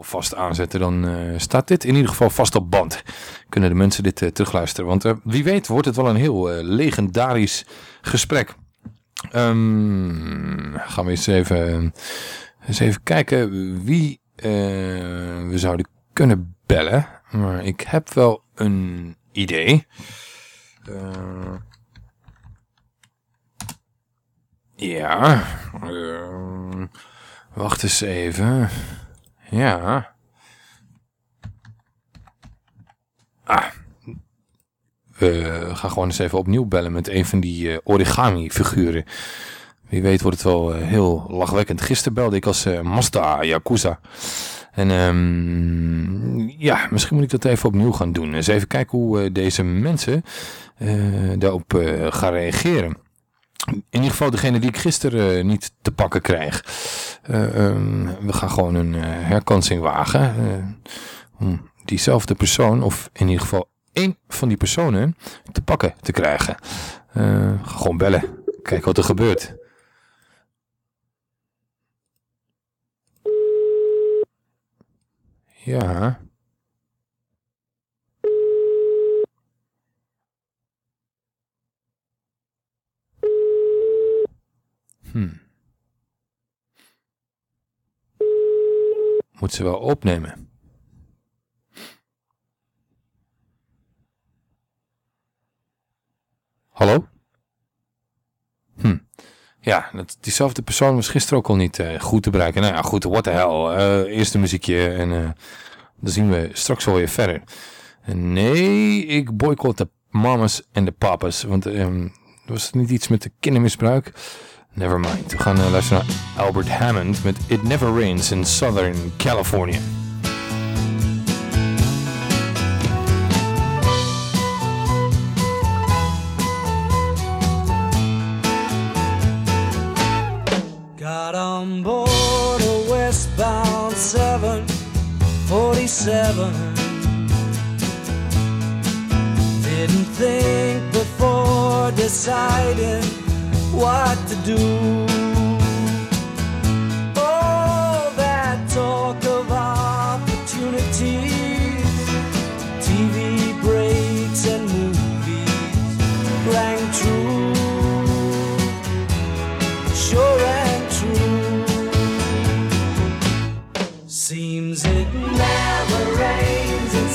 vast aanzetten, dan uh, staat dit in ieder geval vast op band. Kunnen de mensen dit uh, terugluisteren. Want uh, wie weet wordt het wel een heel legendarisch gesprek. Um, gaan we eens even, eens even kijken wie we zouden kunnen bellen. Maar ik heb wel een idee. ja. wacht eens even. Ja. Ah. We gaan gewoon eens even opnieuw bellen met een van die uh, origami figuren. Wie weet wordt het wel uh, heel lachwekkend. Gisteren belde ik als uh, Mazda Yakuza. En um, ja, misschien moet ik dat even opnieuw gaan doen. Eens even kijken hoe deze mensen daarop gaan reageren. In ieder geval degene die ik gisteren niet te pakken krijg. Uh, um, we gaan gewoon een uh, herkansing wagen. Om diezelfde persoon, of in ieder geval één van die personen, te pakken te krijgen. gewoon bellen. Kijken wat er gebeurt. Ja. Hmm. Moet ze wel opnemen. Hallo? Hm. Ja, dat, diezelfde persoon was gisteren ook al niet uh, goed te bereiken. Nou ja, goed, what the hell. Uh, eerste muziekje en uh, dan zien we straks wel weer verder. Nee, ik boycott de mamas en de papas. Want um, was het niet iets met de kindermisbruik? Nevermind. We gaan uh, luisteren naar Albert Hammond met It Never Rains in Southern California. Got on board a westbound 747 Didn't think before deciding what to do. All that talk of opportunities, TV breaks and movies rang true, sure and true. Seems it never rains in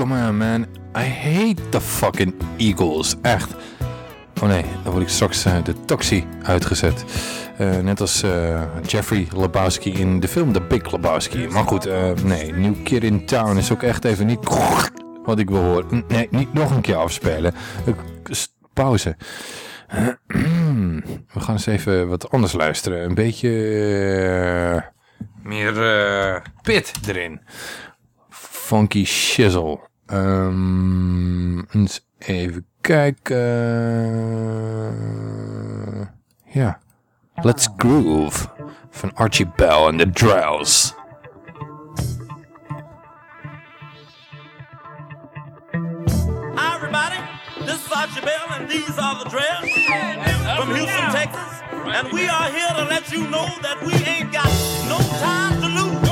come on man. I hate the fucking Eagles. Echt. Oh nee, dan word ik straks eh, de taxi uitgezet. Eh, net als eh, Jeffrey Lebowski in de film The Big Lebowski. Maar goed, nee, New Kid in Town is ook echt even niet wat ik wil horen. Nee, niet nog een keer afspelen. Pauze. We gaan eens even wat anders luisteren. Een beetje meer pit erin. Funky Shizzle. Ehm, eens even kijken. Ja. Let's Groove van Archie Bell and the Drells. Hi, everybody. This is Archie Bell, and these are the Dreads from Houston, Texas. And we are here to let you know that we ain't got no time to lose.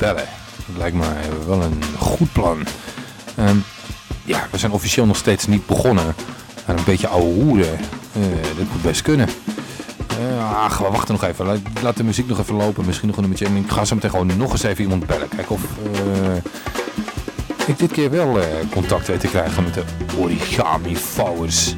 Dat lijkt me eh, wel een goed plan. Ehm, ja, we zijn officieel nog steeds niet begonnen. Maar een beetje ouwe hoeren, eh, dit moet best kunnen. Ach, we wachten nog even. Laat, laat de muziek nog even lopen. Misschien nog een nummertje. En ik ga zo meteen gewoon nog eens even iemand bellen. Kijken of ik dit keer wel contact weet te krijgen met de origami vouwers.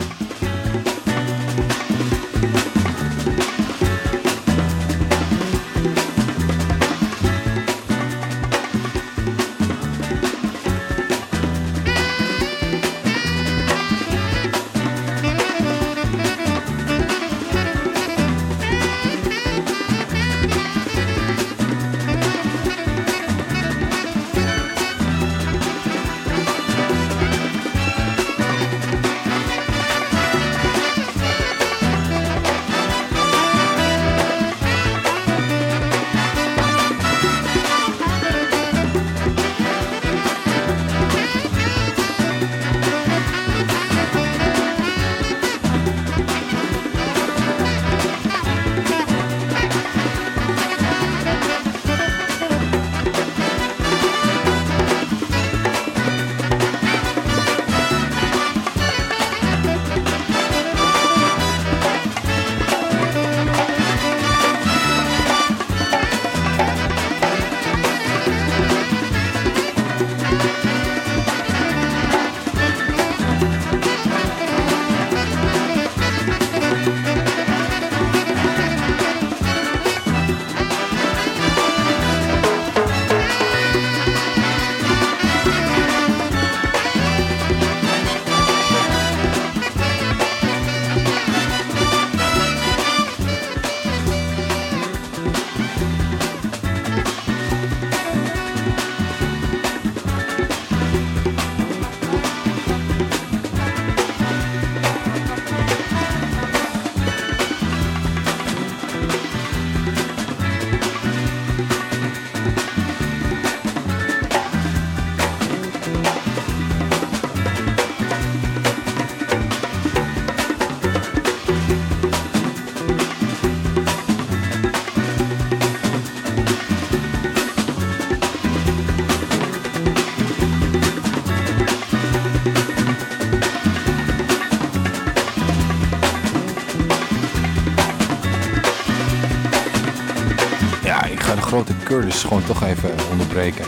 Curtis gewoon toch even onderbreken.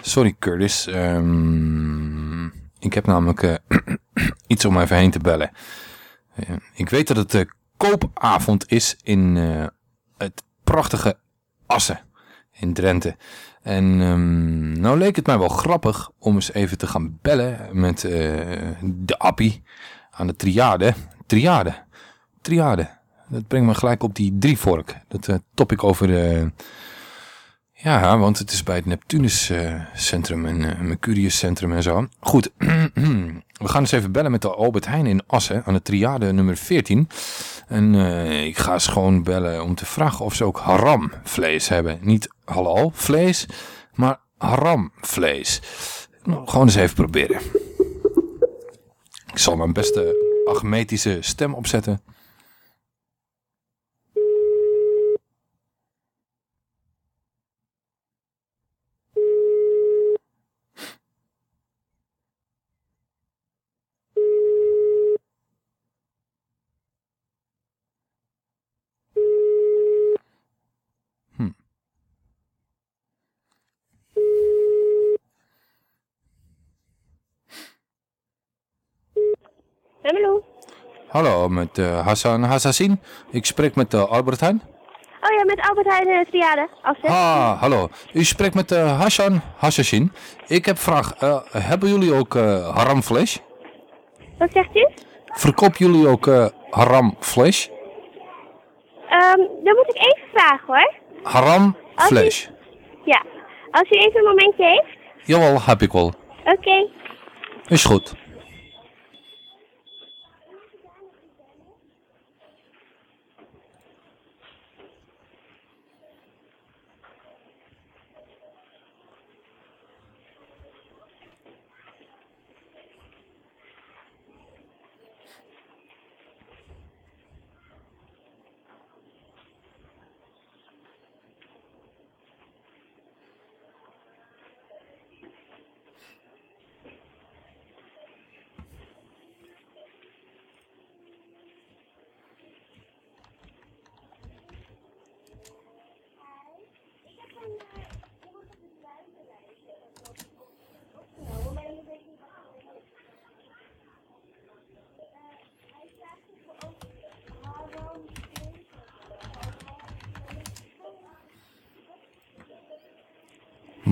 Sorry Curtis. Ehm, ik heb namelijk eh, iets om even heen te bellen. Eh, ik weet dat het uh, koopavond is in het prachtige Assen in Drenthe. En um, nou leek het mij wel grappig om eens even te gaan bellen met de appie aan de triade. Triade. Triade. Dat brengt me gelijk op die drievork. Dat topic over de... Ja, want het is bij het Neptunus uh, Centrum en uh, Mercurius Centrum en zo. Goed, we gaan eens even bellen met de Albert Heijn in Assen aan de triade nummer 14. En ik ga eens gewoon bellen om te vragen of ze ook haram vlees hebben. Niet halal vlees, maar haram vlees. Nou, gewoon eens even proberen. Ik zal mijn beste agmetische stem opzetten. Hallo. Hallo, met uh, Hassan Hassassin. Ik spreek met uh, Albert Heijn. Oh ja, met Albert Heijn de triade. Ah, hallo. U spreekt met uh, Hassan Hassassin. Ik heb vraag, hebben jullie ook haram vlees? Wat zegt u? Verkoop jullie ook haram vlees? Um, dan moet ik even vragen hoor. Haram vlees? U... Ja, als u even een momentje heeft. Jawel, heb ik wel. Oké. Okay. Is goed.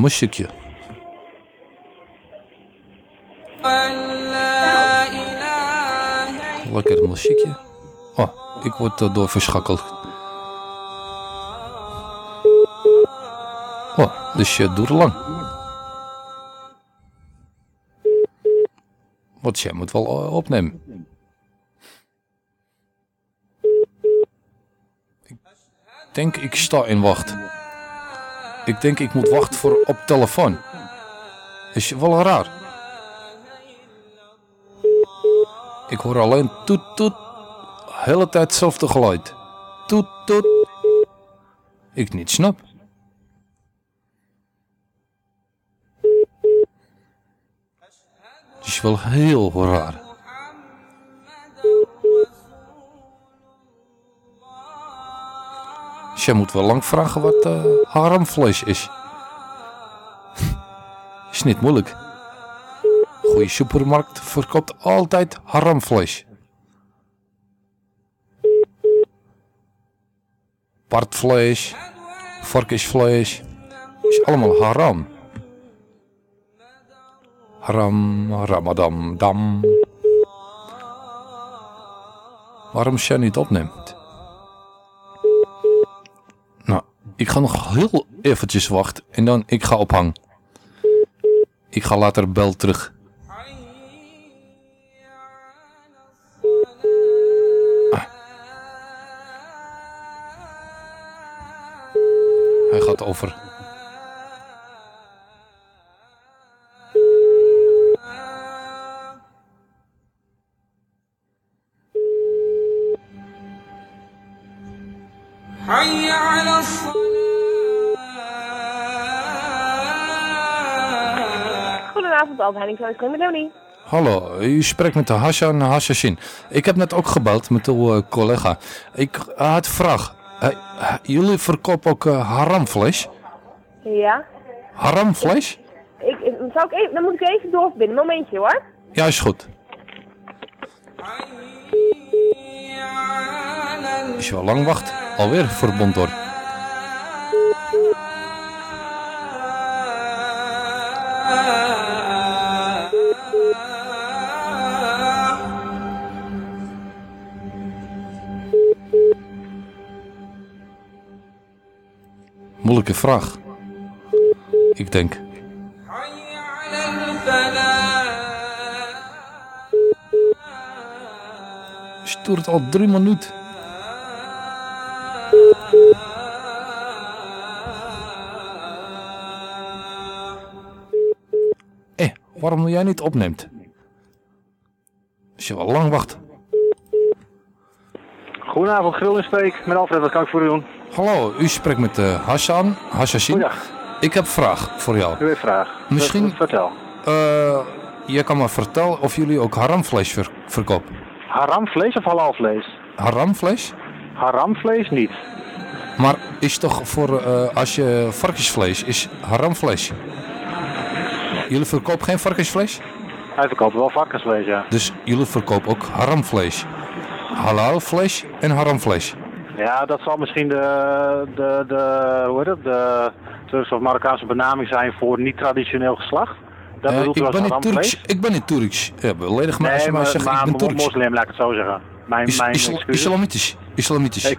Muziekje. Lekker muziekje. Oh, ik word er door verschakeld. Oh, dus je doet lang. Wat jij moet wel opnemen. Ik denk ik sta in wacht. Ik denk ik moet wachten voor op telefoon. Is wel raar. Ik hoor alleen toet toet. Hele tijd hetzelfde geluid. Toet toet. Ik niet snap. Het is wel heel raar. Jij moet wel lang vragen wat uh, haramvlees is. is niet moeilijk. Goeie supermarkt verkoopt altijd haramvlees. Partvlees, varkensvlees, is allemaal haram. Haram, ramadam, dam. Waarom jij niet opneemt? Ik ga nog heel eventjes wachten en dan ik ga ophangen. Ik ga later bel terug. Ah. Hij gaat over. Hallo, u spreekt met de Hassan Hassashin. Ik heb net ook gebeld met uw uh, collega. Ik had vraag. Uh, jullie verkopen ook uh, haramvlees? Ja. Haramvlees? Ik, ik- zou ik even, dan moet ik even doorverbinden. Momentje hoor. Ja, is goed. Is je wel lang wacht? Alweer verbond door. Moeilijke vraag. Ik denk. Stoert al drie minuten. Eh, waarom jij niet opneemt? Als je wel lang wacht. Goedenavond, Grill in Steek. Met Alfred, wat kan ik voor u doen? Hallo, u spreekt met uh, Hassan. Hassassin. Goedendag. Ik heb een vraag voor jou. U heeft vraag. Misschien- Ver- Vertel. Eh, je kan me vertellen of jullie ook haramvlees ver verkopen. Haramvlees of halalvlees? Haramvlees? Haramvlees niet. Maar is toch voor eh, als je varkensvlees is haramvlees? Jullie verkopen geen varkensvlees? Hij verkoopt wel varkensvlees, ja. Dus jullie verkopen ook haramvlees. Halalvlees en haramvlees. Ja, dat zal misschien de, de, de hoe heet het, de Turkse of Marokkaanse benaming zijn voor niet-traditioneel geslacht. Dat Eh, bedoelt u ik, ben niet? Turks. ik ben niet Turks. Ja, beledig je Nee, maar, zegt maar ik ben Turks. moslim, laat ik het zo zeggen. Mijn, Is, mijn excuses. islamitisch. Islamitisch. Ik-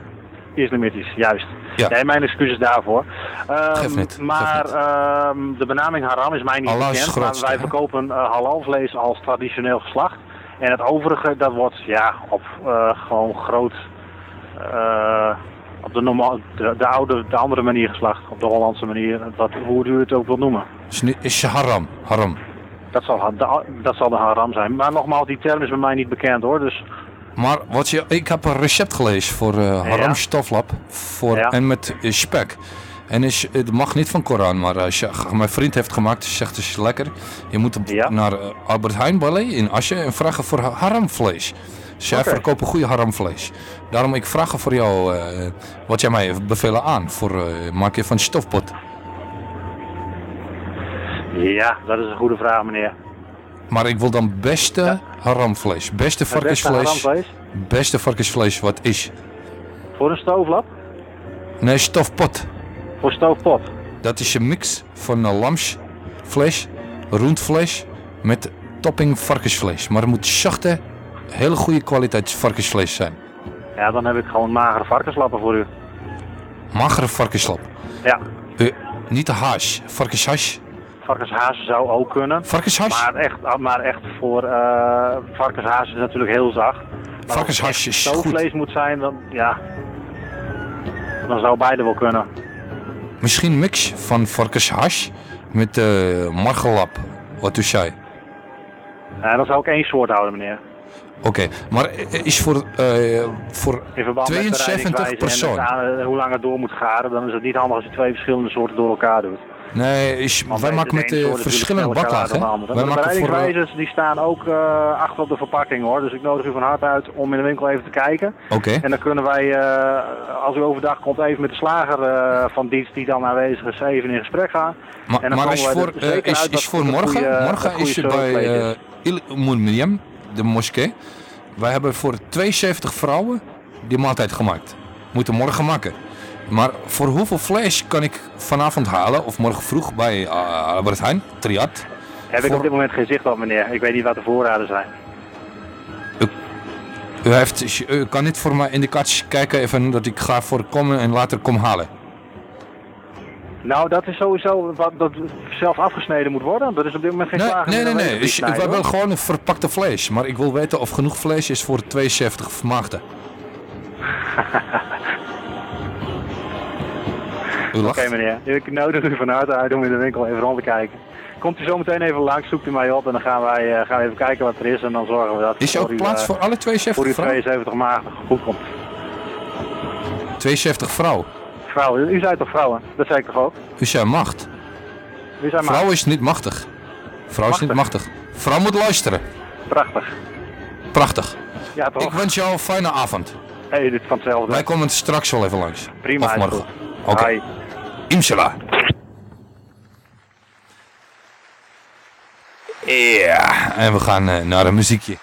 Islamitisch, juist. Ja. Nee, mijn excuses daarvoor. Ehm, Geeft niet, Maar niet. ehm, de benaming haram is mij niet Allah is bekend. grootste, maar wij verkopen eh, halalvlees als traditioneel geslacht. En het overige, dat wordt ja, op eh, gewoon groot... eh, op de, normaal, de, de, oude, de andere manier geslacht. Op de Hollandse manier. Wat, hoe u het ook wilt noemen. Is, haram. Haram. Dat zal, de, dat zal de haram zijn. Maar nogmaals, die term is bij mij niet bekend hoor. Dus Maar wat je, ik heb een recept gelezen voor eh haram Ja. stoflap. Voor, Ja. En met spek. En is, het mag niet van Koran, maar als je, mijn vriend heeft gemaakt, hij zegt het is lekker. Je moet op- Ja. naar eh, Albert Heijn Ballet in Asje en vragen voor ha- haramvlees. Oké. verkoopt goede haramvlees. Daarom ik vraag voor jou eh, wat jij mij bevelen aan voor eh maak je van stofpot. ja, dat is een goede vraag meneer. Maar ik wil dan beste haramvlees. Beste varkensvlees. haramvlees Beste varkensvlees wat is. Voor een stooflap? Nee, stofpot. Voor stoofpot? Dat is een mix van uh, lamsvlees, rundvlees met topping varkensvlees. Maar het moet zachte, hele goede kwaliteit varkensvlees zijn. Ja, dan heb ik gewoon magere varkenslappen voor u. Magere varkenslap. Ja, Eh, niet de hash, varkenshash. varkenshaas zou ook kunnen. Varkenshash? Maar echt, maar echt voor eh varkenshaas is natuurlijk heel zacht. Maar Varkenshaas is echt stoofvlees moet zijn, dan ja. Dan zou beide wel kunnen. Misschien mix van varkenshash met uh, margelap, wat u zei. Ja, dan zou ik één soort houden, meneer. Oké, maar eh, is voor, eh, voor In verband met de 72 reidingswijze persoon. en het, aan- hoe lang het door moet garen, dan is het niet handig als je twee verschillende soorten door elkaar doet. Nee, is, Want wij maken met de verschillende baklagen. dan de de voor... eh, die staan ook eh, achter op de verpakking hoor. Dus ik nodig u van harte uit om in de winkel even te kijken. Oké, En dan kunnen wij, eh, als u overdag komt, even met de slager eh, van dienst die dan aanwezig is, even in gesprek gaan. maar, en dan maar is wij voor, eh, is, is voor morgen? goede- morgen is er bij eh Il de moskee. Wij hebben voor 72 vrouwen die maaltijd gemaakt. Moeten morgen maken. Maar voor hoeveel vlees kan ik vanavond halen of morgen vroeg bij eh, Albert Heijn, Triad? Heb ik op dit moment geen zicht op meneer. Ik weet niet wat de voorraden zijn. U, heeft, u kan niet voor mij indicaties kijken even dat ik ga voorkomen en later kom halen. Nou, dat is sowieso wat dat zelf afgesneden moet worden. Dat is op dit moment geen Nee, slager nee, nee. nee. snijdt, willen hoor. gewoon een verpakte vlees. Maar ik wil weten of genoeg vlees is voor 72 maagden. U lacht. Oké meneer, ik nodig u van harte uit om in de winkel even rond te kijken. Komt u zo meteen even langs, zoekt u mij op en dan gaan wij eh, gaan even kijken wat er is en dan zorgen we dat Is er voor ook u, plaats eh, voor alle voor 72 uw vrouwen? 72 maagden goed komt. 72 vrouwen. U zei toch vrouwen? Dat zei ik toch ook? U zei macht. U zei. Vrouw is niet machtig. Vrouw is niet machtig. Vrouw moet luisteren. Prachtig. Prachtig. Ja, toch? Ik wens jou een fijne avond. Hé, hey, dit van hetzelfde. Wij komen straks wel even langs. Prima. Of morgen. Oké. Okay. Ja, en we gaan eh, naar een muziekje.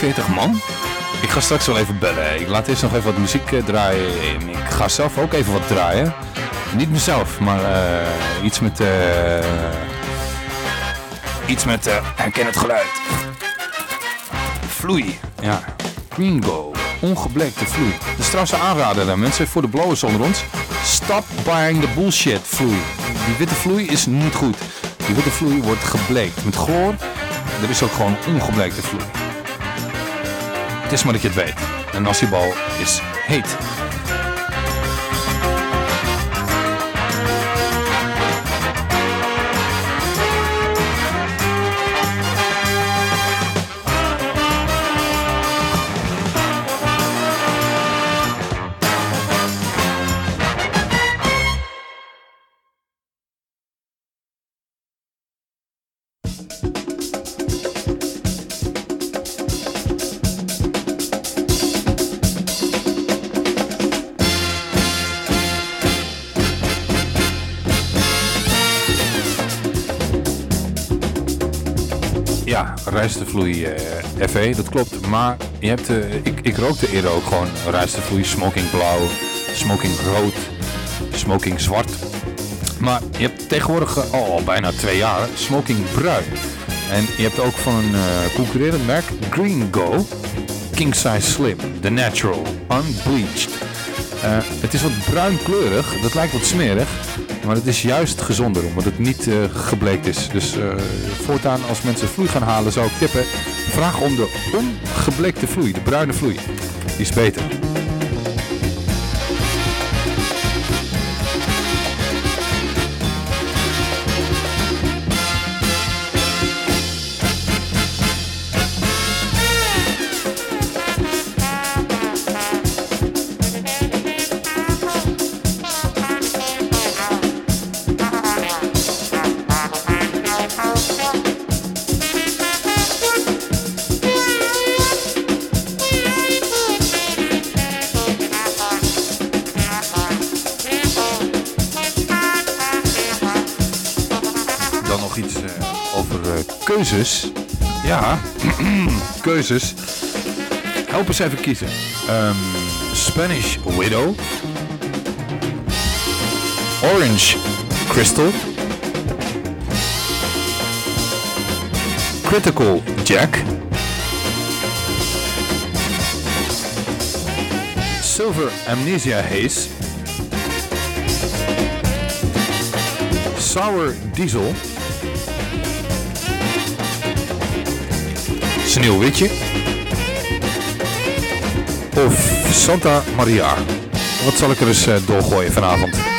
42 man? Ik ga straks wel even bellen. Ik laat eerst nog even wat muziek eh, draaien. Ik ga zelf ook even wat draaien. Niet mezelf, maar eh, iets met... eh iets met... eh herken het geluid. Vloei. Ja. Gringo. Ongebleekte vloei. Dat is trouwens aanrader aan mensen voor de blowers onder ons. Stop buying the bullshit vloei. Die witte vloei is niet goed. Die witte vloei wordt gebleekt met chloor. Er is ook gewoon ongebleekte vloei. Het is maar dat je het weet. Een nasibal is heet. Rijstevloei eh dat klopt. Maar je hebt, eh, ik, ik rookte eerder ook gewoon rijstevloei, smoking blauw, smoking rood, smoking zwart. Maar je hebt tegenwoordig eh, al, al bijna twee jaar smoking bruin. En je hebt ook van een concurrerend merk Green Go, King Size Slim, The Natural, Unbleached. Het is wat bruinkleurig, dat lijkt wat smerig, maar het is juist gezonder omdat het niet eh, gebleekt is. Dus eh, voortaan als mensen vloei gaan halen zou ik tippen, vraag om de ongebleekte vloei, de bruine vloei. Die is beter. Keuzes. Ja, keuzes. Help eens even kiezen. Ehm, Spanish Widow. Orange Crystal. Critical Jack. Silver Amnesia Haze. Sour Diesel. Sneeuwwitje. Of Santa Maria. Wat zal ik er eens eh, doorgooien vanavond?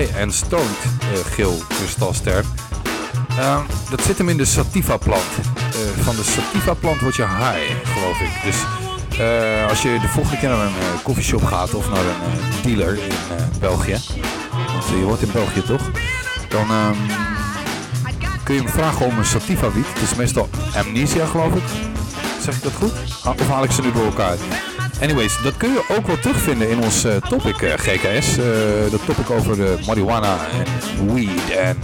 High and stoned eh, geel kristalster. eh, dat zit hem in de sativa plant. Eh, van de sativa plant word je high, geloof ik. Dus eh, als je de volgende keer naar een koffieshop gaat of naar een dealer in België. Want je hoort in België toch? Dan ehm, kun je hem vragen om een sativa wiet. Het is meestal amnesia geloof ik. Zeg ik dat goed? Ha- Of haal ik ze nu door elkaar? Anyways, dat kun je ook wel terugvinden in ons eh, topic eh, GKS. eh, dat topic over de marijuana en weed en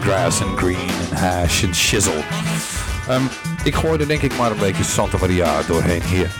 grass en green en hash en shizzle. Ehm, ik gooi er denk ik maar een beetje Santa Maria doorheen hier.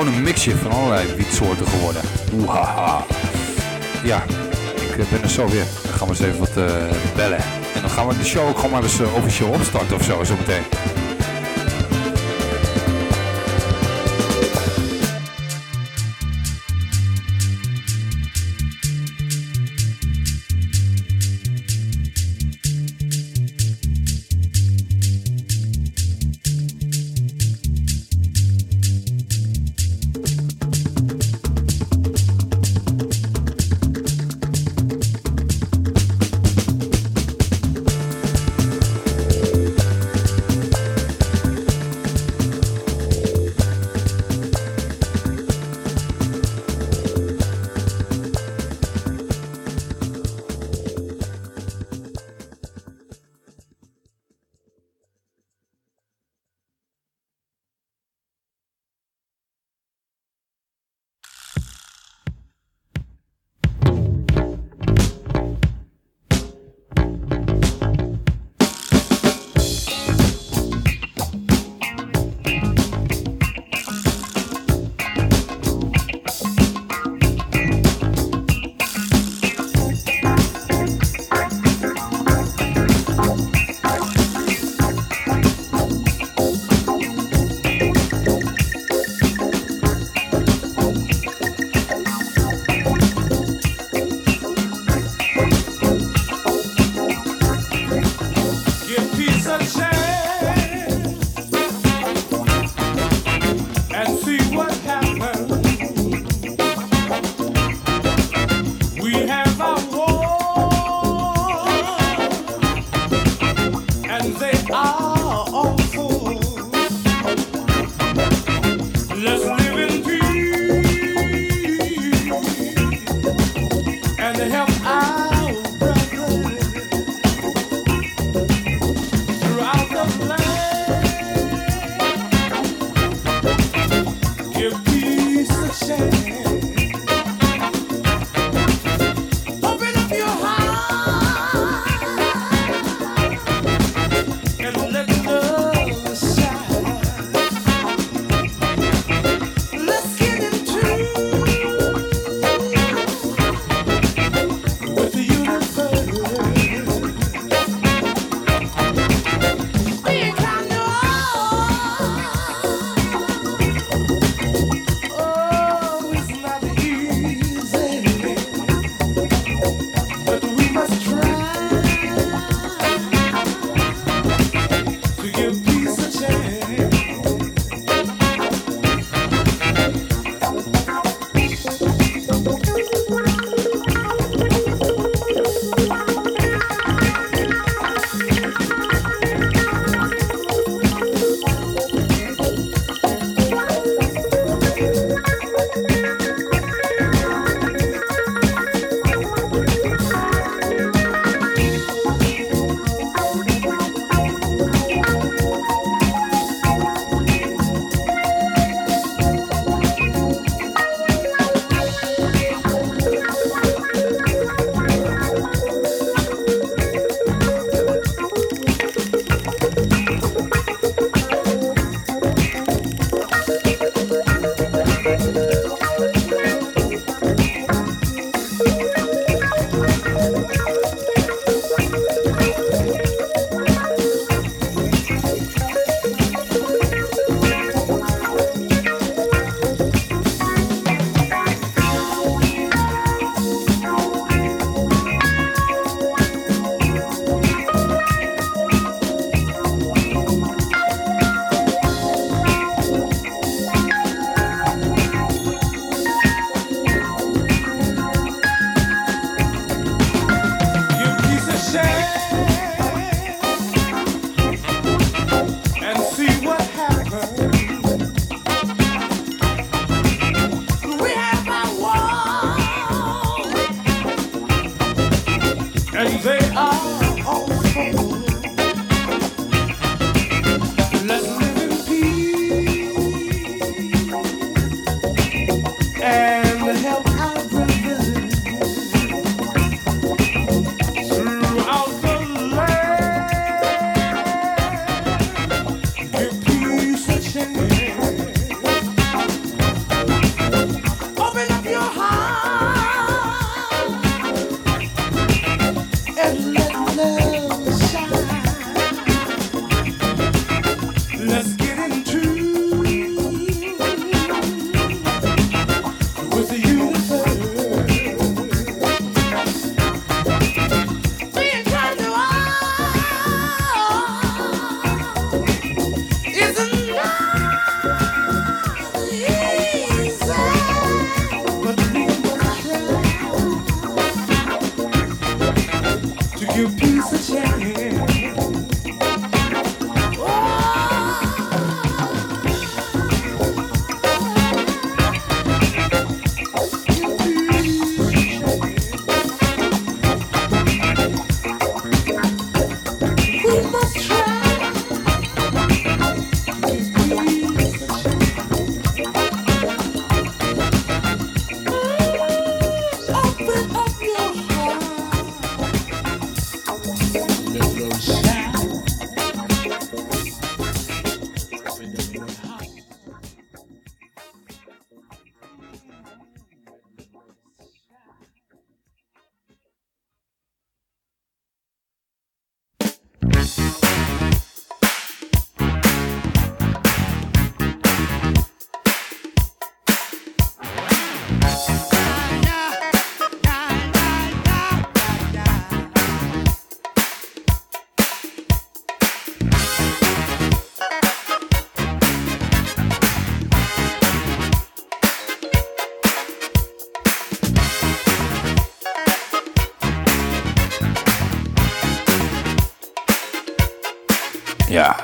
Gewoon een mixje van allerlei wietsoorten geworden. Oehaha. Ja, ik eh, ben er zo weer. Dan gaan we eens even wat eh, bellen. En dan gaan we de show ook gewoon maar eens eh, officieel opstarten of zo, zo meteen.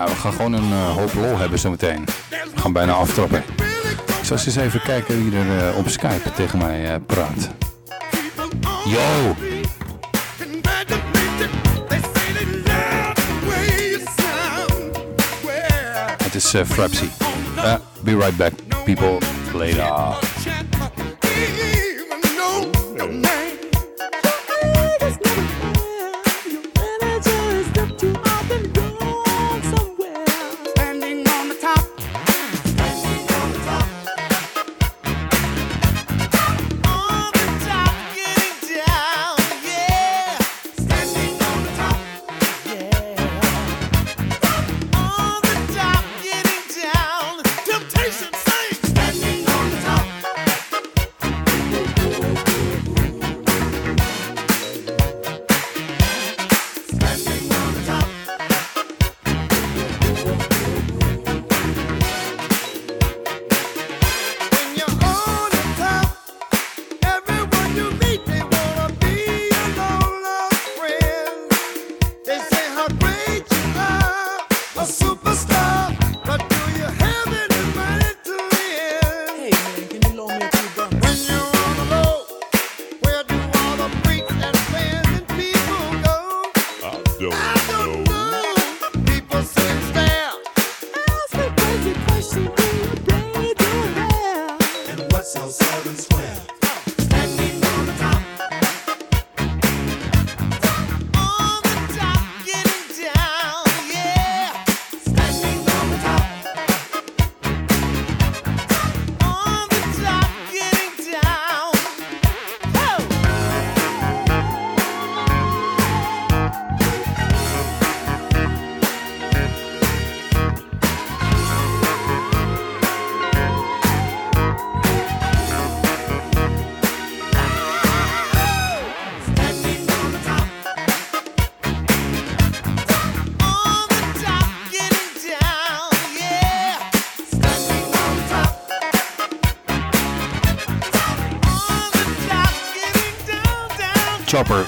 We gaan gewoon een eh, hoop lol hebben zometeen. We gaan bijna aftrappen. Ik zal eens even kijken wie er eh, op Skype tegen mij eh, praat. Yo! Het is Frapsy. Be right back, people. Later.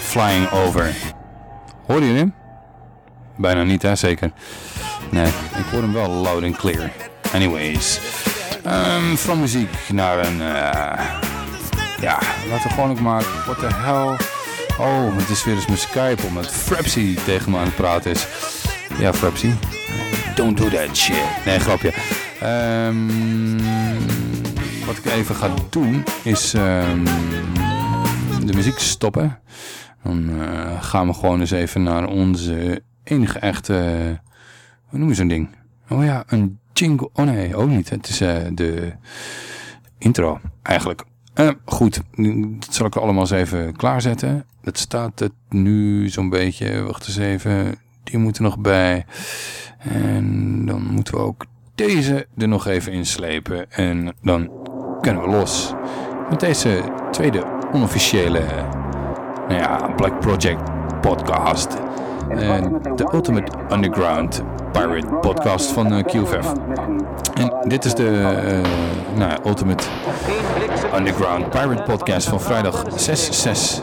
Flying Over. Hoor je hem? Bijna niet, hè? Zeker. Nee, ik hoor hem wel loud and clear. Anyways. Ehm, van muziek naar een... eh, ja, laten we gewoon ook maar... What the hell? Oh, het is weer eens mijn Skype omdat Frapsy tegen me aan het praten is. Ja, Frapsy. Don't do that shit. Nee, grapje. Ehm wat ik even ga doen is ehm, de muziek stoppen. Dan eh, gaan we gewoon eens even naar onze enige echte... hoe noem je zo'n ding? Oh ja, een jingle. Oh nee, ook niet. Het is eh, de intro eigenlijk. Eh, goed, dat zal ik allemaal eens even klaarzetten. Het staat het nu zo'n beetje. Wacht eens even. Die moeten nog bij. En dan moeten we ook deze er nog even inslepen. En dan kunnen we los. Met deze tweede onofficiële nou ja, Black Project podcast. Eh, De Ultimate Underground Pirate podcast van eh, QVF. En dit is de eh, nou, Ultimate Underground Pirate podcast van vrijdag 6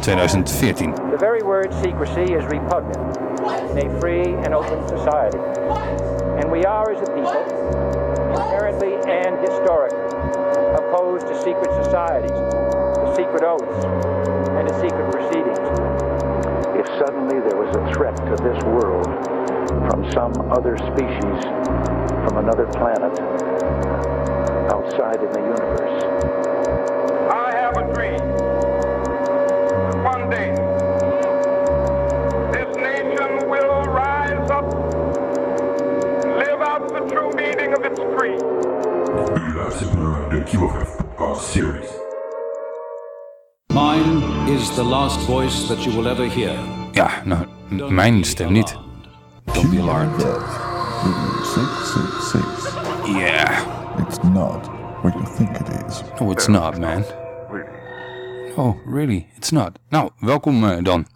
2014 The very word secrecy is repugnant in a free and open society. And we are, as a people, inherently and historically opposed to secret societies, to secret oaths, and to secret proceedings. if suddenly there was a threat to this world from some other species, from another planet, outside in the universe. I have a dream. One day, this nation will rise up live out the true meaning of its creed. U luistert naar de QFF Podcast Series. Is the last voice that you will ever hear. Ja, nou, mijn stem niet. Don't be alarmed. 666. Yeah. It's not what you think it is. No, it's not, man. Oh, really? It's not. Nou, welkom eh, dan.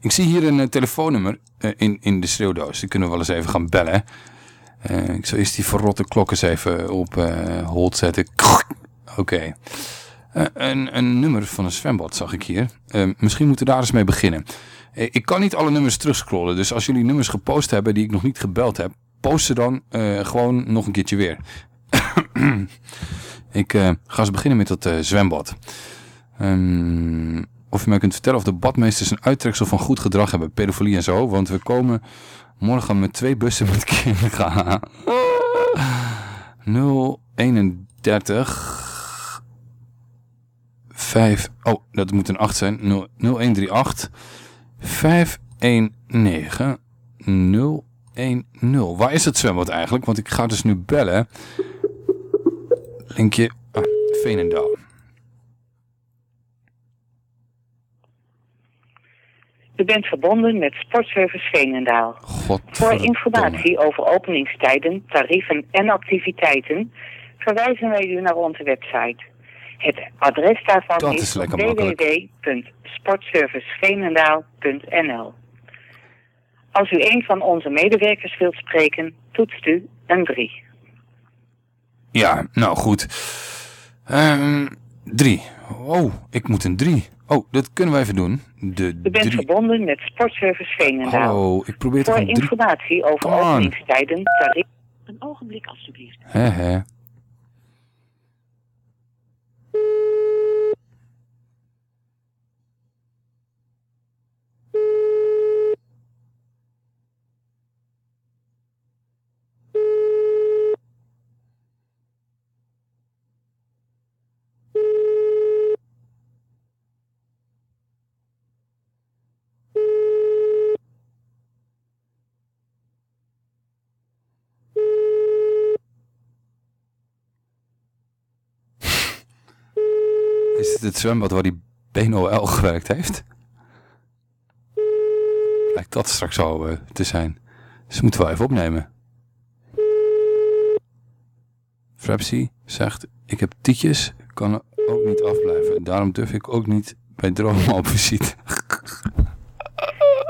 Ik zie hier een eh, telefoonnummer eh, in, in de schreeuwdoos. Die kunnen we wel eens even gaan bellen. Eh, ik zal eerst die verrotte klok eens even op eh hold zetten. Oké. Eh, een, een nummer van een zwembad zag ik hier. Eh, misschien moeten we daar eens mee beginnen. Eh, ik kan niet alle nummers terugscrollen. Dus als jullie nummers gepost hebben die ik nog niet gebeld heb... post ze dan gewoon nog een keertje weer. ik ga eens beginnen met dat zwembad. Ehm, of je mij kunt vertellen of de badmeesters een uittreksel van goed gedrag hebben. Pedofilie en zo. Want we komen morgen met twee bussen met kinderen. 031 5. Oh, dat moet een 8 zijn. 0, 0138 519 010. Waar is het zwembad eigenlijk? Want ik ga dus nu bellen. Linkje. Ah, Veenendaal. U bent verbonden met Sportservice Veenendaal. Voor informatie over openingstijden, tarieven en activiteiten verwijzen wij u naar onze website. Het adres daarvan Dat is, is Als u een van onze medewerkers wilt spreken, toetst u een 3. Ja, nou goed. Ehm drie. Oh, ik moet een drie. Oh, dat kunnen we even doen. De U bent drie. verbonden met Sportservice Veenendaal. Hallo, ik probeer toch Voor een drie. informatie over Come on. openingstijden, tarieven... Een ogenblik alstublieft. Hè. Het zwembad waar die BNOL gewerkt heeft? Lijkt dat straks zo eh, te zijn. Dus moeten we wel even opnemen. Frapsy zegt, ik heb tietjes, kan ook niet afblijven. Daarom durf ik ook niet bij dromen op visite.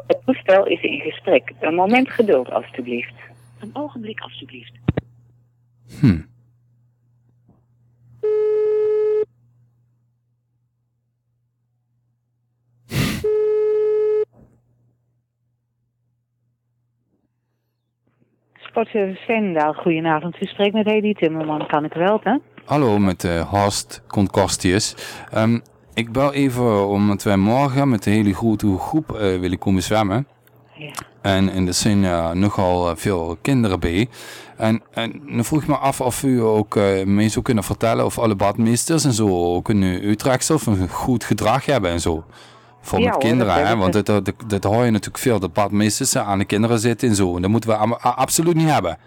Het toestel is in gesprek. Een moment geduld, alstublieft. Een ogenblik, alstublieft. Hm. Sportservice Veenendaal, goedenavond. U spreekt met Hedy Timmerman. Kan ik u helpen? Hallo, met eh Horst Concostius. Ehm, ik bel even omdat wij morgen met de hele grote groep eh, willen komen zwemmen. Ja. En, en er zijn eh, nogal veel kinderen bij. En, en dan vroeg ik me af of u ook eh, mee zou kunnen vertellen of alle badmeesters en zo ook een Utrechtse of een goed gedrag hebben en zo. Voor Ja met hoor, kinderen, dat hè? ik Want dat, dat, dat hoor je natuurlijk veel, dat badmeesters aan de kinderen zitten en zo. En dat moeten we absoluut niet hebben.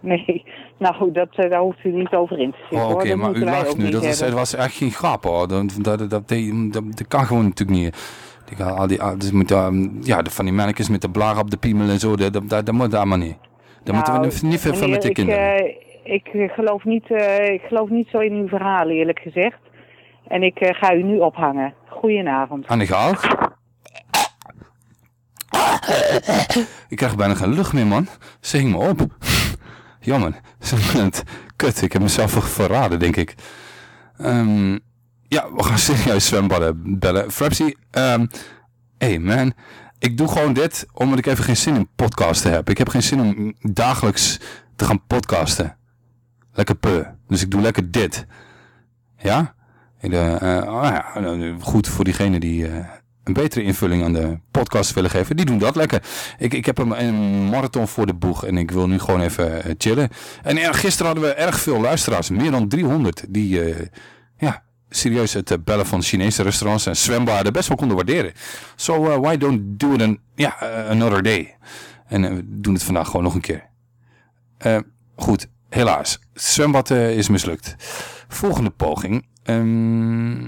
Nee, nou, dat, eh, daar hoeft u niet over in te zitten. Oh. Oké, Dat maar u lacht nu. Dat, is, dat was echt geen grap hoor. Dat, dat, dat, dat, dat, dat kan gewoon natuurlijk niet. Die, al die, al- dus moet, ehm, ja, de, van die mannetjes met de blaar op de piemel en zo, dat, dat, dat, dat moet allemaal niet. Daar moeten we Nou, niet- veel van met de kinderen. Ik, eh, ik, eh, geloof niet, ik geloof niet zo in uw verhaal, eerlijk gezegd. En ik ga u nu ophangen. Goedenavond. De gehaald. Ik krijg bijna geen lucht meer, man. Zing me op. Jammer. Kut, ik heb mezelf verraden, denk ik. Ehm, ja, we gaan serieus zwembadden bellen. Frapsy, ehm hey man, ik doe gewoon dit omdat ik even geen zin in podcasten heb. Ik heb geen zin om dagelijks te gaan podcasten. Lekker pu. Dus ik doe lekker dit. Ja? Eh, eh, oh nou, goed voor diegenen die eh, een betere invulling aan de podcast willen geven. Die doen dat lekker. Ik, ik heb een, marathon voor de boeg en ik wil nu gewoon even eh, chillen. En gisteren hadden we erg veel luisteraars. Meer dan 300 die eh, ja, serieus het eh, bellen van Chinese restaurants en zwembaden best wel konden waarderen. So eh, why don't do it an, eh, another day. En eh, we doen het vandaag gewoon nog een keer. Eh, goed, helaas. Zwembad eh, is mislukt. Volgende poging. Ehm,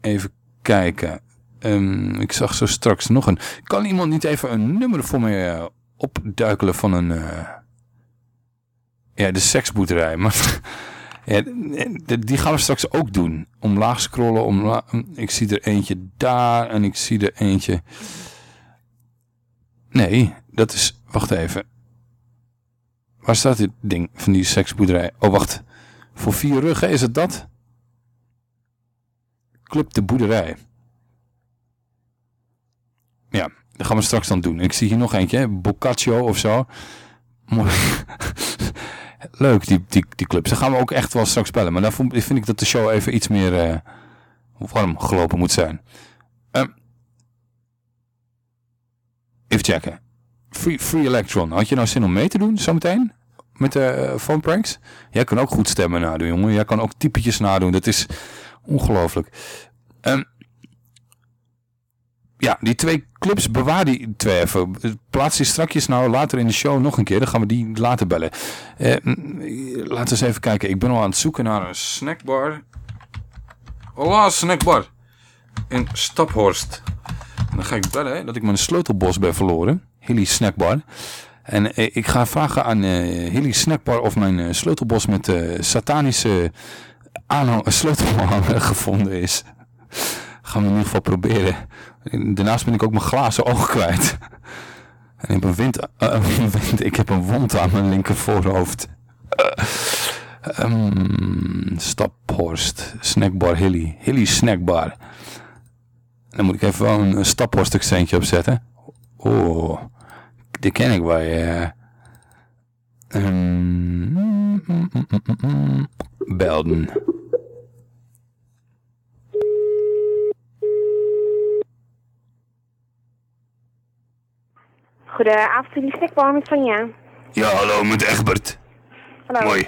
even kijken. Ehm, ik zag zo straks nog een... Kan iemand niet even een nummer voor mij eh, opduikelen van een... eh, ja, de seksboerderij. Maar die- gaan we straks ook doen. Omlaag scrollen. Ik zie er eentje daar en ik zie er eentje... Nee, dat is... Wacht even. Waar staat dit ding van die seksboerderij? Oh, wacht. Voor vier ruggen is het dat? Club de Boerderij. Ja, dat gaan we straks dan doen. Ik zie hier nog eentje? Boccaccio of zo. Leuk, die, die, die clubs. Daar gaan we ook echt wel straks bellen. Maar daarvoor vind ik dat de show even iets meer eh, warm gelopen moet zijn. Ehm, even checken. Free, Free Electron. Had je nou zin om mee te doen zometeen? Met de eh, phone pranks? Jij kan ook goed stemmen nadoen, jongen. Jij kan ook typetjes nadoen. Dat is ongelooflijk. Ehm, ja, die twee clubs, bewaar die twee even. Plaats die strakjes nou later in de show nog een keer. Dan gaan we die later bellen. Eh, mm, laten we eens even kijken. Ik ben al aan het zoeken naar een snackbar. Hola, snackbar. In Staphorst. En dan ga ik bellen dat ik mijn sleutelbos ben verloren. Hilly Snackbar. En eh, ik ga vragen aan eh Hilly Snackbar of mijn eh, sleutelbos met satanische aanhang, sleutelhanger gevonden is. Gaan we in ieder geval proberen. En Daarnaast ben ik ook mijn glazen oog kwijt. En ik heb een, wind, eh, wind- ik heb een wond aan mijn linker voorhoofd. Eh, ehm, Staphorst, Snackbar Hilly. Hilly Snackbar. Dan moet ik even wel een, Staphorst accentje opzetten. Oh, die ken ik eh ehm, mm, mm, mm, Belden. Goedenavond, die snackbar met Vanja. Ja, hallo, met Egbert. Hallo. Mooi.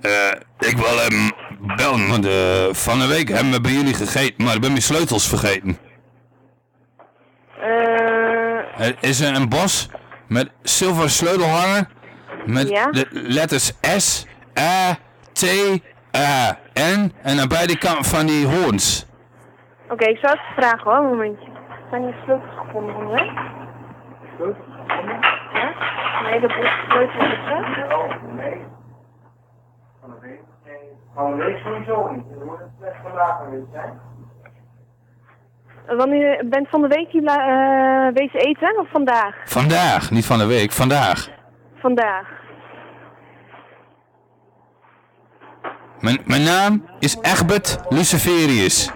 Eh, ik wil hem bellen, want eh, van de week hebben we bij jullie gegeten, maar ik ben mijn sleutels vergeten. Eh, Er is er een bos met zilveren sleutelhanger met Ja? de letters S, A, T, A, N en aan beide kanten van die hoorns. Oké, ik zal het vragen hoor, een momentje. Zijn je sleutels gevonden? Sleutels gevonden? Ja? Nee, de bos sleutels of zo? Oh, nee. Van de week? Nee. Van de week sowieso niet. Dan moet het slecht vandaag geweest zijn. Wanneer je bent van de week hier eh wezen eten of vandaag? Vandaag, niet van de week, vandaag. Vandaag. Mijn, mijn naam is Egbert Luciferius.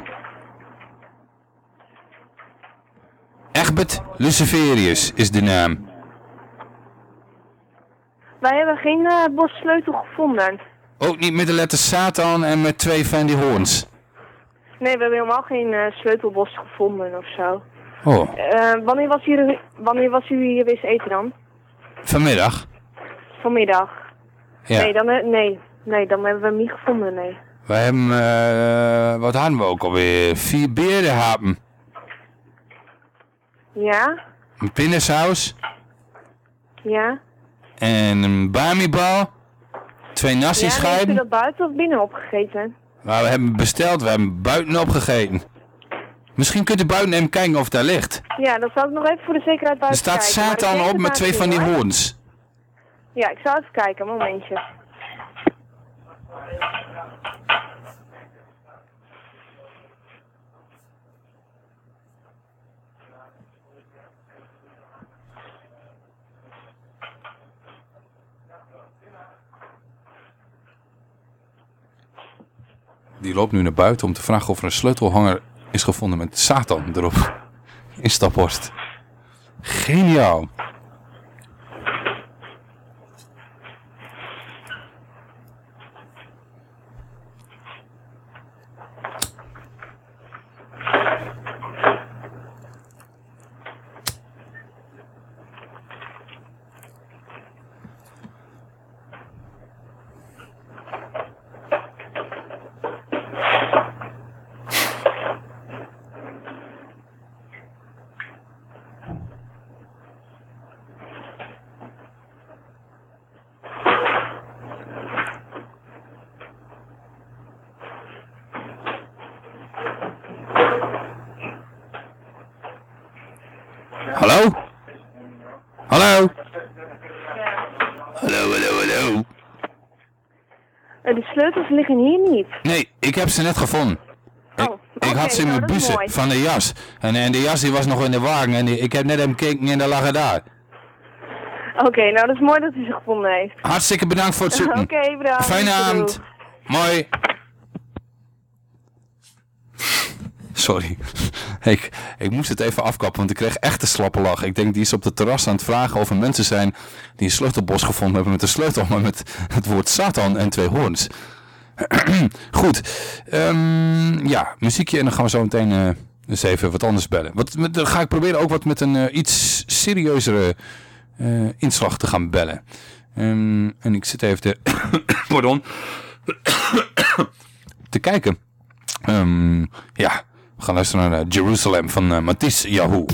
Egbert Luciferius is de naam. Wij hebben geen eh bos sleutel gevonden. Ook niet met de letter Satan en met twee van die hoorns. Nee, we hebben helemaal geen eh, sleutelbos gevonden of zo. Oh, Eh, wanneer, was hier, wanneer was u hier wezen eten dan? vanmiddag. Vanmiddag? Ja. Nee, dan, eh, nee. nee, dan hebben we hem niet gevonden, nee. Wij hebben, eh, wat hadden we ook alweer? Vier berenhapen. Ja? Een pindasaus. Ja? En een bamibal. Twee Ja, en heeft u nasi-schijven. dat buiten of binnen opgegeten? Maar we hebben besteld, we hebben buiten opgegeten. Misschien kunt u buiten even kijken of het daar ligt. Ja, dan zal ik nog even voor de zekerheid Er buiten staat kijken. maar ik Satan op met twee van die hoor. hoorns. Ja, ik zal even kijken, een momentje. Die loopt nu naar buiten om te vragen of er een sleutelhanger is gevonden met Satan erop. In Staphorst. Geniaal. Hallo? Hallo? Hallo, hallo, hallo. Eh, de sleutels liggen hier niet. Nee, ik heb ze net gevonden. Ik, ik had ze in nou, mijn dat is bussen van de jas. En, en de jas die was nog in de wagen en die- ik heb net hem gekeken en daar lag het daar. Oké, nou dat is mooi dat u ze gevonden heeft. Hartstikke bedankt voor het zoeken. Oké, bedankt. Fijne avond. Mooi. Sorry. Ik, ik moest het even afkappen, want ik kreeg echt een slappe lach. Ik denk, die is op de terras aan het vragen of er mensen zijn die een sleutelbos gevonden hebben met een sleutel, maar met het woord Satan en twee hoorns. Goed. Ehm, ja, muziekje en dan gaan we zo meteen eh, eens even wat anders bellen. Wat, dan ga ik proberen ook wat met een eh, iets serieuzere eh, inslag te gaan bellen. Ehm, en ik zit even te... Pardon. te kijken. Ehm, ja, we gaan luisteren naar Jerusalem van uh, Matisse Yahoo.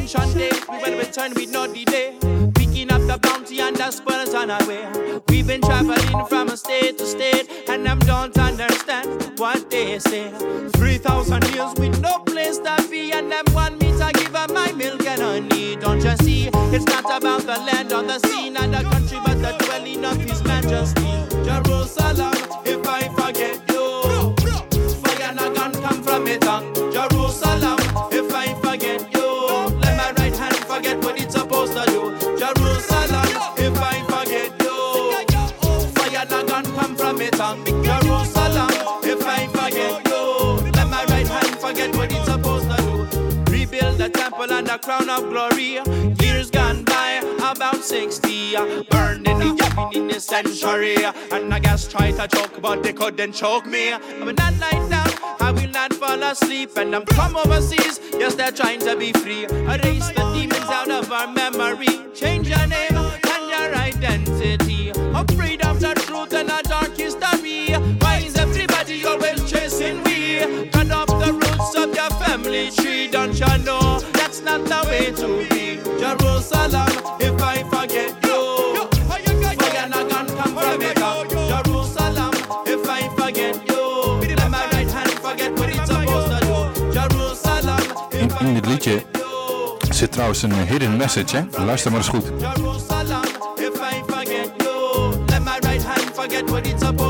Days, we will return with no delay, picking up the bounty and the spoils on our way. We've been traveling from a state to state, and I don't understand what they say. Three thousand years with no place to be, and them want me to give up my milk and honey. Don't you see? It's not about the land or the sea, not the country, but the dwelling of His Majesty. Jerusalem, if I forget And the crown of glory. Years gone by, about 60. uh, Burned in the yapping in the century. And I guess try to choke, but they couldn't choke me. But that night down, I will not fall asleep. And I'm come overseas, yes, they're trying to be free. Erase the demons out of our memory. Change your name and your identity. Of freedom, the truth, and a dark history. Why is everybody always chasing we? Cut off the roots of your family tree, don't you know? That's not the way to be. Jerusalem, if I forget you, fire not gonna come from it. Jerusalem, if I forget you, let my right hand forget what it's supposed to do. Jerusalem, In, in dit liedje zit trouwens een hidden message, hè? Luister maar eens goed. Jerusalem, if I forget you, let my right hand forget what it's supposed to do.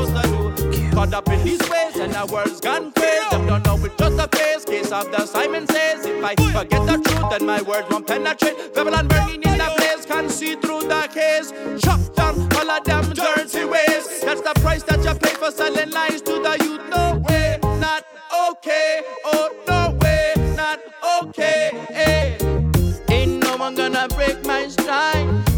caught up in these ways, and our world's gone crazy. Them don't know it's just a phase. Case of the Simon says, if I forget the truth, then my words won't penetrate. Babylon burning in the blaze, can't see through the haze. Chop down all of them dirty ways. That's the price that you pay for selling lies to the youth. No way, not okay. Oh no way, not okay. Hey. Ain't no one gonna break my stride.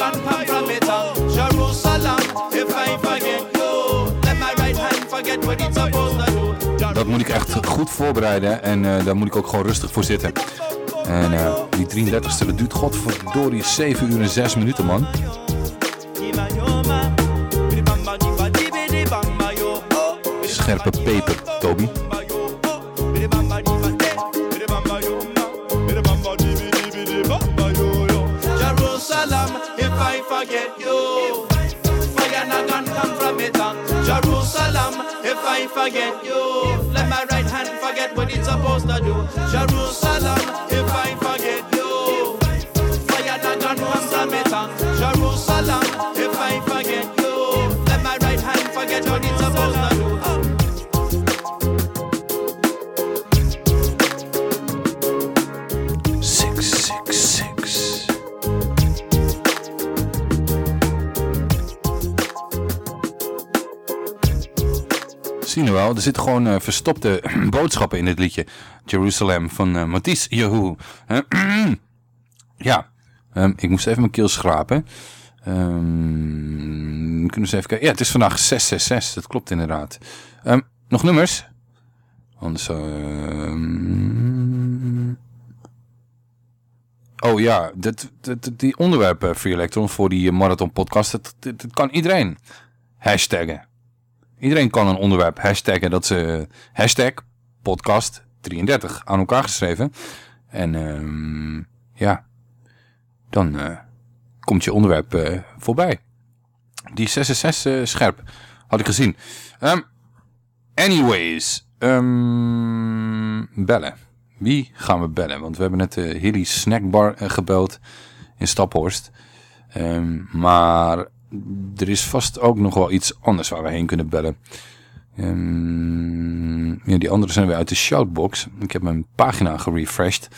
Gun come from it. uh. Jerusalem, if I forget you. Let my right hand forget what it's supposed to do. Dat moet ik echt goed voorbereiden en eh, daar moet ik ook gewoon rustig voor zitten. En eh, die 33ste, dat duurt godverdorie 7 uur en 6 minuten, man. Peper, Toby. Jerusalem, if I forget you. Fire and gun come from it. Jerusalem, if I forget you. Let my right hand forget what it's supposed to do. Jerusalem, if I forget Zie je wel, er zitten gewoon eh, verstopte boodschappen in dit liedje. Jerusalem van eh Matisse Yahoo. ja, ehm, ik moest even mijn keel schrapen. Ehm, kunnen we eens even kijken. Ja, het is vandaag 666, dat klopt inderdaad. Ehm, nog nummers? Anders... Oh ja, dat, dat, die onderwerpen Free Electron voor die eh, Marathon podcast, dat, dat, dat kan iedereen hashtaggen. Iedereen kan een onderwerp hashtaggen dat ze hashtag podcast 33 aan elkaar geschreven. En ehm, ja, dan eh, komt je onderwerp eh, voorbij. Die 66 eh, scherp had ik gezien. Ehm, anyways, ehm, bellen. Wie gaan we bellen? Want we hebben net de Hilly Snackbar eh, gebeld in Staphorst. Maar er is vast ook nog wel iets anders waar we heen kunnen bellen. Ehm, ja, die andere zijn weer uit de shoutbox. Ik heb mijn pagina gerefreshed.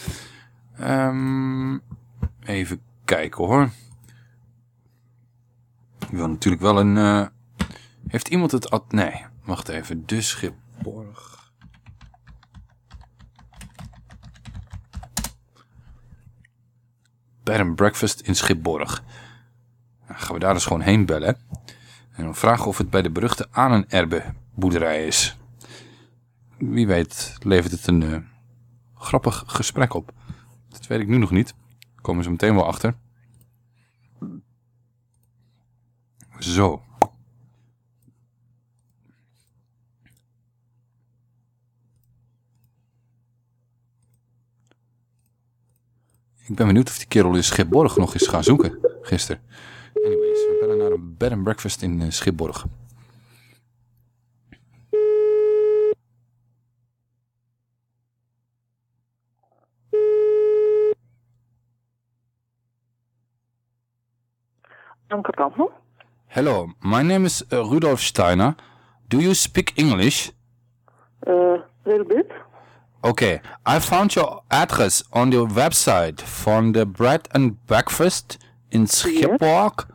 Ehm, even kijken hoor. Ik wil natuurlijk wel een... eh, heeft iemand het... ad- Nee, wacht even. De Schipborg. Bed and Breakfast in Schipborg. Gaan we daar dus gewoon heen bellen. En dan vragen of het bij de beruchte Anenerbe boerderij is. Wie weet levert het een eh, grappig gesprek op. Dat weet ik nu nog niet. Komen ze meteen wel achter. Zo. Ik ben benieuwd of die kerel in Schipborg nog is gaan zoeken gisteren. Naar een bed and breakfast in eh, Schipborg. Hello, my name is uh, Rudolf Steiner. Do you speak English? Uh, little bit. Okay, I found your address on the website from the bread and breakfast in Schipborg. Yes.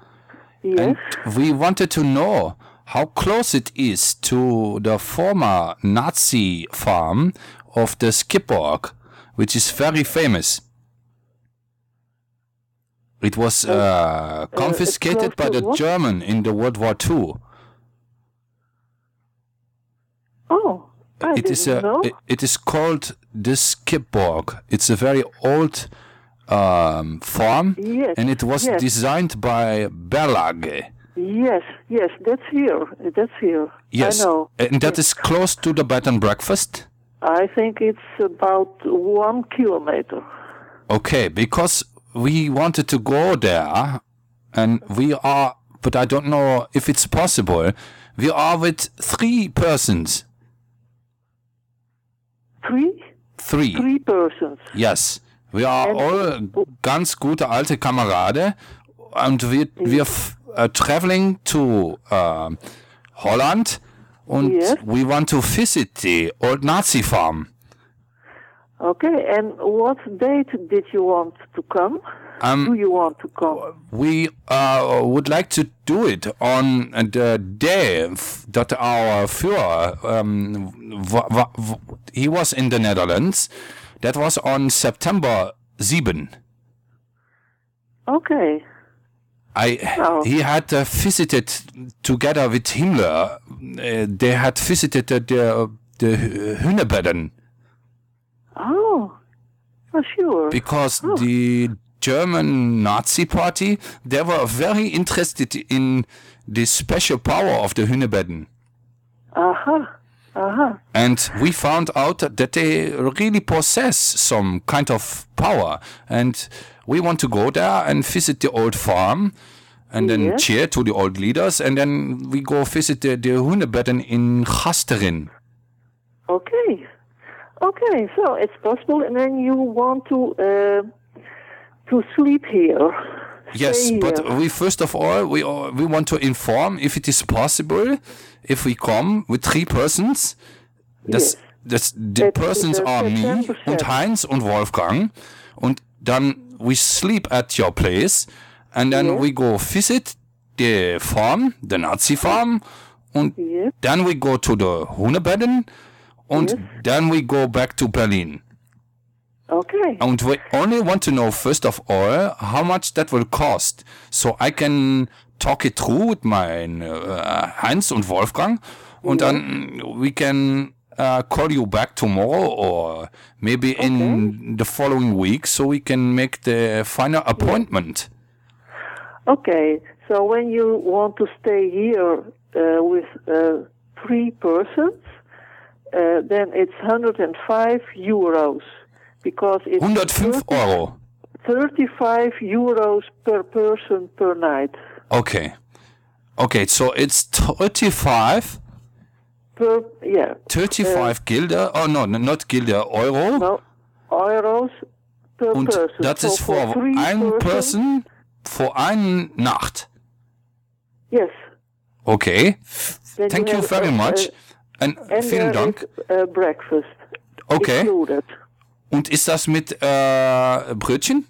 And we wanted to know how close it is to the former Nazi farm of the Skipborg, which is very famous. It was uh, confiscated by the what? German in the World War II. Oh, I it is a, know. it, it is called the Skipborg. It's a very old um, farm, Yes, and it was yes. designed by Berlage. Yes, yes, that's here. That's here. Yes, I know. and that is close to the bed and breakfast. I think it's about one kilometer. Okay, because we wanted to go there, and we are, but I don't know if it's possible. We are with three persons. Three? Three. Three persons. Yes. We are all ganz gute alte Kameraden und wir, wir uh, traveling to uh, Holland und Yes. we want to visit the old Nazi farm. Okay, and what date did you want to come? Um, do you want to come? We uh, would like to do it on the day f- that our Führer, um, he was in the Netherlands. That was on September 7. Okay. I, Oh. He had uh, visited together with Himmler. Uh, they had visited the, the, the Hunebedden Oh, oh sure. because the German Nazi party they were very interested in the special power of the Hunebedden. Aha. Aha. And we found out that they really possess some kind of power. And we want to go there and visit the old farm and then Yes. cheer to the old leaders. And then we go visit the, the Hunebedden in Gasteren. Okay. Okay, so it's possible, and then you want to uh, to sleep here. Yes, Stay but here. we first of all we uh, we want to inform if it is possible if we come with three persons. Das, das, the persons are me 10%. und Heinz und Wolfgang. Und dann we sleep at your place and then Yes. we go visit the farm, the Nazi farm. Und then we go to the Hunebedden und then we go back to Berlin. Okay. And we only want to know first of all how much that will cost, so I can talk it through with my uh, Heinz und Wolfgang, and then we can uh, call you back tomorrow or maybe in the following week, so we can make the final appointment. Okay, so when you want to stay here uh, with uh, three persons, uh, then it's 105 euros because it's 105 euro. 35 euros per person per night. Okay, okay, so it's 35. Per yeah. 35 Gilder, oh no, not Gilder, Euro. No, euros per Und person. das ist for für three ein persons- Person für eine Nacht. Yes. Okay. Then Thank you have, very uh, much. uh, Und and vielen Dank. is, uh, breakfast Okay. included. Und ist das mit äh, Brötchen?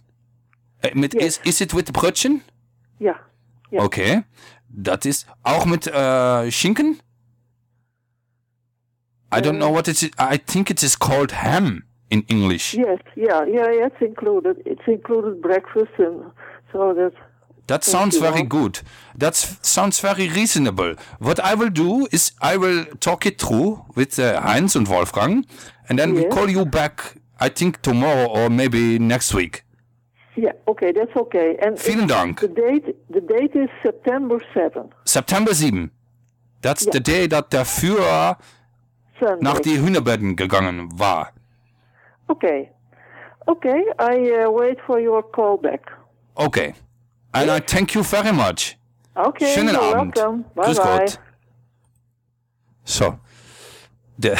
Äh, mit, ist, ist es mit Brötchen? Ja. Ja. Okay. Das ist auch mit äh, Schinken? I don't know what it is. I think it is called ham in English. Yes, yeah, yeah, yeah, it's included. It's included breakfast and so that. That sounds very good. That sounds very reasonable. What I will do is I will talk it through with uh, Heinz and Wolfgang, and then we call you back. I think tomorrow or maybe next week. Yeah, okay, that's okay. And Vielen Dank. The date, the date is September 7. September 7. That's Ja. the day that der Führer Sunday. nach die Hühnerbetten gegangen war. Okay. Okay, I uh, wait for your call back. Okay. And I thank you very much. Okay, Schönen you're Abend. welcome. Bye Grüß bye. Gott. So. De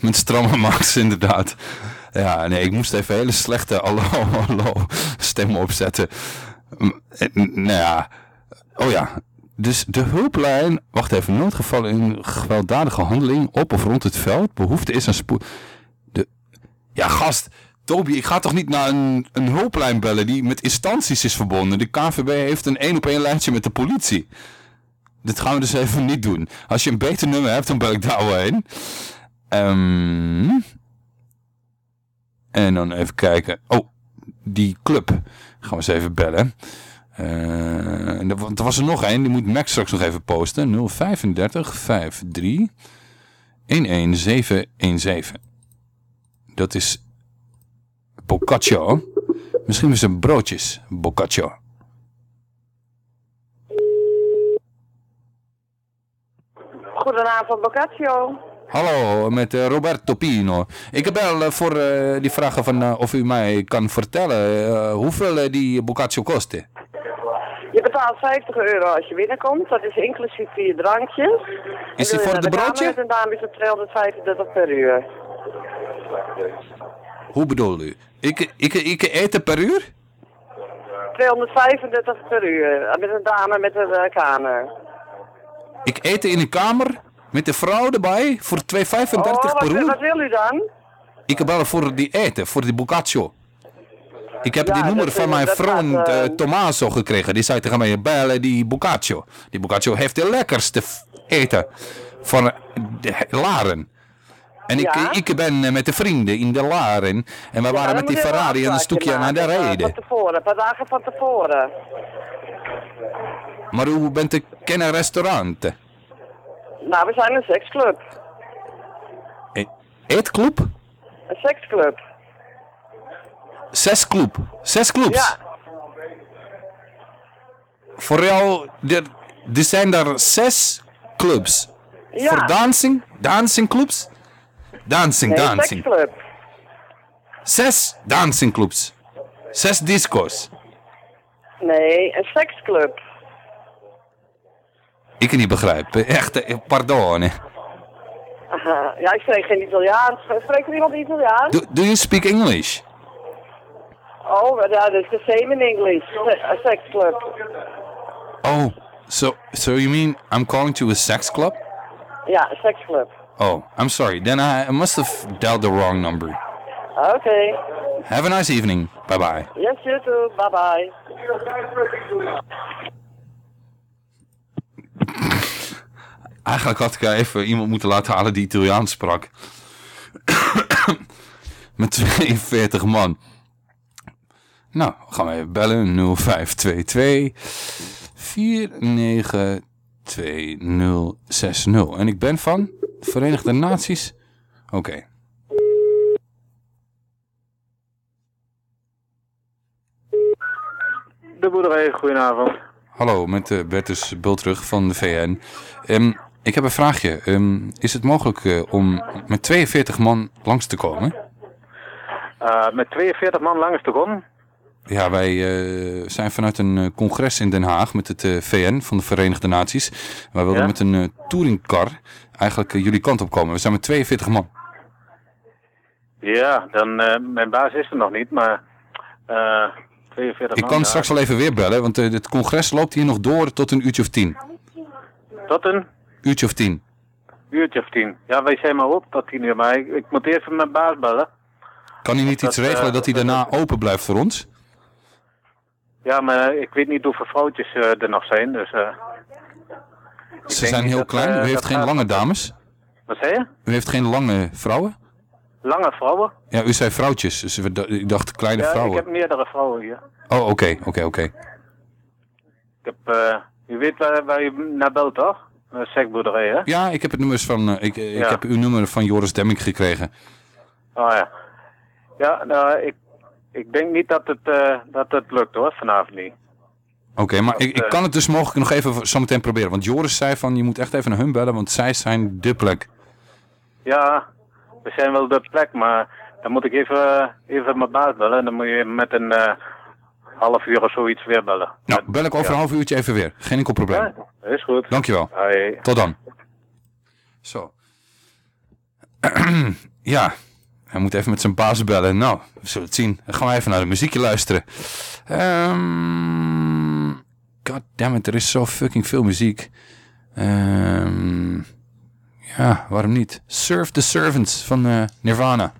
Met stramme Max, inderdaad. Ja, nee, ik moest even hele slechte hallo, hallo stem opzetten. Eh, Nou ja, oh ja. Dus de hulplijn, wacht even, noodgevallen in gewelddadige handeling op of rond het veld. Behoefte is aan spoed. De, ja, gast, Toby, ik ga toch niet naar een, een hulplijn bellen die met instanties is verbonden. De KVB heeft een één op één lijntje met de politie. Dit gaan we dus even niet doen. Als je een beter nummer hebt, dan bel ik daar wel heen. Ehm, en dan even kijken. Oh, die club. Gaan we eens even bellen. Eh, er wa- er was er nog één, die moet Max straks nog even posten. 035 53 11717. Dat is Boccaccio. Misschien is het broodjes. Boccaccio. Goedenavond, Boccaccio. Hallo, met eh, Roberto Pino. Ik bel eh, voor eh, die vragen van of u mij kan vertellen hoeveel die Boccaccio kostte. Je betaalt 50 euro als je binnenkomt. Dat is inclusief vier drankjes. Is die voor je kamer broodje? met een dame is het 235 per uur. Hoe bedoel u? Ik, ik, ik eten per uur? 235 per uur. Met een dame met een kamer. Ik eten in een kamer met de vrouw erbij voor 2,35 oh, wat, per uur? wat wil u dan? Ik heb bellen voor die eten, voor die boccaccio. Ik heb Ja, die nummer van eh, mijn vriend eh, eh, Tommaso gekregen. Die zei tegen mij, bellen die boccaccio. Die boccaccio heeft de lekkerste eten van eh, de Laren. En ik, Ja? ik ben eh, met de vrienden in de Laren. En we waren met die Ferrari en een stukje naar de eh, rijden. Van tevoren, een paar dagen van tevoren. Maar hoe bent u kennen restaurant? Nou, we zijn een seksclub. Eetclub? Een seksclub. Zes club. Zes clubs. Ja. Voor jou, er, er zijn er zes clubs. Ja. Voor dancing, dancing clubs. Dancing, Nee, dancing. seksclub. Zes dancing clubs. Zes disco's. Nee, een seksclub. Ik kan niet begrijpen. Echt, eh, pardon. Aha. Ja, ik spreek geen Italiaans. Spreekt er iemand Italiaans? Do, do you speak English? Oh, dat is the same in English. Se- Een seksclub. Oh, so so you mean I'm calling to a sex club? Ja, een seksclub. Oh, I'm sorry. Then I must have dialed the wrong number. Oké. Have a nice evening. Bye bye. Yes, you too. Bye bye. Eigenlijk had ik even iemand moeten laten halen die Italiaans sprak. Met 42 man. Nou, gaan we even bellen. 0522 492060. En ik ben van de Verenigde Naties. Oké. De boerderij, goedenavond. Hallo, met uh, Bertus Bultrug van de VN. Ehm, ik heb een vraagje. Ehm, is het mogelijk eh, om met 42 man langs te komen? Eh, met 42 man langs te komen. Ja, wij eh, zijn vanuit een eh, congres in Den Haag met het eh, VN van de Verenigde Naties. Wij wilden Ja? met een eh, touringcar eigenlijk eh, jullie kant op komen. We zijn met 42 man. Ja, dan, eh, mijn baas is er nog niet, maar eh 42 Ik kan straks wel even weer bellen, want eh, het congres loopt hier nog door tot een uurtje of tien. Tot een Uurtje of tien. uurtje of tien. Ja, wij zijn maar op tot tien uur, maar ik, ik moet eerst met mijn baas bellen. Kan hij niet Dat, iets regelen eh, dat hij daarna open blijft voor ons? Ja, maar ik weet niet hoeveel vrouwtjes eh, er nog zijn, dus... eh, Ze zijn heel dat, klein. eh, U heeft geen lange dames. Wat zei je? U heeft geen lange vrouwen? Lange vrouwen? Ja, u zei vrouwtjes, dus ik dacht kleine ja, vrouwen. ik heb meerdere vrouwen hier. Oh, oké, oké, oké. Ik heb, eh, u weet waar, waar je naar belt, toch? Een sekboerderij, hè? Ja, ik heb het nummers van, eh, ik, ik heb uw nummer van Joris Demming gekregen. Oh ja. Ja, nou, ik, ik denk niet dat het, eh, dat het lukt hoor, vanavond niet. Oké, maar ik, ik kan het dus mogelijk nog even zo meteen proberen. Want Joris zei van, je moet echt even naar hun bellen, want zij zijn de plek. Ja, we zijn wel de plek, maar dan moet ik even, even mijn baas bellen. En dan moet je met een eh, half uur of zoiets weer bellen. Nou, bel ik over Ja. een half uurtje even weer. Geen enkel probleem. Ja, is goed. Dankjewel. Hoi. Tot dan. Zo. ja, hij moet even met zijn baas bellen. Nou, we zullen het zien. Dan gaan we even naar de muziekje luisteren. Ehm God damn it, er is zo fucking veel muziek. Ehm ja, waarom niet? Serve the Servants van eh, Nirvana.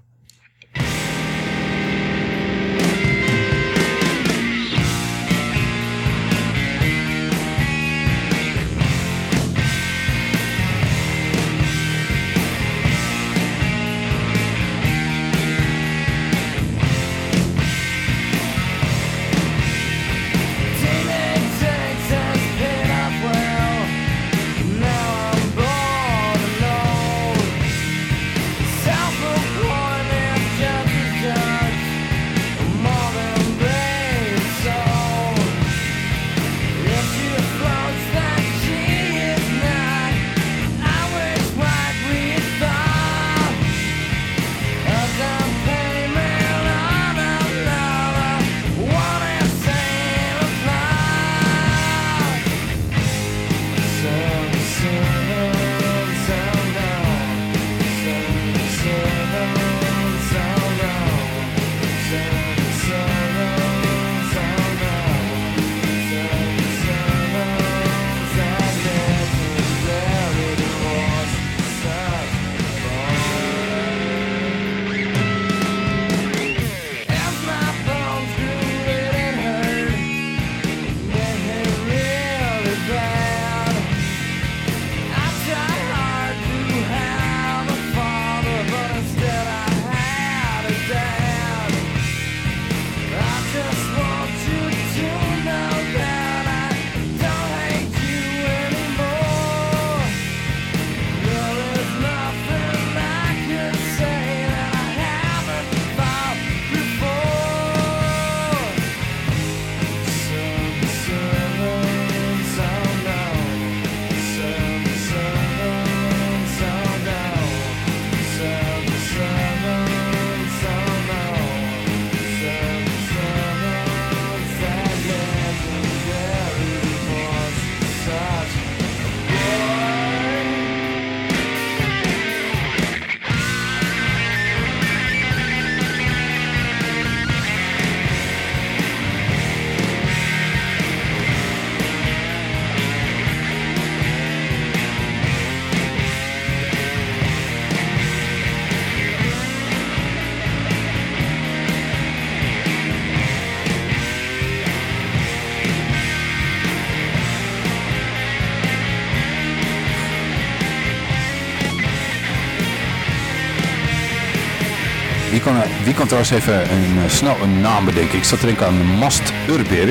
Kan trouwens even een, eh, snel een naam bedenken? Ik zat te denken aan Mast Urber.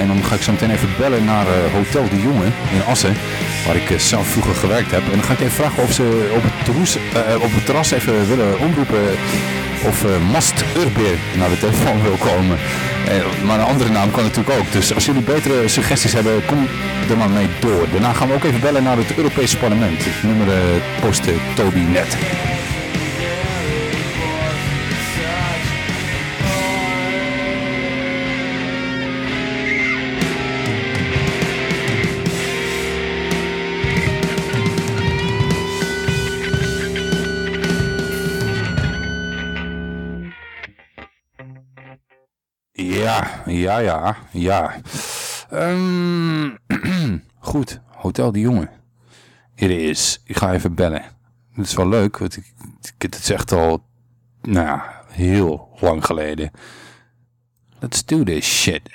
En dan ga ik zo meteen even bellen naar eh, Hotel de Jonge in Assen. Waar ik eh, zelf vroeger gewerkt heb. En dan ga ik even vragen of ze op het, terras, op het terras even willen omroepen of Mast Urber naar de telefoon wil komen. Maar een andere naam kan natuurlijk ook. Dus als jullie betere suggesties hebben, kom er maar mee door. Daarna gaan we ook even bellen naar het Europese parlement. Het nummer postte Toby net. Ja, ja, ja. Ehm, goed, Hotel de Jonge. Hier is. Ik ga even bellen. Het is wel leuk, want ik, het echt al, nou ja, heel lang geleden. Let's do this shit.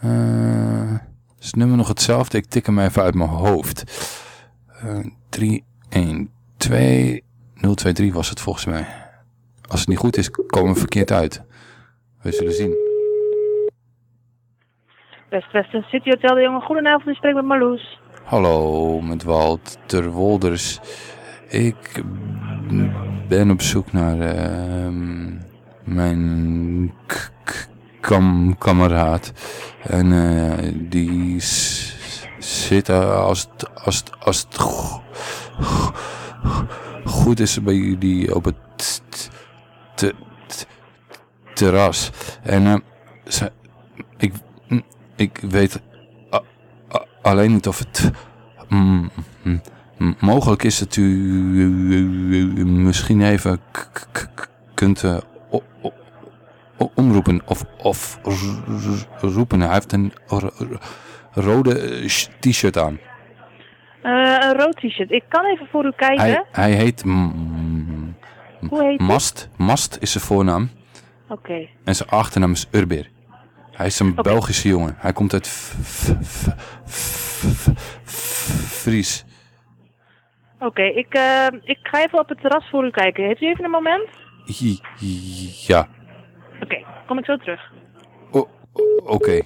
Eh, is het nummer nog hetzelfde? Ik tik hem even uit mijn hoofd. Eh 3, 1, 2, 0, 2, 3 was het volgens mij. Als het niet goed is, komen we verkeerd uit. We zullen zien. West Western City Hotel de Jonge. Goedenavond, ik spreek met Marloes. Hallo, met Walter Wolders. Ik ben op zoek naar ehm, mijn kam kameraad. En eh, die zit als het, als het, als het go- go- goed is bij jullie op het t- t- t- terras. En eh, ze, ik, ik weet a- a- alleen niet of het mm, mm, mm, mogelijk is dat u, u- u- u misschien even kunt o- omroepen of, of roepen. Hij heeft een rode eh, sh- t-shirt aan. Een rood t-shirt. Ik kan even voor u kijken. Hij, hij heet mm, Hoe heet? Mast. Mast is zijn voornaam. Oké. En zijn achternaam is Urber. Hij is een Belgische jongen. Hij komt uit Fries. Oké, ik, eh, ik ga even op het terras voor u kijken. Heeft u even een moment? Ja, Oké, kom ik zo terug. oké.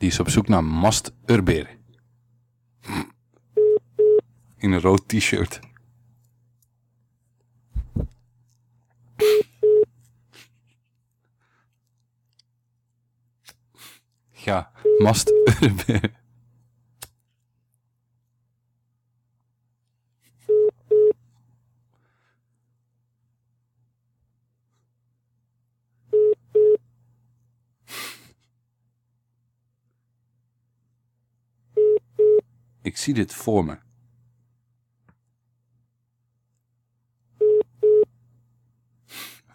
Die is op zoek naar Mast Urber. In een rood t-shirt. Ja, Mast Ik zie dit voor me.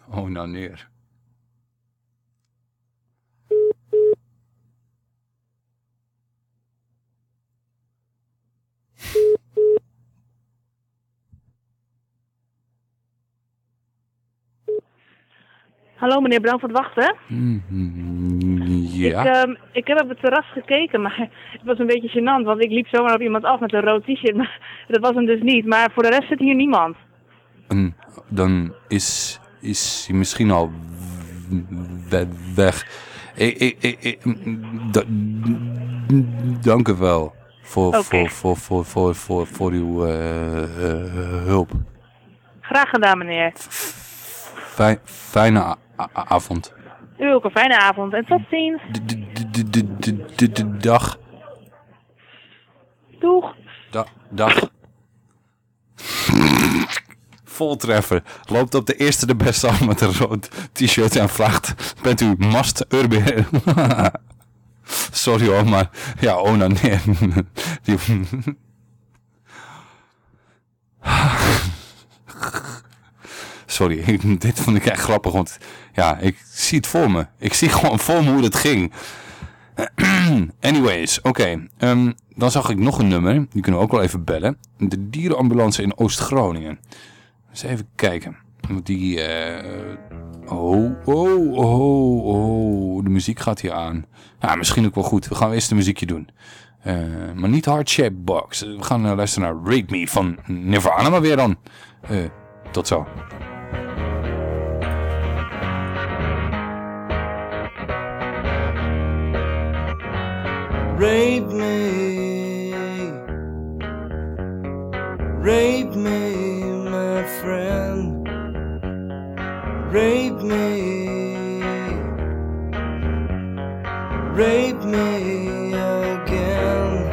Oh, nou neer. Hallo meneer, bedankt voor het wachten. Mhm, Ja. Ik, ehm, ik heb op het terras gekeken, maar het was een beetje gênant, want ik liep zomaar op iemand af met een rood t-shirt, maar dat was hem dus niet. Maar voor de rest zit hier niemand. En dan is, is hij misschien al we- weg. Ik, ik, ik, ik- da- dank u wel voor, voor, voor, voor, voor, voor, voor uw eh, eh, hulp. Graag gedaan meneer. Fijn, fijne avond. U ook een fijne avond en tot ziens. Dag. Doeg. Da- dag. Voltreffer. Loopt op de eerste de beste af met een rood t-shirt en vraagt... Bent u Mast Urber? Sorry hoor, maar... Ja, oh nou nee. Die sorry, dit vond ik echt grappig, want ja, ik zie het voor me. Ik zie gewoon voor me hoe dat ging. Anyways, oké. Ehm, dan zag ik nog een nummer, die kunnen we ook wel even bellen. De dierenambulance in Oost-Groningen. Eens even kijken. Want die... Eh, oh, oh, oh, oh, de muziek gaat hier aan. Ja, misschien ook wel goed. We gaan eerst een muziekje doen. Eh, maar niet Hard Shape Box. We gaan eh, luisteren naar Rape Me van Nirvana maar weer dan. Tot zo. Rape me, rape me, my friend. Rape me, rape me again.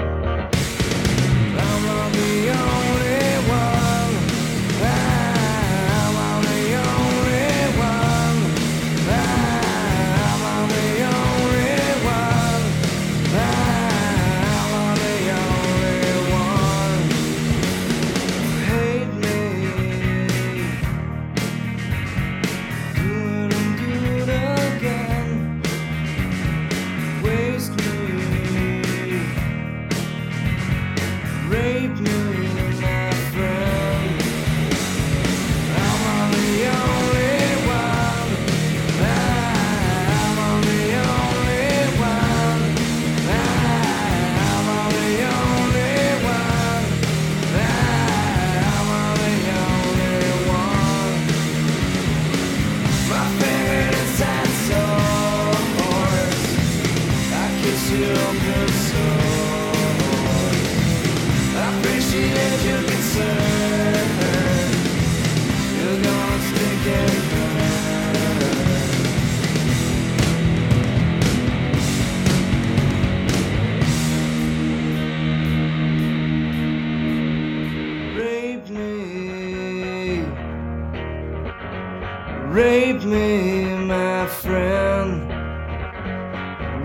me, my friend.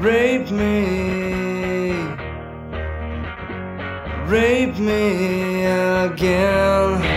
Rape me, rape me again.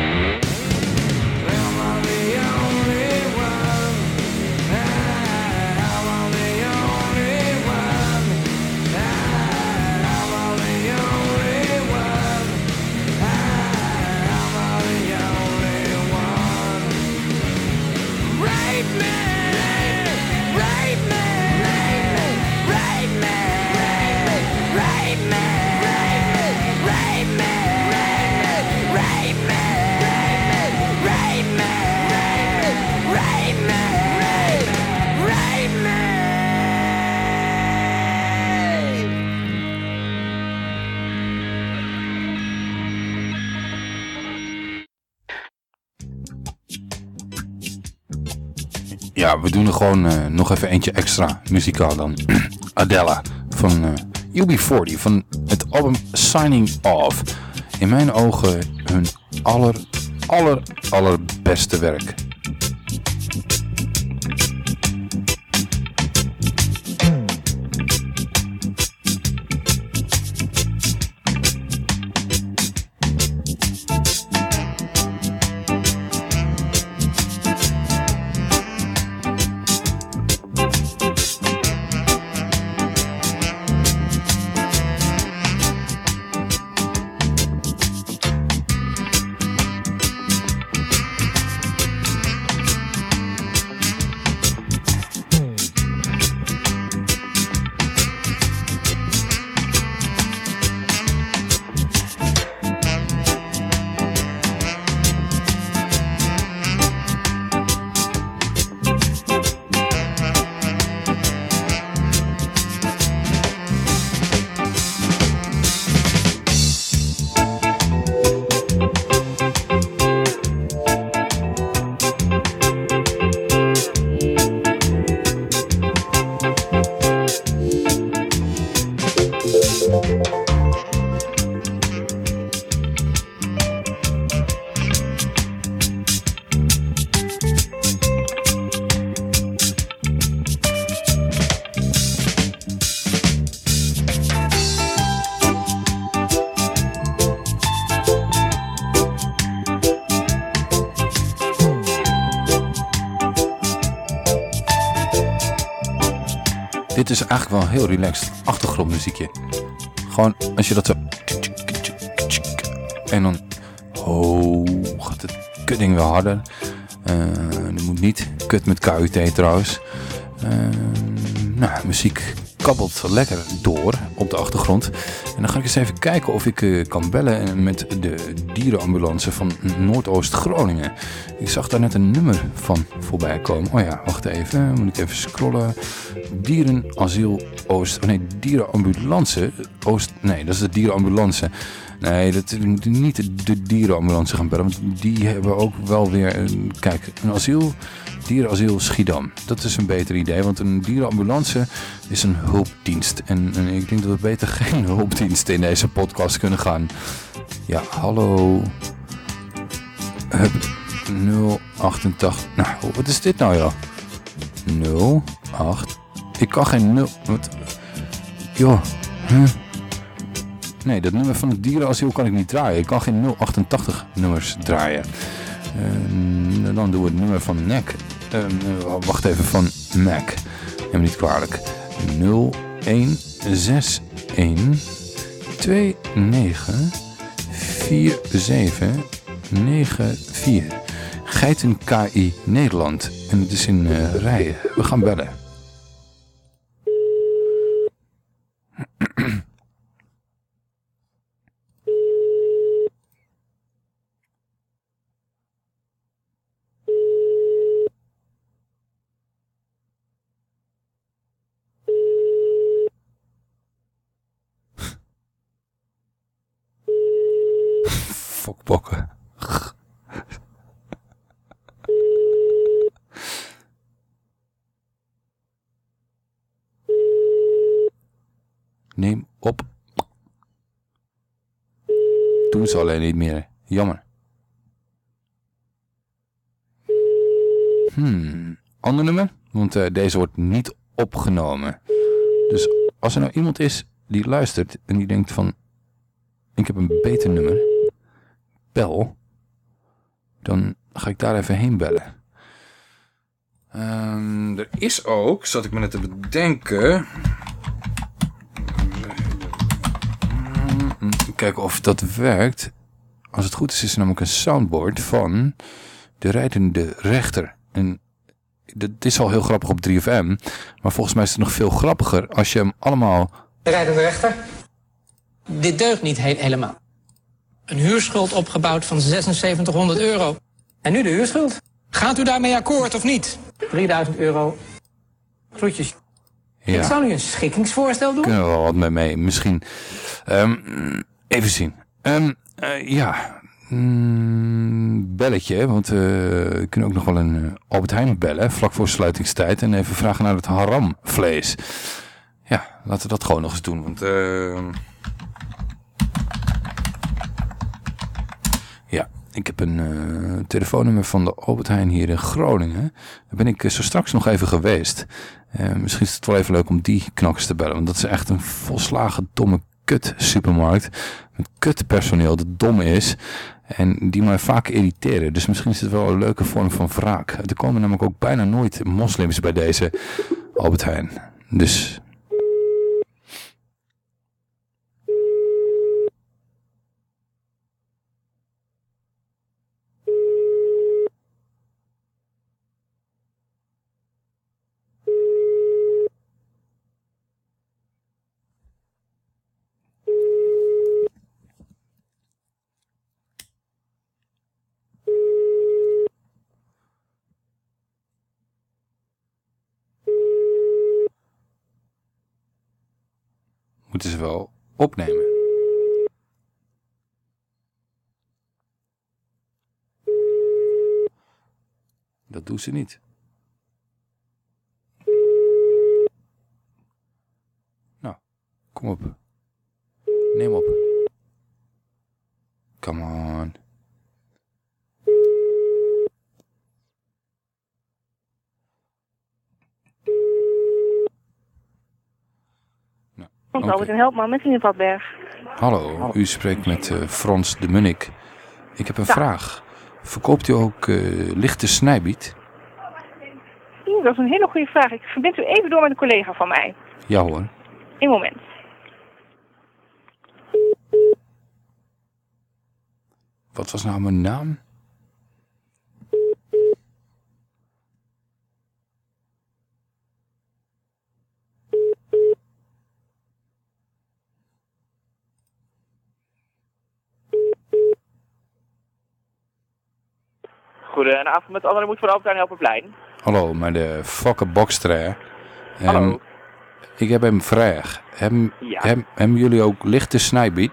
we doen er gewoon eh, nog even eentje extra muzikaal dan. Adela van eh, uh, UB40 van het album Signing Off. In mijn ogen hun aller, aller, allerbeste werk. heel relaxed achtergrondmuziekje. Gewoon als je dat zo... En dan... Oh, gaat het kudding wel harder. Uh, eh, dat moet niet. Kut met KUT trouwens. Eh, nou, muziek kabbelt lekker door op de achtergrond. En dan ga ik eens even kijken of ik eh, kan bellen met de dierenambulance van Noordoost-Groningen. Ik zag daar net een nummer van voorbij komen. Oh ja, wacht even. Moet ik even scrollen. Dierenasiel Oost... Oh nee, dierenambulance Oost... Nee, dat is de dierenambulance. Nee, dat niet de dierenambulance gaan bellen. Want die hebben ook wel weer... Een, kijk, een asiel... Dierenasiel Schiedam. Dat is een beter idee, want een dierenambulance is een hulpdienst. En, en ik denk dat we beter geen hulpdiensten in deze podcast kunnen gaan. Ja, hallo. Hup, 088. Nou, wat is dit nou, joh? 08. Ik kan geen 0. Wat? Nee, dat nummer van het dierenasiel kan ik niet draaien. Ik kan geen 088 nummers draaien. Uh, dan doen we het nummer van NEC. Uh, wacht even, van Mac. Neem niet kwalijk. 0161 29 4794. Geiten KI Nederland. En het is in uh, Rijen. We gaan bellen. Fokbokken. Neem op. Doen ze alleen niet meer. Jammer. Hmm. Ander nummer? Uh, deze wordt niet opgenomen. Dus als er nou iemand is die luistert en die denkt van... Ik heb een beter nummer. Bel. Dan ga ik daar even heen bellen. Um, er is ook, zat ik me net te bedenken... Kijken of dat werkt. Als het goed is, is er namelijk een soundboard van de rijdende rechter. En dat is al heel grappig op 3FM. Maar volgens mij is het nog veel grappiger als je hem allemaal... De rijdende rechter. Dit deugt niet he helemaal. Een huurschuld opgebouwd van 7600 euro. En nu de huurschuld. Gaat u daarmee akkoord of niet? 3000 euro. Groetjes. Ja. Ik zou nu een schikkingsvoorstel doen. Kunnen we wel wat mee, mee misschien. Um, even zien. Um, uh, ja, mm, belletje, want uh, we kunnen ook nog wel een uh, Albert Heijn bellen, vlak voor sluitingstijd. En even vragen naar het haramvlees. Ja, laten we dat gewoon nog eens doen, want... Uh, ja, ik heb een telefoonnummer van de Albert Heijn hier in Groningen. Daar ben ik zo straks nog even geweest. Misschien is het wel even leuk om die knakkers te bellen. Want dat is echt een volslagen domme kut supermarkt. Met kut personeel dat dom is. En die mij vaak irriteren. Dus misschien is het wel een leuke vorm van wraak. Er komen namelijk ook bijna nooit moslims bij deze Albert Heijn. Dus... moeten ze wel opnemen. Dat doen ze niet. Nou, kom op. Neem op. Come on. Frans Albert en Helpman met in Badberg. Hallo, u spreekt met uh, Frans de Munnik. Ik heb een ja. vraag. Verkoopt u ook uh, lichte snijbiet? Oeh, dat is een hele goede vraag. Ik verbind u even door met een collega van mij. Ja hoor. Een moment. Wat was nou mijn naam? Goedenavond met André Moed van Alpijn Helperplein. Hallo, met de Fokke Bokstra. Hallo. Ik heb een vraag. Hebben, Ja. hebben, hebben jullie ook lichte snijbiet?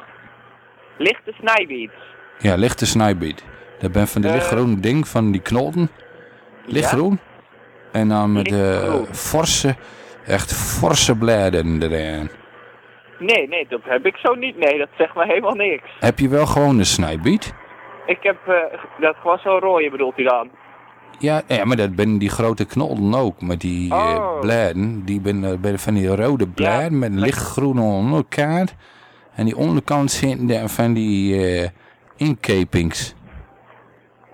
Lichte snijbeat. Ja, lichte snijbiet. Dat ben van die Eh. lichtgroene ding van die knolten. Lichtgroen. En dan met de forse, echt forse bladen erin. Nee, nee, dat heb ik zo niet. Nee, dat zegt me helemaal niks. Heb je wel gewoon een snijbiet? Ik heb eh, dat gewoon zo rooien bedoelt u dan? Ja, ja, maar dat ben die grote knollen ook. Met die eh, Oh. bladen. Die ben, eh, ben van die rode bladen met lichtgroene onderkant. En die onderkant zitten daar van die eh inkepings.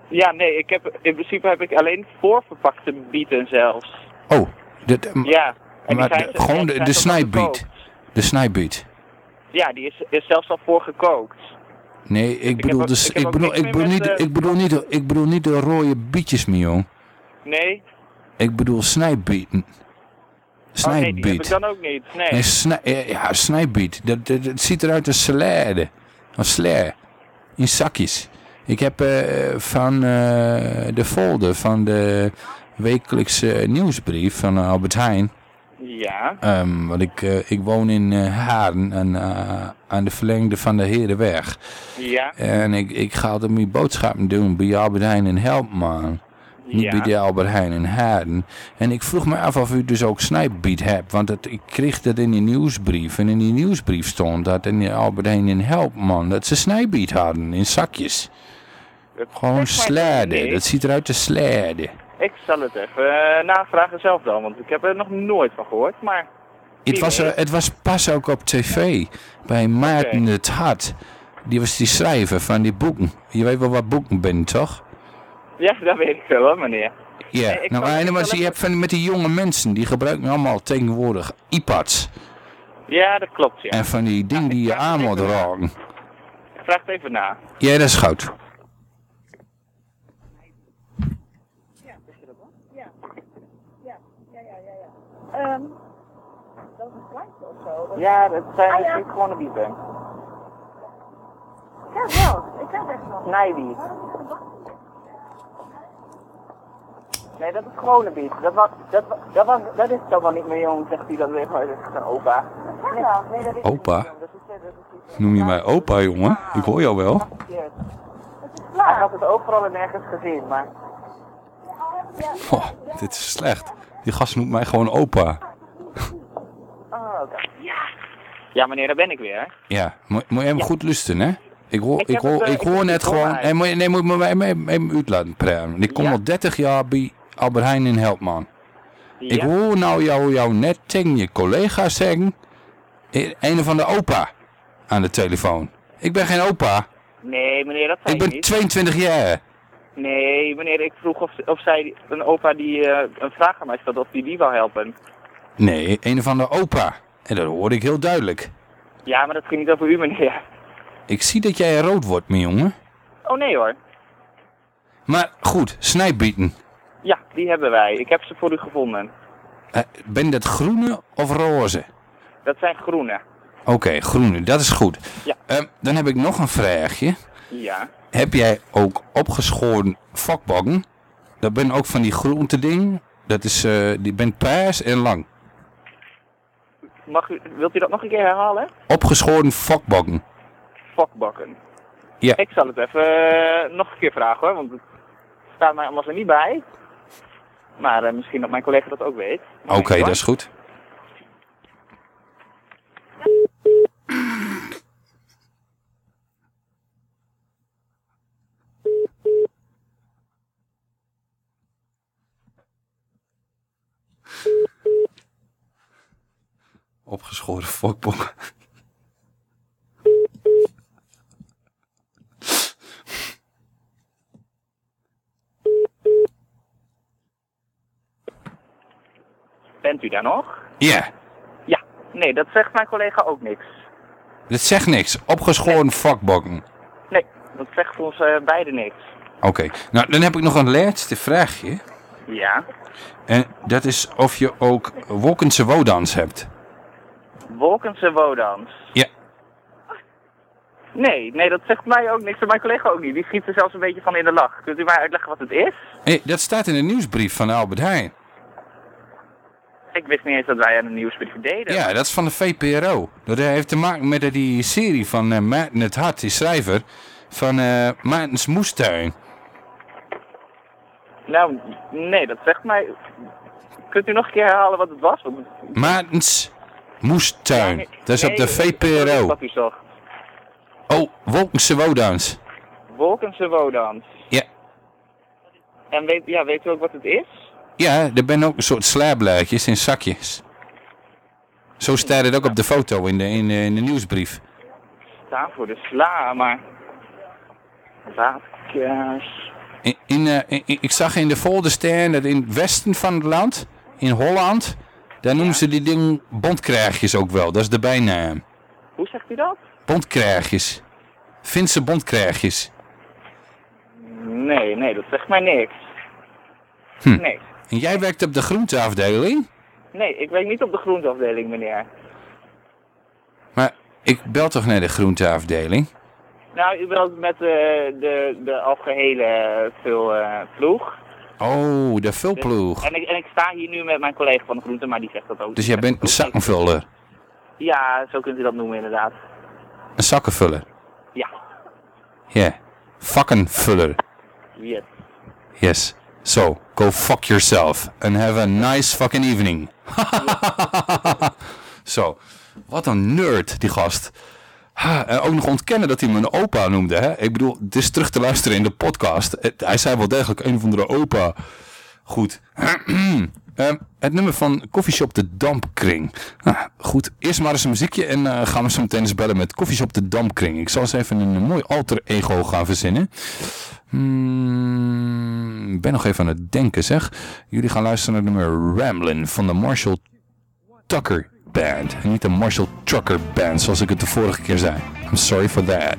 Ja, nee, ik heb, in principe heb ik alleen voorverpakte bieten zelfs. Oh, dit, m- Ja. En maar zijn, de- gewoon de, de snijbiet. De snijbiet. Ja, die is, is zelfs al voorgekookt. Nee, ik bedoel, dus, ik bedoel, ik, bedoel niet, eh, ik, bedoel niet, ik bedoel niet de rode bietjes, Mion. Nee? Ik bedoel snijbieten. Oh nee, die heb ik Snijbiet. dan ook niet. Nee. Nee, snij, ja, snijbiet. Dat, dat, dat ziet eruit als salade. Als sla. In zakjes. Ik heb eh, van eh, de folder van de wekelijkse nieuwsbrief van Albert Heijn. Ja. Ehm, want ik, eh, ik woon in eh, Haren aan, eh, aan de verlengde van de Herenweg. Ja. En ik, ik ga altijd mijn boodschappen doen bij Albert Heijn in Helpman. Niet Ja. bij de Albert Heijn in Haren. En ik vroeg me af of u dus ook snijbiet hebt. Want het, ik kreeg dat in die nieuwsbrief. En in die nieuwsbrief stond dat in de Albert Heijn in Helpman. Dat ze snijbiet hadden in zakjes. Gewoon slade. nee. Dat ziet eruit als slade. Ik zal het even eh, navragen zelf dan, want ik heb er nog nooit van gehoord, maar... Het was, weet. eh, het was pas ook op tv. Bij Maarten het Hart. Die was die schrijver van die boeken. Je weet wel wat boeken bent, toch? Ja, dat weet ik wel hoor, meneer. Ja, Nee, nou, ik maar je hebt van, met die jonge mensen, die gebruiken allemaal tegenwoordig iPads. Ja, dat klopt, ja. En van die dingen die je aan moet raken. Ik vraag het even na. Ja, dat is goed. Ehm, dat is een kleintje of zo. Ja, dat zijn Ah, ja. natuurlijk gewoon een bieten. Ja, wel. Ik heb echt nog. Snijbiet. Nee, dat is gewone biet. Dat, was, dat, dat, was, dat is toch wel niet meer jong, zegt hij dat weer, maar dat is een opa. Ja, nee, dat is Opa? Noem je mij opa, jongen? Ik hoor jou wel. Hij had het overal en nergens gezien, maar... Oh, dit is slecht. Die gast noemt mij gewoon opa. Oh, oké. Ja. Ja, meneer, daar ben ik weer. Ja, moet, moet je hem goed luisteren, hè? Ik hoor, Ik ik heb hoor, het, eh, ik hoor net gewoon... Nee, moet nee, moet mij even, even uit laten praten. Ik kom al 30 jaar bij Albert Heijn in Helpman. Ik hoor nou jou, jou net tegen je collega zeggen... eh, Een van de opa aan de telefoon. Ik ben geen opa. Nee, meneer, dat zei Ik ben niet. 22 jaar. Nee, meneer, ik vroeg of, of zij, een opa die eh, een vraag aan mij stelde, of die die wou helpen. Nee, een van de opa. En dat hoorde ik heel duidelijk. Ja, maar dat ging niet over u, meneer. Ik zie dat jij rood wordt, mijn jongen. Oh, nee hoor. Maar goed, snijbieten. Ja, die hebben wij. Ik heb ze voor u gevonden. Eh, ben dat groene of roze? Dat zijn groene. Oké, groene, dat is goed. Ja. Ehm, dan heb ik nog een vraagje. Ja. Heb jij ook opgeschoren vakbakken? Dat ben ook van die groente ding. Dat is, eh, die bent paars en lang. Mag u, wilt u dat nog een keer herhalen? Opgeschoren vakbakken. Fokbakken. Ja. Ik zal het even eh, nog een keer vragen hoor, want het staat mij anders er niet bij. Maar eh, misschien dat mijn collega dat ook weet. Oké, dat is goed. Opgeschoren fokbok. Bent u daar nog? Ja, Ja. Nee, dat zegt mijn collega ook niks. dat zegt niks. Opgeschoren vakbakken. Nee, dat zegt ons eh, beiden niks. Oké, nou dan heb ik nog een laatste vraagje. Ja. En dat is of je ook Wolkense Wodans hebt. Wolkense Wodans. Ja. Nee, nee, dat zegt mij ook niks en mijn collega ook niet. Die schiet er zelfs een beetje van in de lach. Kunt u mij uitleggen wat het is? Hey, dat staat in de nieuwsbrief van Albert Heijn. Ik wist niet eens dat wij aan een nieuwsbrief deden. Ja, dat is van de VPRO. Dat heeft te maken met die serie van eh Maarten het Hart, die schrijver, van eh Maartens Moestuin. Nou, nee, dat zegt mij... Kunt u nog een keer herhalen wat het was? Maartens Moestuin. Dat is op de VPRO. Wat u zocht. Oh, Wolkense Wodans. Wolkense Wodans. Ja. En weet, ja, weet u ook wat het is? Ja, er zijn ook een soort slaabluidjes in zakjes. Zo staat het ook op de foto in de, in de, in de nieuwsbrief. Staan voor de sla, maar... Zaadkers... In, in, eh, in- ik zag in de folder staan dat in het westen van het land, in Holland, daar noemen ze die ding bondkrijgjes ook wel. Dat is de bijnaam. Hoe zegt u dat? Bondkrijgjes. Finse bondkrijgjes. Nee, nee, dat zegt mij niks. Hm. Nee. En jij werkt op de groenteafdeling? Nee, ik werk niet op de groenteafdeling, meneer. Maar ik bel toch naar de groenteafdeling? Nou, u bent met eh, de, de algehele veel eh, ploeg. Oh, de vulploeg. En ik, en ik sta hier nu met mijn collega van de groente, maar die zegt dat ook. Dus jij bent een zakkenvuller. Ja, zo kunt u dat noemen inderdaad. Een zakkenvuller. Ja. Ja. Vakkenvuller. Yes. Yes. So, go fuck yourself and have a nice fucking evening. Zo. Wat een nerd, die gast. En ook nog ontkennen dat hij me een opa noemde. Hè? Ik bedoel, het is terug te luisteren in de podcast. Hij zei wel degelijk een of andere opa. Goed. Ehm, het nummer van Coffeeshop de Dampkring. Nou, goed, eerst maar eens een muziekje en eh, gaan we zo meteen eens bellen met Coffeeshop de Dampkring. Ik zal eens even een, mooi alter ego gaan verzinnen. Hmm, Ik ben nog even aan het denken zeg. Jullie gaan luisteren naar het nummer Ramblin' van de Marshall Tucker Band. En niet de Marshall Trucker Band zoals ik het de vorige keer zei. I'm sorry for that.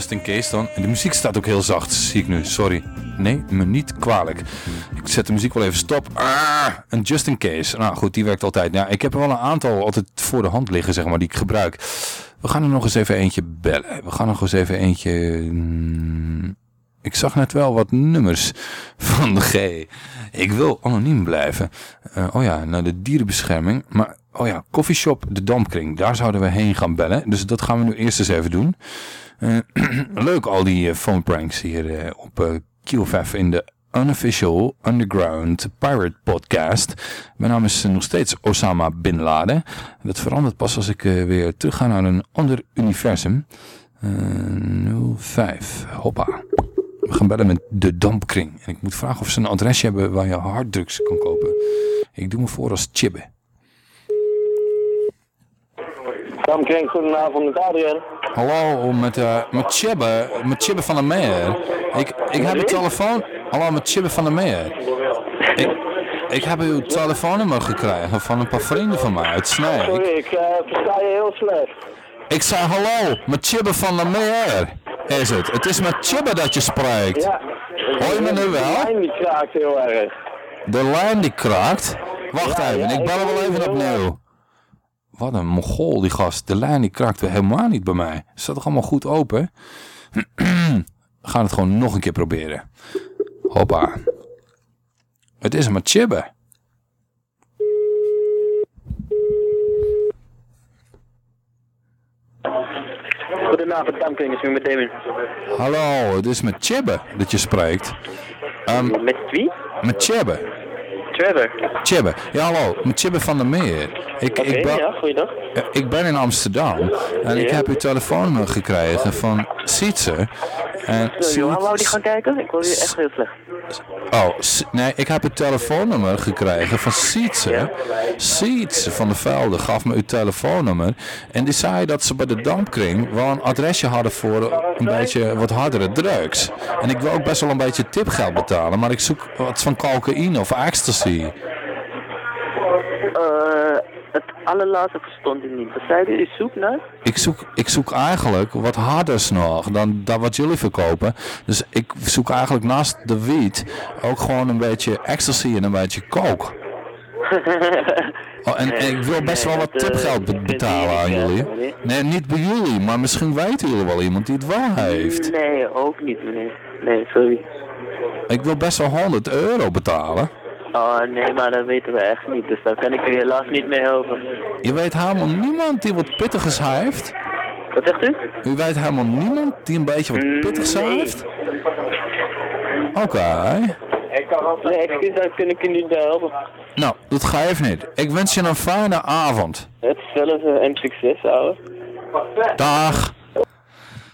Just in case dan. En de muziek staat ook heel zacht, zie ik nu. Sorry. Nee, me niet kwalijk. Ik zet de muziek wel even stop. Ah, een just in case. Nou goed, die werkt altijd. Ja, ik heb er wel een aantal altijd voor de hand liggen, zeg maar, die ik gebruik. We gaan er nog eens even eentje bellen. We gaan nog eens even eentje... mm, Ik zag net wel wat nummers van de G. Ik wil anoniem blijven. Eh, oh ja, naar de dierenbescherming. Maar, oh ja, coffeeshop De Dampkring. Daar zouden we heen gaan bellen. Dus dat gaan we nu eerst eens even doen. Eh, leuk al die eh, phone pranks hier eh, op QFF in de Unofficial Underground Pirate Podcast. Mijn naam is nog steeds Osama Bin Laden. Dat verandert pas als ik weer terug ga naar een ander universum. Eh 05, hoppa. We gaan bellen met de Dampkring. En ik moet vragen of ze een adresje hebben waar je harddrugs kan kopen. Ik doe me voor als Chibbe. Dampkring, goedenavond met Adriaan. Hallo, met, eh met Chibbe, met Chibbe van der Meer. Ik, ik heb uw telefoon... Hallo, met Chibbe van der Meer. Ik, ik heb uw telefoonnummer gekregen van een paar vrienden van mij uit Snee. Sorry, ik eh, versta je heel slecht. Ik zei hallo, met Chibbe van der Meer. Is het? Het is met Chibbe dat je spreekt. Ja. Hoor je me nu wel? De lijn die kraakt heel erg. De lijn die kraakt. Wacht Ja, even, ja, ik bel wel even opnieuw. Wat een mongool die gast. De lijn die kraakt weer helemaal niet bij mij. Staat toch allemaal goed open? We gaan het gewoon nog een keer proberen. Hoppa. Het is maar chibbe. Goedenavond, Dampkring, is u met Damien. Hallo, het is met chibbe dat je spreekt. Ehm, Met wie? met chibbe. Chibbe. Ja, hallo. Met van der Meer. Ik, ik, ben, ja, goeiedag. ik ben in Amsterdam en ik Ja. heb uw telefoonnummer gekregen van Sietse. En Johan, wou die gaan kijken? Ik hoor je echt heel slecht. Oh, nee, ik heb het telefoonnummer gekregen van Sietse. Sietse van de Velde gaf me uw telefoonnummer. En die zei dat ze bij de Dampkring wel een adresje hadden voor een beetje wat hardere drugs. En ik wil ook best wel een beetje tipgeld betalen, maar ik zoek wat van cocaïne of ecstasy. Eh, het allerlaatste verstond ik niet. Wat zei u? Zoekt naar? Ik zoek, ik zoek eigenlijk wat harders nog dan, dan wat jullie verkopen. Dus ik zoek eigenlijk naast de wiet ook gewoon een beetje ecstasy en een beetje coke. Oh, en, en ik wil best wel wat tipgeld be- betalen aan jullie. Nee, niet bij jullie, maar misschien weten jullie wel iemand die het wel heeft. Nee, ook niet, meneer. Nee, sorry. Ik wil best wel 100 euro betalen. Oh, nee, maar dat weten we echt niet. Dus daar kan ik u helaas niet mee helpen. Je weet helemaal niemand die wat pittigers heeft. Wat zegt u? U weet helemaal niemand die een beetje wat pittigs heeft? Oké. Nee, excuus, daar kan ik u niet bij helpen. Nou, dat geeft niet. Ik wens je een fijne avond. Hetzelfde en succes, ouwe. Dag.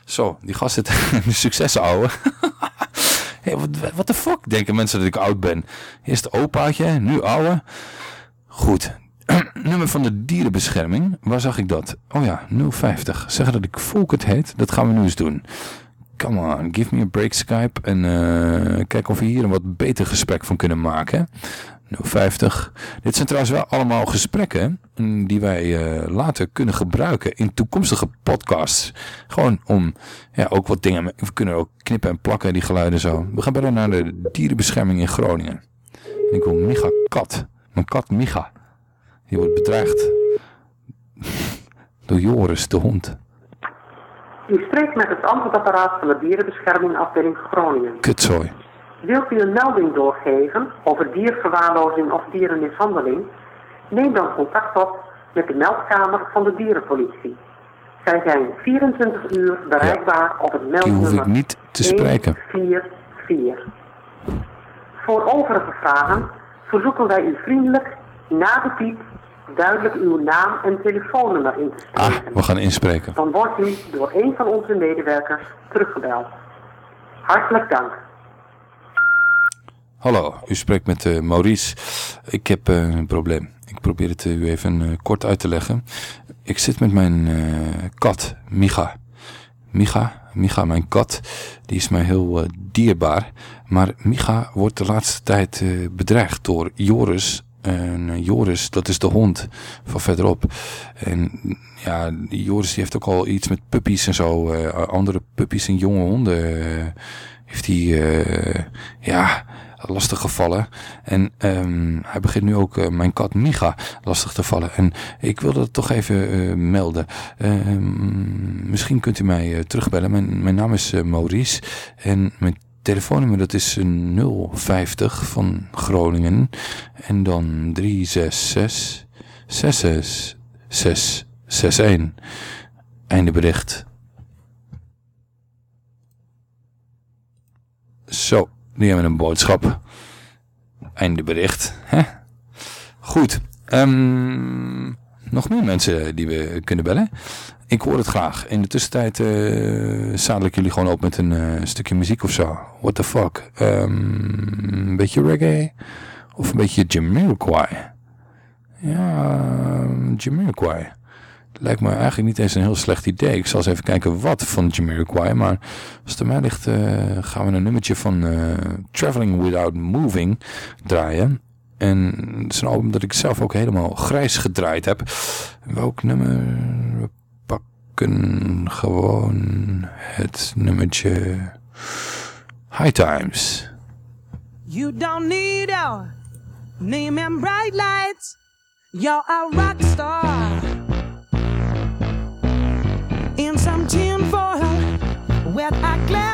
Zo, die gast zit in succes, ouwe. Wat, de fuck denken mensen dat ik oud ben? Eerst opaatje, nu ouwe. Goed. Nummer van de dierenbescherming. Waar zag ik dat? Oh ja, 050. Zeggen dat ik Volkert heet. Dat gaan we nu eens doen. Come on, give me a break Skype. En eh kijken of we hier een wat beter gesprek van kunnen maken. 050. Dit zijn trouwens wel allemaal gesprekken mm, die wij eh, later kunnen gebruiken in toekomstige podcasts. Gewoon om ja, ook wat dingen, we kunnen ook knippen en plakken die geluiden zo. We gaan bijna naar de dierenbescherming in Groningen. En ik wil Micha Kat. Mijn kat Micha. Die wordt bedreigd door Joris, de hond. U spreekt met het antwoordapparaat van de dierenbescherming afdeling Groningen. Kutzooi. Wilt u een melding doorgeven over dierverwaarlozing of dierenmishandeling? Neem dan contact op met de meldkamer van de dierenpolitie. Zij zijn 24 uur bereikbaar op het Die hoef ik meldnummer niet te spreken. 144. Voor overige vragen verzoeken wij u vriendelijk na de piep duidelijk uw naam en telefoonnummer in te spreken. Ah, we gaan inspreken. Dan wordt u door een van onze medewerkers teruggebeld. Hartelijk dank. Hallo, u spreekt met eh, Maurice. Ik heb eh, een probleem. Ik probeer het u even eh, kort uit te leggen. Ik zit met mijn eh, kat, Micha. Micha, Micha, mijn kat, die is mij heel eh, dierbaar. Maar Micha wordt de laatste tijd eh, bedreigd door Joris, En eh, Joris, dat is de hond van verderop. En ja, Joris die heeft ook al iets met puppies en zo. eh, andere puppies en jonge honden eh, heeft hij, eh, ja, lastig gevallen. En ehm, hij begint nu ook eh, mijn kat Micha lastig te vallen. En ik wilde het toch even eh, melden. Ehm, misschien kunt u mij eh, terugbellen. Mijn, mijn naam is Maurice. En mijn telefoonnummer dat is eh, 050 van Groningen. En dan 366 66 661. Einde bericht. Zo, nu hebben een boodschap. Einde bericht. Hè? Goed. ehm, nog meer mensen die we kunnen bellen. Ik hoor het graag. In de tussentijd eh zadel ik jullie gewoon op met een eh, stukje muziek of zo. What the fuck. Ehm, een beetje reggae. Of een beetje Jamiroquai. Ja, Jamiroquai. Lijkt me eigenlijk niet eens een heel slecht idee. Ik zal eens even kijken wat van Jamiroquai. Maar als het aan mij ligt eh, gaan we een nummertje van eh, Traveling Without Moving draaien. En het is een album dat ik zelf ook helemaal grijs gedraaid heb. Welk nummer? We pakken gewoon het nummertje High Times. You don't need our name and bright lights. You're a rock star. In some tin foil with a glass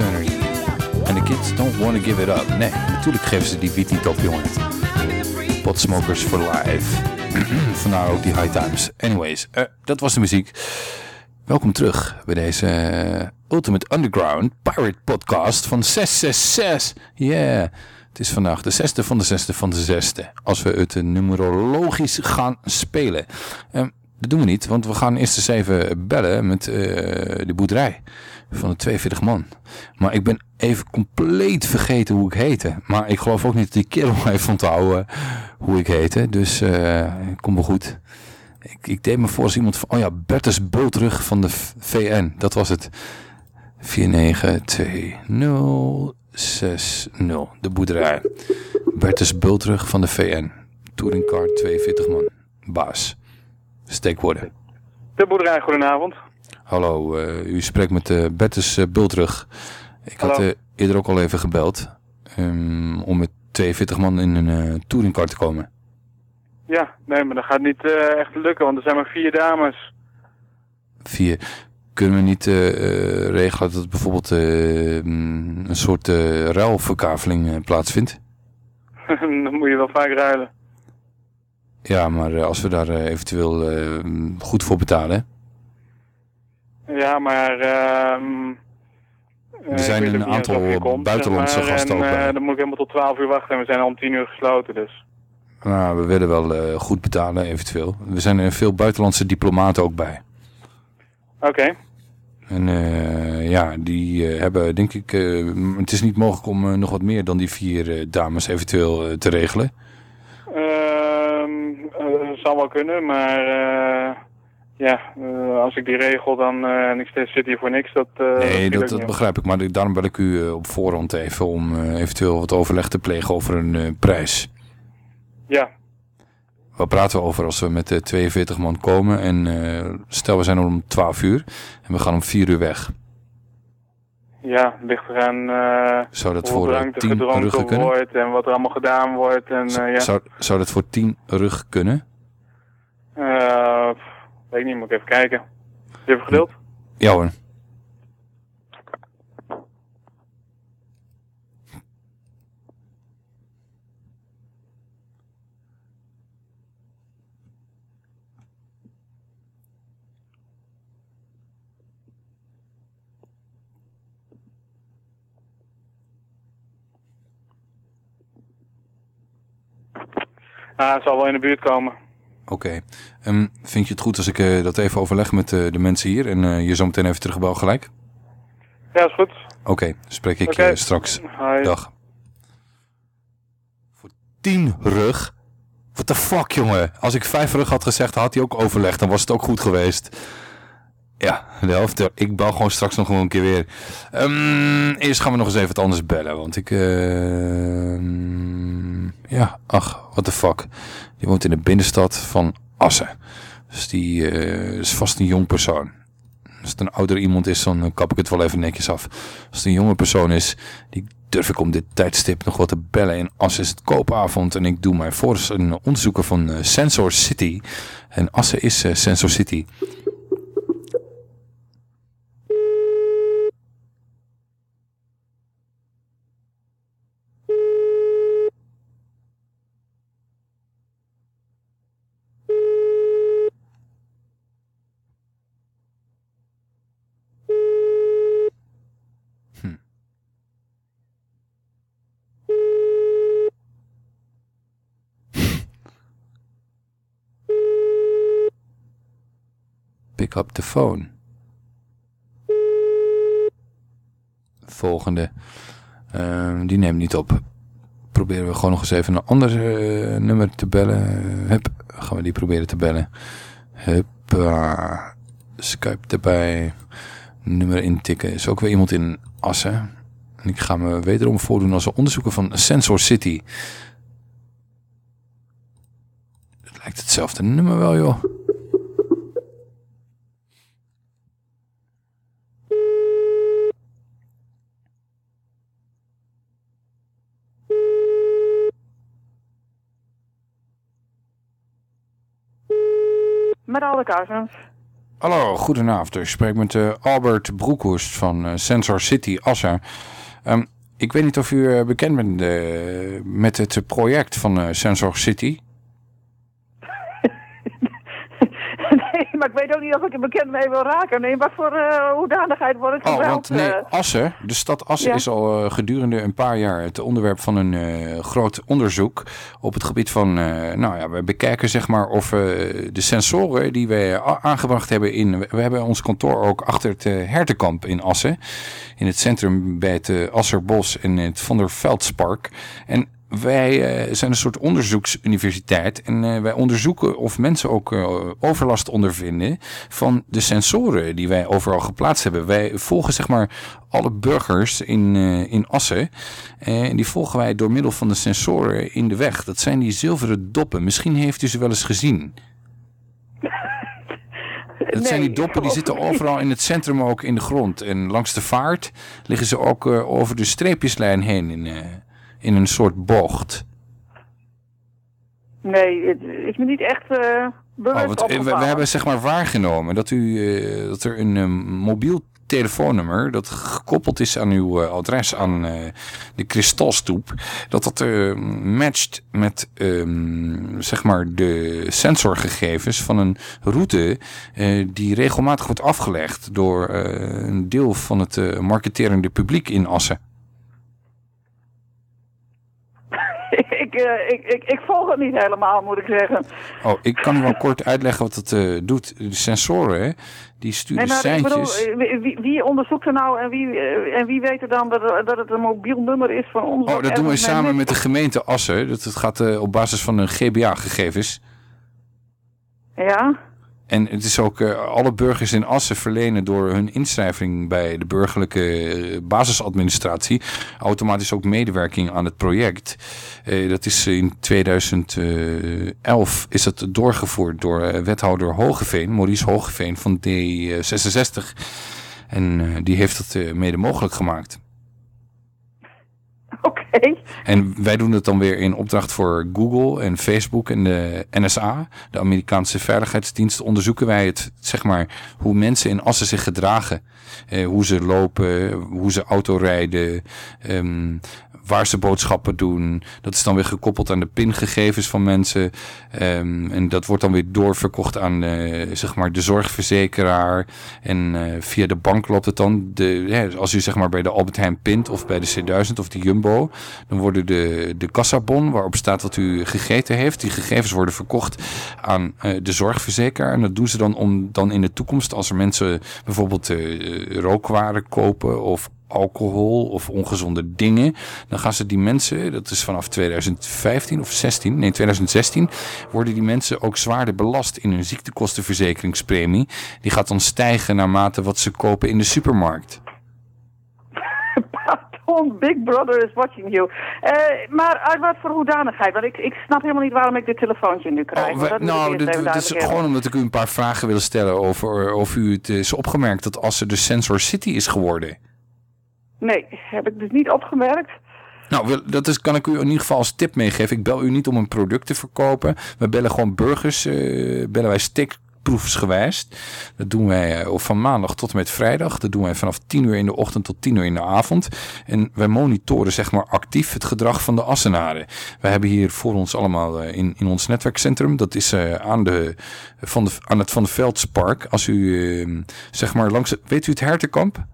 En de kids don't want to give it up. Nee, natuurlijk geven ze die beat niet op, jongen. Potsmokers for life. Vandaar ook die high times. Anyways, eh, dat was de muziek. Welkom terug bij deze eh, Ultimate Underground Pirate Podcast van 666. Yeah. Het is vandaag de zesde van de zesde van de zesde. Als we het numerologisch gaan spelen. Ehm, dat doen we niet, want we gaan eerst eens even bellen met eh, de boerderij van de 42 man. Maar ik ben even compleet vergeten hoe ik heette. Maar ik geloof ook niet dat die kerel heeft onthouden hoe ik heette. Dus eh kom wel goed. Ik, ik deed me voor als iemand van... Oh ja, Bertus Bultrug van de VN. Dat was het. 492060. De boerderij. Bertus Bultrug van de VN. Touringcar 42 man. Baas. Steekwoorden. De boerderij, goedenavond. Hallo, eh, u spreekt met eh Bertus eh, Bultrug. Ik had Hallo. eh, eerder ook al even gebeld. ehm, om met 42 man in een touringcar te komen. Ja, nee, maar dat gaat niet echt lukken, want er zijn maar vier dames. Vier. Kunnen we niet regelen dat bijvoorbeeld een soort eh ruilverkaveling plaatsvindt? Dan moet je wel vaak ruilen. Ja, maar als we daar eventueel goed voor betalen. Ja, maar... ehm eh, Er zijn een aantal komt, buitenlandse zeg maar, gasten en, ook bij. eh, dan moet ik helemaal tot 12 uur wachten en we zijn al om 10 uur gesloten, dus... Maar we willen wel eh, goed betalen eventueel. Er zijn er veel buitenlandse diplomaten ook bij. Oké. En eh, ja, die hebben denk ik... het is niet mogelijk om nog wat meer dan die vier dames eventueel te regelen. Ehm eh, zal wel kunnen, maar... ja, eh, als ik die regel dan... eh, en ik zit hier voor niks, dat... eh, nee, dat, dat begrijp ik. Maar daarom bel ik u op voorhand even om eventueel wat overleg te plegen over een prijs. Ja, Wat praten we over als we met de 42 man komen en stel we zijn om 12 uur en we gaan om 4 uur weg. ja, ligt eraan Zou dat hoeveel voor, drank 10 gedronken ruggen kunnen? wordt en wat er allemaal gedaan wordt. En, ja. Zou, zou dat voor 10 rug kunnen? Weet ik niet, moet ik even kijken. Is je even geduld? Ja hoor. Ah, het zal wel in de buurt komen. Oké. Ehm, vind je het goed als ik eh, dat even overleg met eh, de mensen hier en eh, je zo meteen even terugbel gelijk? Ja, is goed. Oké, spreek ik eh, straks. Dag. Voor 10 rug? What the fuck, jongen? Als ik 5 rug had gezegd, had hij ook overleg. Dan was het ook goed geweest. Ja, de helft. Ik bel gewoon straks nog een keer weer. Ehm, eerst gaan we nog eens even wat anders bellen. Want ik... ehm, ja, ach, what the fuck. Die woont in de binnenstad van Assen. Dus die eh, is vast een jong persoon. Als het een ouder iemand is, dan eh, kap ik het wel even netjes af. Als het een jonge persoon is, die durf ik om dit tijdstip nog wat te bellen. In Assen is het koopavond en ik doe mij voor een onderzoeker van eh, Sensor City. En Assen is Sensor City. Up the phone. Volgende. Ehm, die neemt niet op. Proberen we gewoon nog eens even een ander eh, nummer te bellen. Hup, gaan we die proberen te bellen. Hup, Skype erbij. Nummer intikken. Is ook weer iemand in Assen. En ik ga me wederom voordoen als een onderzoeker van Sensor City. Het lijkt hetzelfde nummer wel, joh. Met alle kuisens. Hallo, goedenavond. Ik spreek met eh, Albert Broekhoest van eh, Sensor City Assen. Ehm, ik weet niet of u eh, bekend bent met het project van Sensor City. Nee, maar ik weet ook niet of ik er bekend mee wil raken. Nee, wat voor eh, hoedanigheid wordt het Oh, gebeld? want nee, eh? Assen, de stad Assen Ja. is al eh, gedurende een paar jaar het onderwerp van een groot onderzoek op het gebied van, nou ja, we bekijken zeg maar of de sensoren die we aangebracht hebben in, we hebben ons kantoor ook achter het Hertenkamp in Assen, in het centrum bij het Asserbos en het Van der Veldspark. En wij eh, zijn een soort onderzoeksuniversiteit en eh, wij onderzoeken of mensen ook eh, overlast ondervinden van de sensoren die wij overal geplaatst hebben. Wij volgen zeg maar alle burgers in, in Assen en die volgen wij door middel van de sensoren in de weg. Dat zijn die zilveren doppen. Misschien heeft u ze wel eens gezien. Dat zijn die doppen die zitten overal in het centrum ook in de grond. En langs de vaart liggen ze ook over de streepjeslijn heen in, in een soort bocht. Nee, het is me niet echt eh bewust Oh, want, eh, we, we hebben zeg maar waargenomen dat, u, eh, dat er een mobiel telefoonnummer dat gekoppeld is aan uw adres aan de kristalstoep, dat dat matcht met ehm, zeg maar de sensorgegevens van een route die regelmatig wordt afgelegd door een deel van het marketerende publiek in Assen. Ik, eh, ik, ik, ik volg het niet helemaal, moet ik zeggen. Oh, ik kan u wel kort uitleggen wat het eh, doet. De sensoren, hè, die sturen bedoel, eh, wie, wie- onderzoekt er nou en wie, en wie weet er dan dat, dat het een mobiel nummer is van ons? Oh, dat doen we samen met de gemeente Assen. Dat, het gaat op basis van een GBA-gegevens. Ja? En het is ook, eh, alle burgers in Assen verlenen door hun inschrijving bij de burgerlijke eh, basisadministratie automatisch ook medewerking aan het project. Eh, dat is in 2011 is dat doorgevoerd door wethouder Hogeveen, Maurice Hogeveen van D66. En die heeft dat mede mogelijk gemaakt. Oké. En wij doen het dan weer in opdracht voor Google en Facebook en de NSA, de Amerikaanse Veiligheidsdienst, onderzoeken wij het, zeg maar, hoe mensen in Assen zich gedragen. Eh, hoe ze lopen, hoe ze autorijden, ehm, waar ze boodschappen doen. Dat is dan weer gekoppeld aan de pingegevens van mensen. Ehm, en dat wordt dan weer doorverkocht aan eh, zeg maar de zorgverzekeraar. En eh, via de bank loopt het dan. De, als u zeg maar bij de Albert Heijn pint of bij de C1000 of de Jumbo. Dan worden de, de kassabon waarop staat wat u gegeten heeft. Die gegevens worden verkocht aan eh, de zorgverzekeraar. En dat doen ze dan om dan in de toekomst als er mensen bijvoorbeeld eh, rookwaren kopen of alcohol of ongezonde dingen. Dan gaan ze die mensen, dat is vanaf 2015 of 16, nee 2016, worden die mensen ook zwaarder belast in hun ziektekostenverzekeringspremie. Die gaat dan stijgen naarmate wat ze kopen in de supermarkt. Big Brother is watching you. Eh, maar uit wat voor hoedanigheid? Want ik, ik snap helemaal niet waarom ik dit telefoontje nu krijg. Oh, we- dat nou, dit, is gewoon omdat ik u een paar vragen wil stellen over of u het is opgemerkt dat Assen de Sensor City is geworden. Nee, heb ik dus niet opgemerkt. Nou, dat is, kan ik u in ieder geval als tip meegeven. Ik bel u niet om een product te verkopen. We bellen gewoon burgers, eh, bellen wij stikproefsgewijs. Dat doen wij eh, van maandag tot en met vrijdag. Dat doen wij vanaf 10 uur in de ochtend tot 10 uur in de avond. En wij monitoren zeg maar actief het gedrag van de Assenaren. Wij hebben hier voor ons allemaal eh, in, in ons netwerkcentrum. Dat is eh, aan, de, van de, aan het Van de Veldspark. Als u eh, zeg maar langs... Weet u het Hertenkamp?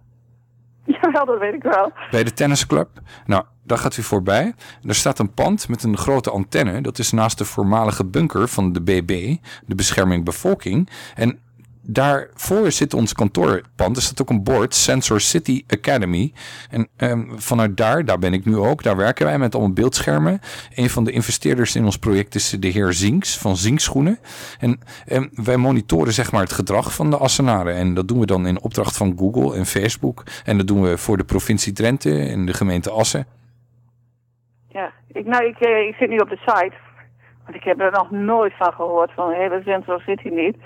Jawel, dat weet ik wel. Bij de tennisclub. Nou, daar gaat u voorbij. Er staat een pand met een grote antenne. Dat is naast de voormalige bunker van de BB, de bescherming bevolking. En daarvoor zit ons kantoorpand. Er staat ook een bord, Sensor City Academy. En ehm, vanuit daar, daar ben ik nu ook, daar werken wij met allemaal beeldschermen. Een van de investeerders in ons project is de heer Zinks van Zinkschoenen. En ehm, wij monitoren zeg maar het gedrag van de Assenaren. En dat doen we dan in opdracht van Google en Facebook. En dat doen we voor de provincie Drenthe en de gemeente Assen. Ik, nou, ik, eh, ik zit nu op de site. Want ik heb er nog nooit van gehoord, van de hele Central City niet.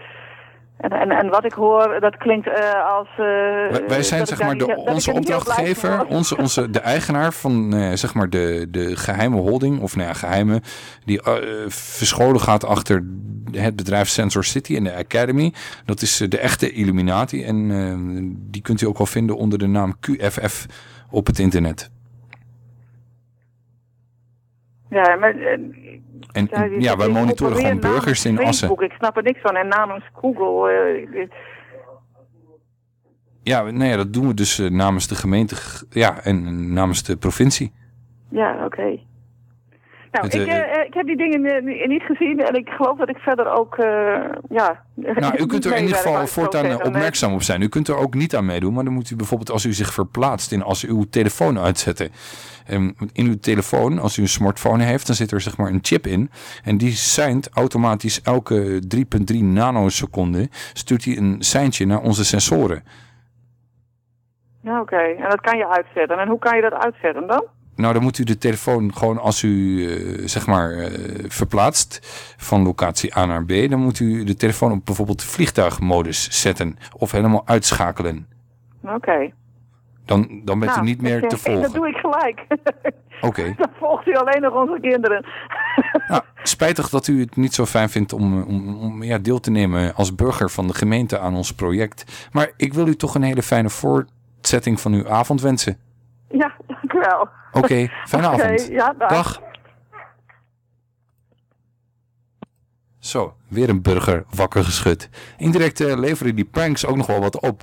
En, en, en wat ik hoor, dat klinkt eh, als... eh, Wij, wij zijn zeg maar de, niet- onze er opdrachtgever, onze, onze, de eigenaar van zeg maar de, de geheime holding, of nou ja, geheime, die verscholen gaat achter het bedrijf Sensor City en de Academy. Dat is de echte Illuminati en die kunt u ook wel vinden onder de naam QFF op het internet. Ja, maar... eh, En ja, die- ja, wij monitoren gewoon burgers in Assen. Ik snap er niks van. En namens Google... eh, Ja, nee, dat doen we dus eh, namens de gemeente ja, en namens de provincie. ja, oké. Nou, Het, ik, eh, eh, ik heb die dingen ni- niet gezien en ik geloof dat ik verder ook, eh, ja... Nou, u kunt er in ieder geval voortaan opmerkzaam op zijn. U kunt er ook niet aan meedoen, maar dan moet u bijvoorbeeld als u zich verplaatst in als u uw telefoon uitzetten. Ehm, in uw telefoon, als u een smartphone heeft, dan zit er zeg maar een chip in. En die seint automatisch elke 3,3 nanoseconden stuurt hij een seintje naar onze sensoren. Ja, oké. En dat kan je uitzetten. En hoe kan je dat uitzetten dan? Nou, dan moet u de telefoon gewoon als u eh, zeg maar eh, verplaatst van locatie A naar B, dan moet u de telefoon op bijvoorbeeld vliegtuigmodus zetten of helemaal uitschakelen. Oké. Dan, dan bent Nou, u niet meer te volgen. Dat doe ik gelijk. Oké. dan volgt u alleen nog onze kinderen. Nou, spijtig dat u het niet zo fijn vindt om, om, om ja, deel te nemen als burger van de gemeente aan ons project. Maar ik wil u toch een hele fijne voortzetting van uw avond wensen. Ja, Oké, fijne Oké, avond. ja, dag. Dag. Zo, weer een burger wakker geschud. Indirect eh, leveren die pranks ook nog wel wat op.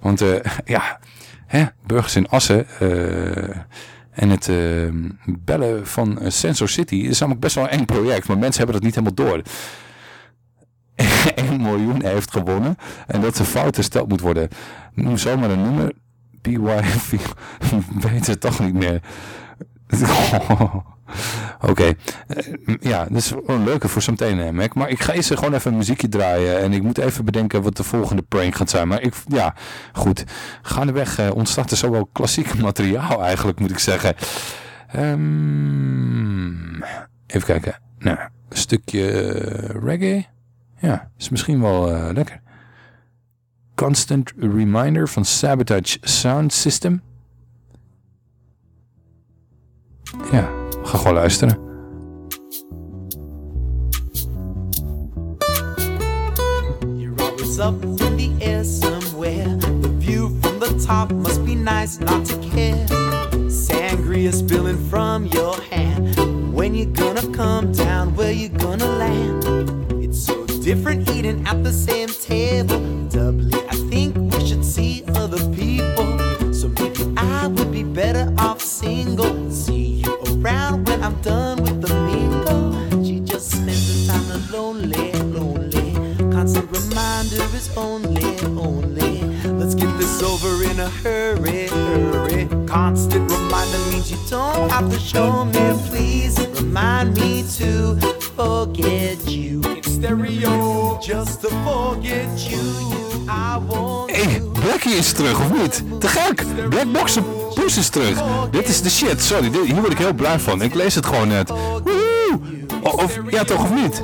Want eh, ja, hè, burgers in Assen eh, en het bellen van Sensor City is namelijk best wel een eng project. Maar mensen hebben dat niet helemaal door. 1 miljoen heeft gewonnen en dat ze fout hersteld moet worden. Noem zomaar een nummer. BYV weet het toch niet meer. Oké, Eh, ja, dat is een leuke voor zometeen, Mac. Maar ik ga eerst gewoon even een muziekje draaien. En ik moet even bedenken wat de volgende prank gaat zijn. Maar ik, ja, goed. Gaandeweg uh, ontstaat er zowel klassiek materiaal eigenlijk, moet ik zeggen. Ehm, even kijken. Nou, een stukje eh, reggae. Ja, is misschien wel lekker. Constant Reminder van Sabotage Sound System. Ja, ga gewoon luisteren. You're always up in the air somewhere. The view from the top must be nice not to care. Sangria spilling from your hand. When you gonna come down, where you gonna land? It's so different eating at the same is terug, of niet? Te gek! Black Boxer Poes is terug. Dit is de shit, sorry, hier word ik heel blij van. Ik lees het gewoon net. Woehoe! Of, ja toch, of niet?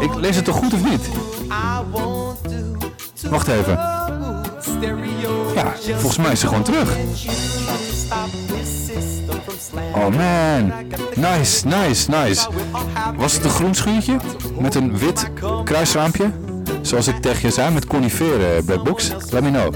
Ik lees het toch goed, of niet? Wacht even. Ja, volgens mij is ze gewoon terug. Oh man, nice, nice, nice. Was het een groen schuurtje met een wit kruisraampje? Zoals ik tegen je zei met coniferen, Blackbox? Let me know.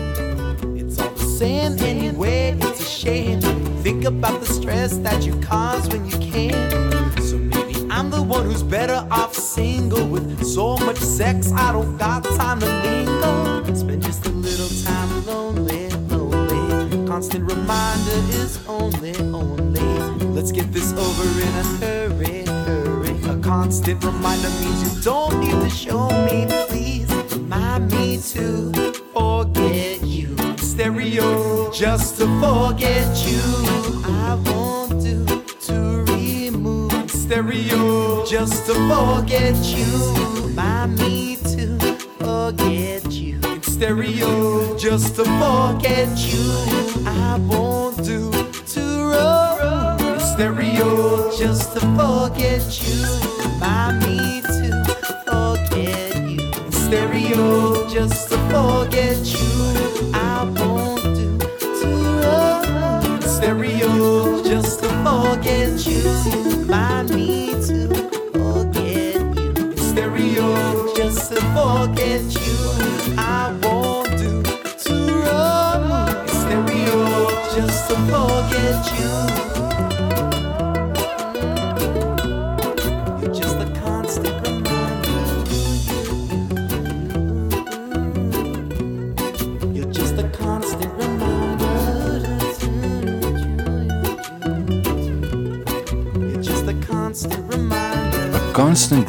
Saying anyway, it's a shame. Think about the stress that you cause when you can. So maybe I'm the one who's better off single with so much sex. I don't got time to mingle. Spend just a little time lonely, lonely. Constant reminder is only, only. Let's get this over in a hurry, hurry. A constant reminder means you don't need to show me. Just to forget you. I want to to remove stereo just to forget you. Remind me to forget you. In stereo just to forget you. I want to to roll stereo just to forget you. Remind me to forget you. In stereo just to forget you.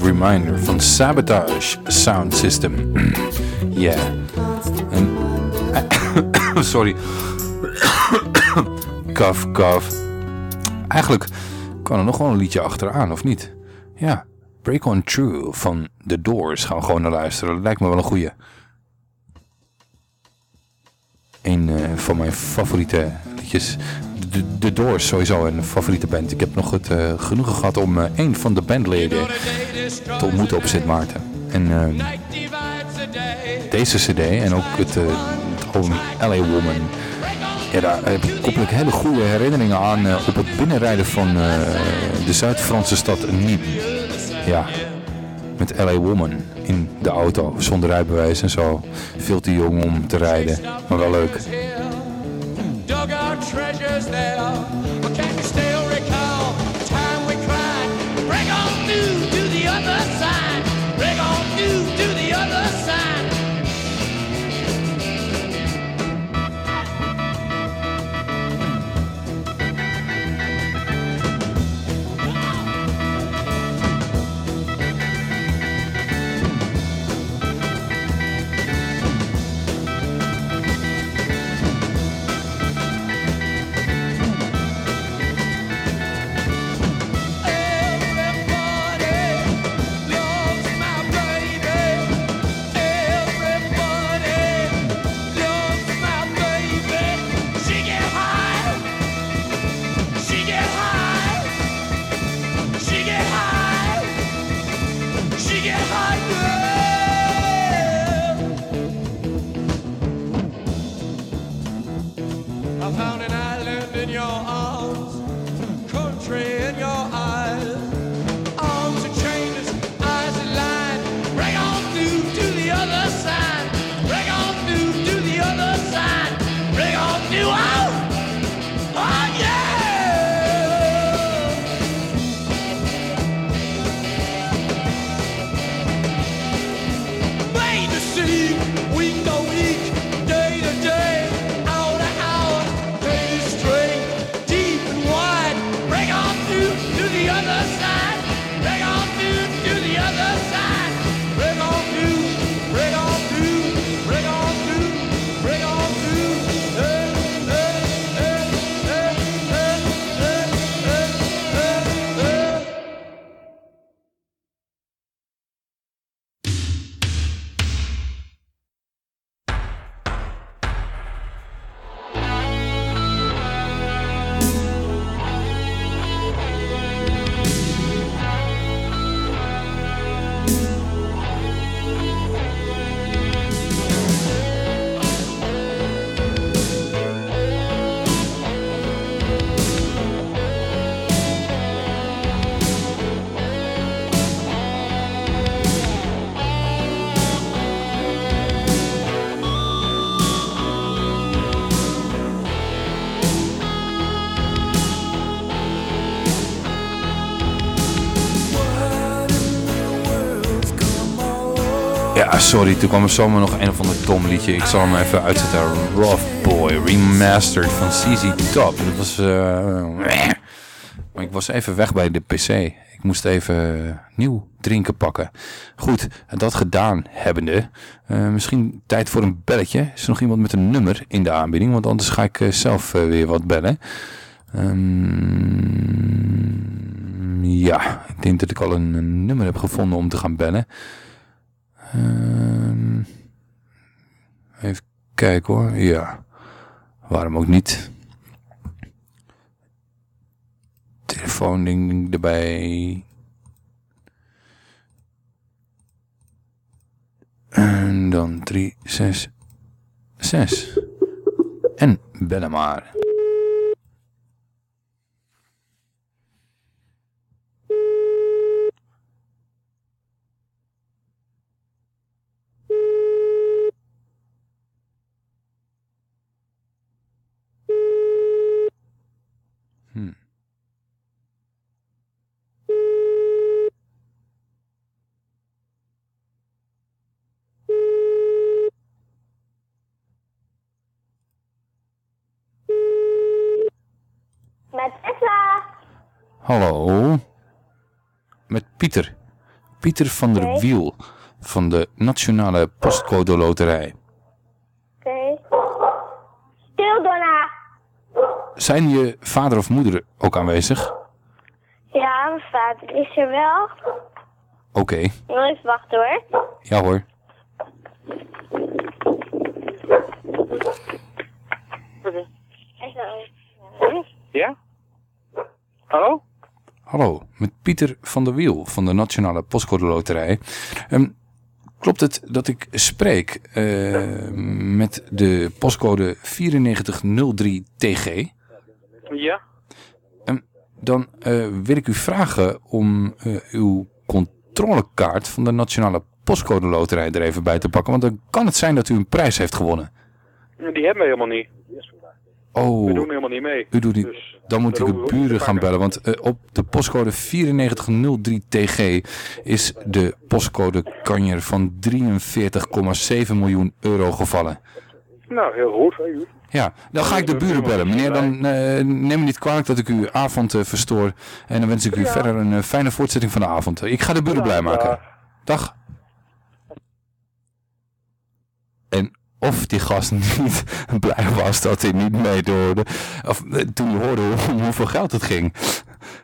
Reminder van Sabotage Sound System. Ja. En... Sorry. kaf, kaf. Eigenlijk kan er nog wel een liedje achteraan, of niet? Ja. Break On True van The Doors gaan we gewoon naar luisteren. Lijkt me wel een goeie. Een eh, van mijn favoriete liedjes. De, Doors sowieso een favoriete band. Ik heb nog het eh, genoegen gehad om eh, een van de bandleden te ontmoeten op Sint Maarten. En eh, deze cd en ook het, eh, het album LA Woman. Ja, daar heb ik koppel ik hele goede herinneringen aan eh, op het binnenrijden van eh, de Zuid-Franse stad Nîmes. Ja, met LA Woman in de auto, zonder rijbewijs en zo. Veel te jong om te rijden, maar wel leuk. Sorry, toen kwam er zomaar nog een of ander dom liedje. Ik zal hem even uitzetten. Rough Boy, remastered van CZ Top. Dat was... eh, maar ik was even weg bij de PC. Ik moest even nieuw drinken pakken. Goed, dat gedaan hebbende. eh, misschien tijd voor een belletje. Is er nog iemand met een nummer in de aanbieding? Want anders ga ik eh, zelf eh, weer wat bellen. Ehm, ja, ik denk dat ik al een nummer heb gevonden om te gaan bellen. Ehm, even kijken hoor. Ja, waarom ook niet. Telefoonding erbij. En dan 3, 6, 6. En bellen maar. Hmm. Met Tesla. Hallo. Met Pieter. Pieter van der. Wiel. Van de Nationale Postcode Loterij. Oké. Stil, Donna. Zijn je vader of moeder ook aanwezig? Ja, mijn vader is er wel. Oké. Even wachten hoor. Ja hoor. Ja? Hallo? Hallo, met Pieter van der Wiel van de Nationale Postcode Loterij. Ehm, klopt het dat ik spreek eh, met de postcode 9403TG? Ja? Dan eh, wil ik u vragen om eh, uw controlekaart van de Nationale Postcode Loterij er even bij te pakken. Want dan kan het zijn dat u een prijs heeft gewonnen. Die hebben we helemaal niet. Oh, We doen helemaal niet mee. u doet niet. Dus Dan moet ik de buren gaan bellen. Want eh, op de postcode 9403TG is de postcode kanjer van 43,7 miljoen euro gevallen. Nou, heel goed. Ja, dan ga ik de buren bellen. Meneer, dan eh, neem me niet kwalijk dat ik uw avond eh, verstoor. En dan wens ik u Ja. verder een fijne voortzetting van de avond. Ik ga de buren blij maken. Dag. En of die gast niet blij was dat hij niet meedoorde. Of eh, toen hij hoorde hoe- hoeveel geld het ging.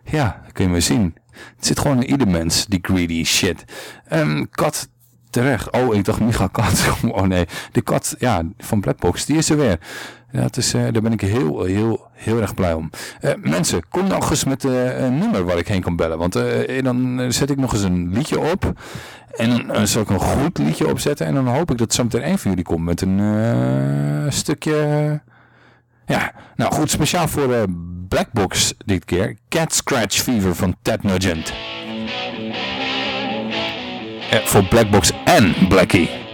Ja, dat kun je maar zien. Het zit gewoon in ieder mens, die greedy shit. Ehm, kat terecht. Oh, ik dacht Micha Kat. Oh nee, de kat ja, van Blackbox, die is er weer. Ja, het is, eh, daar ben ik heel, heel, heel erg blij om. Eh, mensen, kom nog eens met een nummer waar ik heen kan bellen. Want dan zet ik nog eens een liedje op. En dan zal ik een goed liedje opzetten. En dan hoop ik dat zometeen één van jullie komt met een eh, stukje... ja, nou goed, speciaal voor eh, Blackbox dit keer. Cat Scratch Fever van Ted Nugent. Eh, voor Blackbox en Blackie.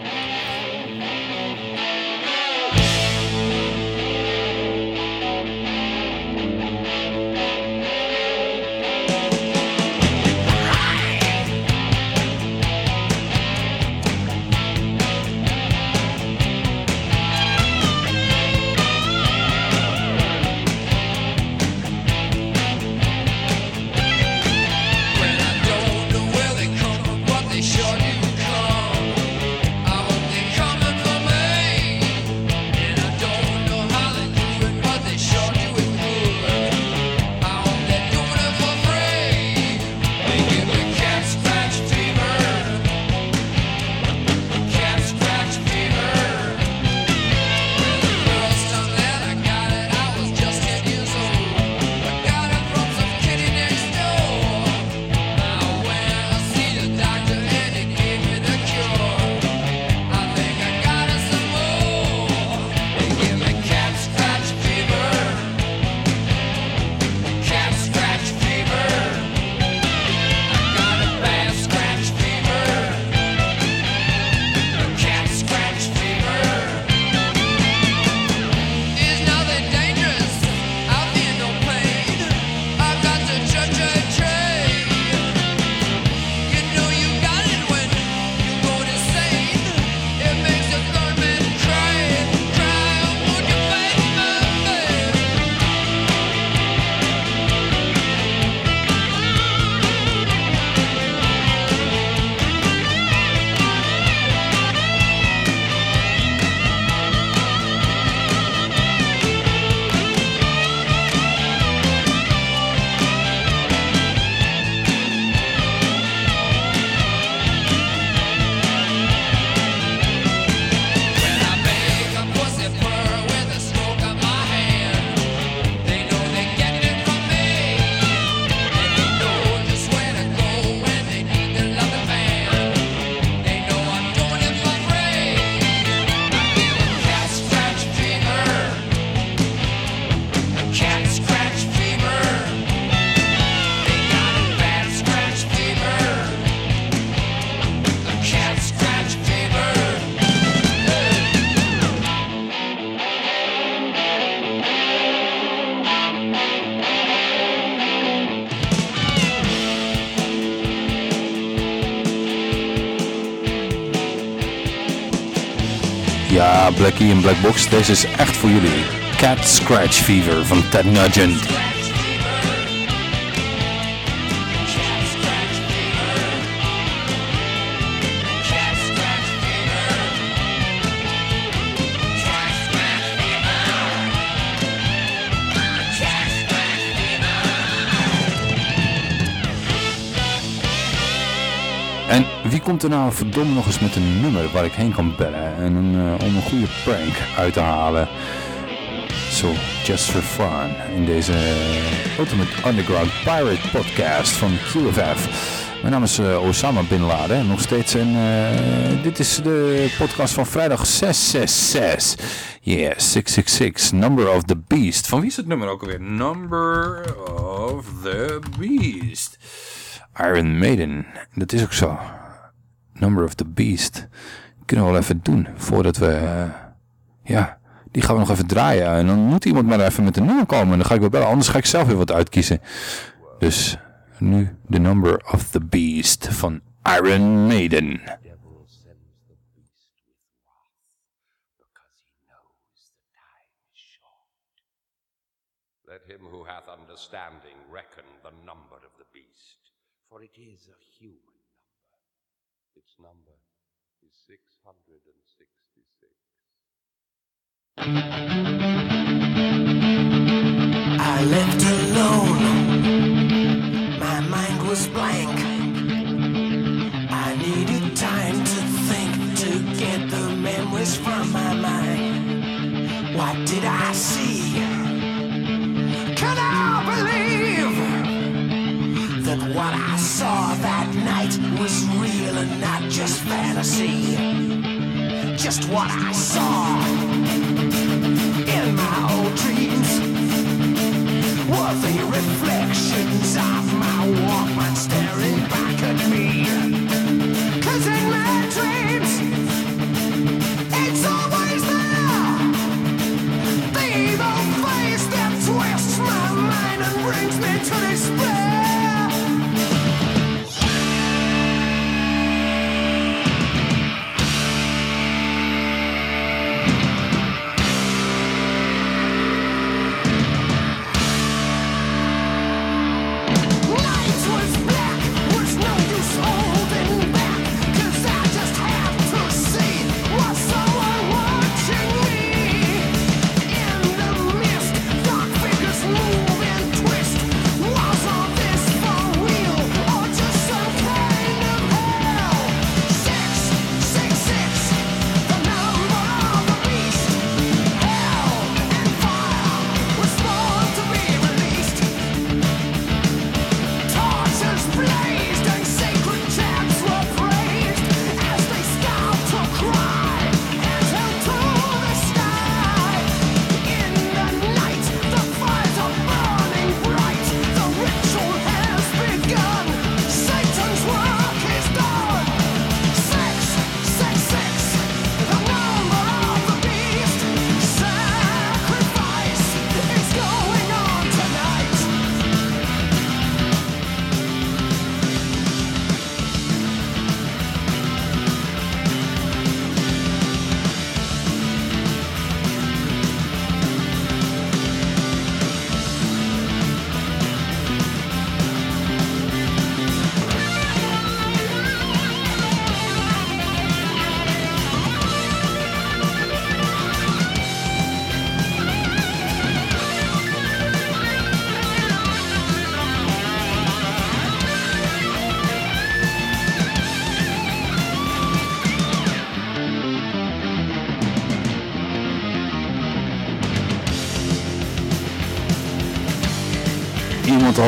Blackie en Black Box, deze is echt voor jullie. Cat Scratch Fever van Ted Nugent. Komt er nou verdomme nog eens met een nummer waar ik heen kan bellen en een, eh, om een goede prank uit te halen? Zo, just for fun. In deze Ultimate Underground Pirate podcast van QFF. Mijn naam is eh, Osama Bin Laden, nog steeds. En eh, dit is de podcast van vrijdag 666. Yeah, 666, Number of the Beast. Van wie is het nummer ook alweer? Number of the Beast. Iron Maiden, dat is ook zo. Number of the Beast. Kunnen we wel even doen, voordat we... eh, ja, die gaan we nog even draaien. En dan moet iemand maar even met een nummer komen. En dan ga ik wel bellen, anders ga ik zelf weer wat uitkiezen. Dus nu de Number of the Beast van Iron Maiden. Let him who hath understanding I left alone. My mind was blank. I needed time to think to get the memories from my mind. What did I see? Can I believe that what I saw that night was real and not just fantasy? Just what I saw dreams. Were the reflections of my Walkman staring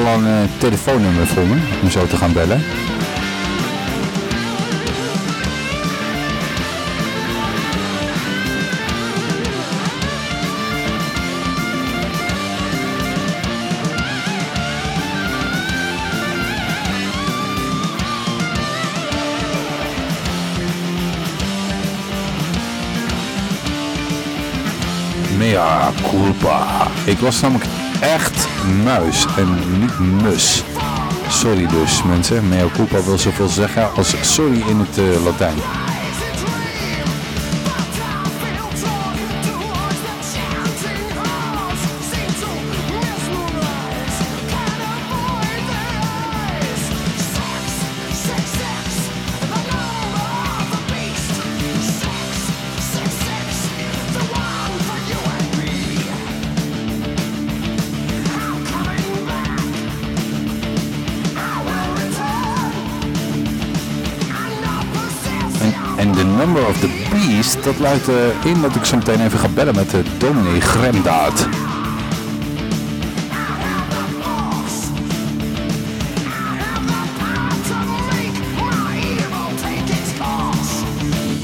al een eh, telefoonnummer voor me om zo te gaan bellen? Mea culpa. Ik was namelijk echt muis en niet mus. Sorry dus mensen. Mea culpa wil zoveel zeggen als sorry in het eh, Latijn. Dat luidt eh, in dat ik zo meteen even ga bellen met de dominee Gremdaad.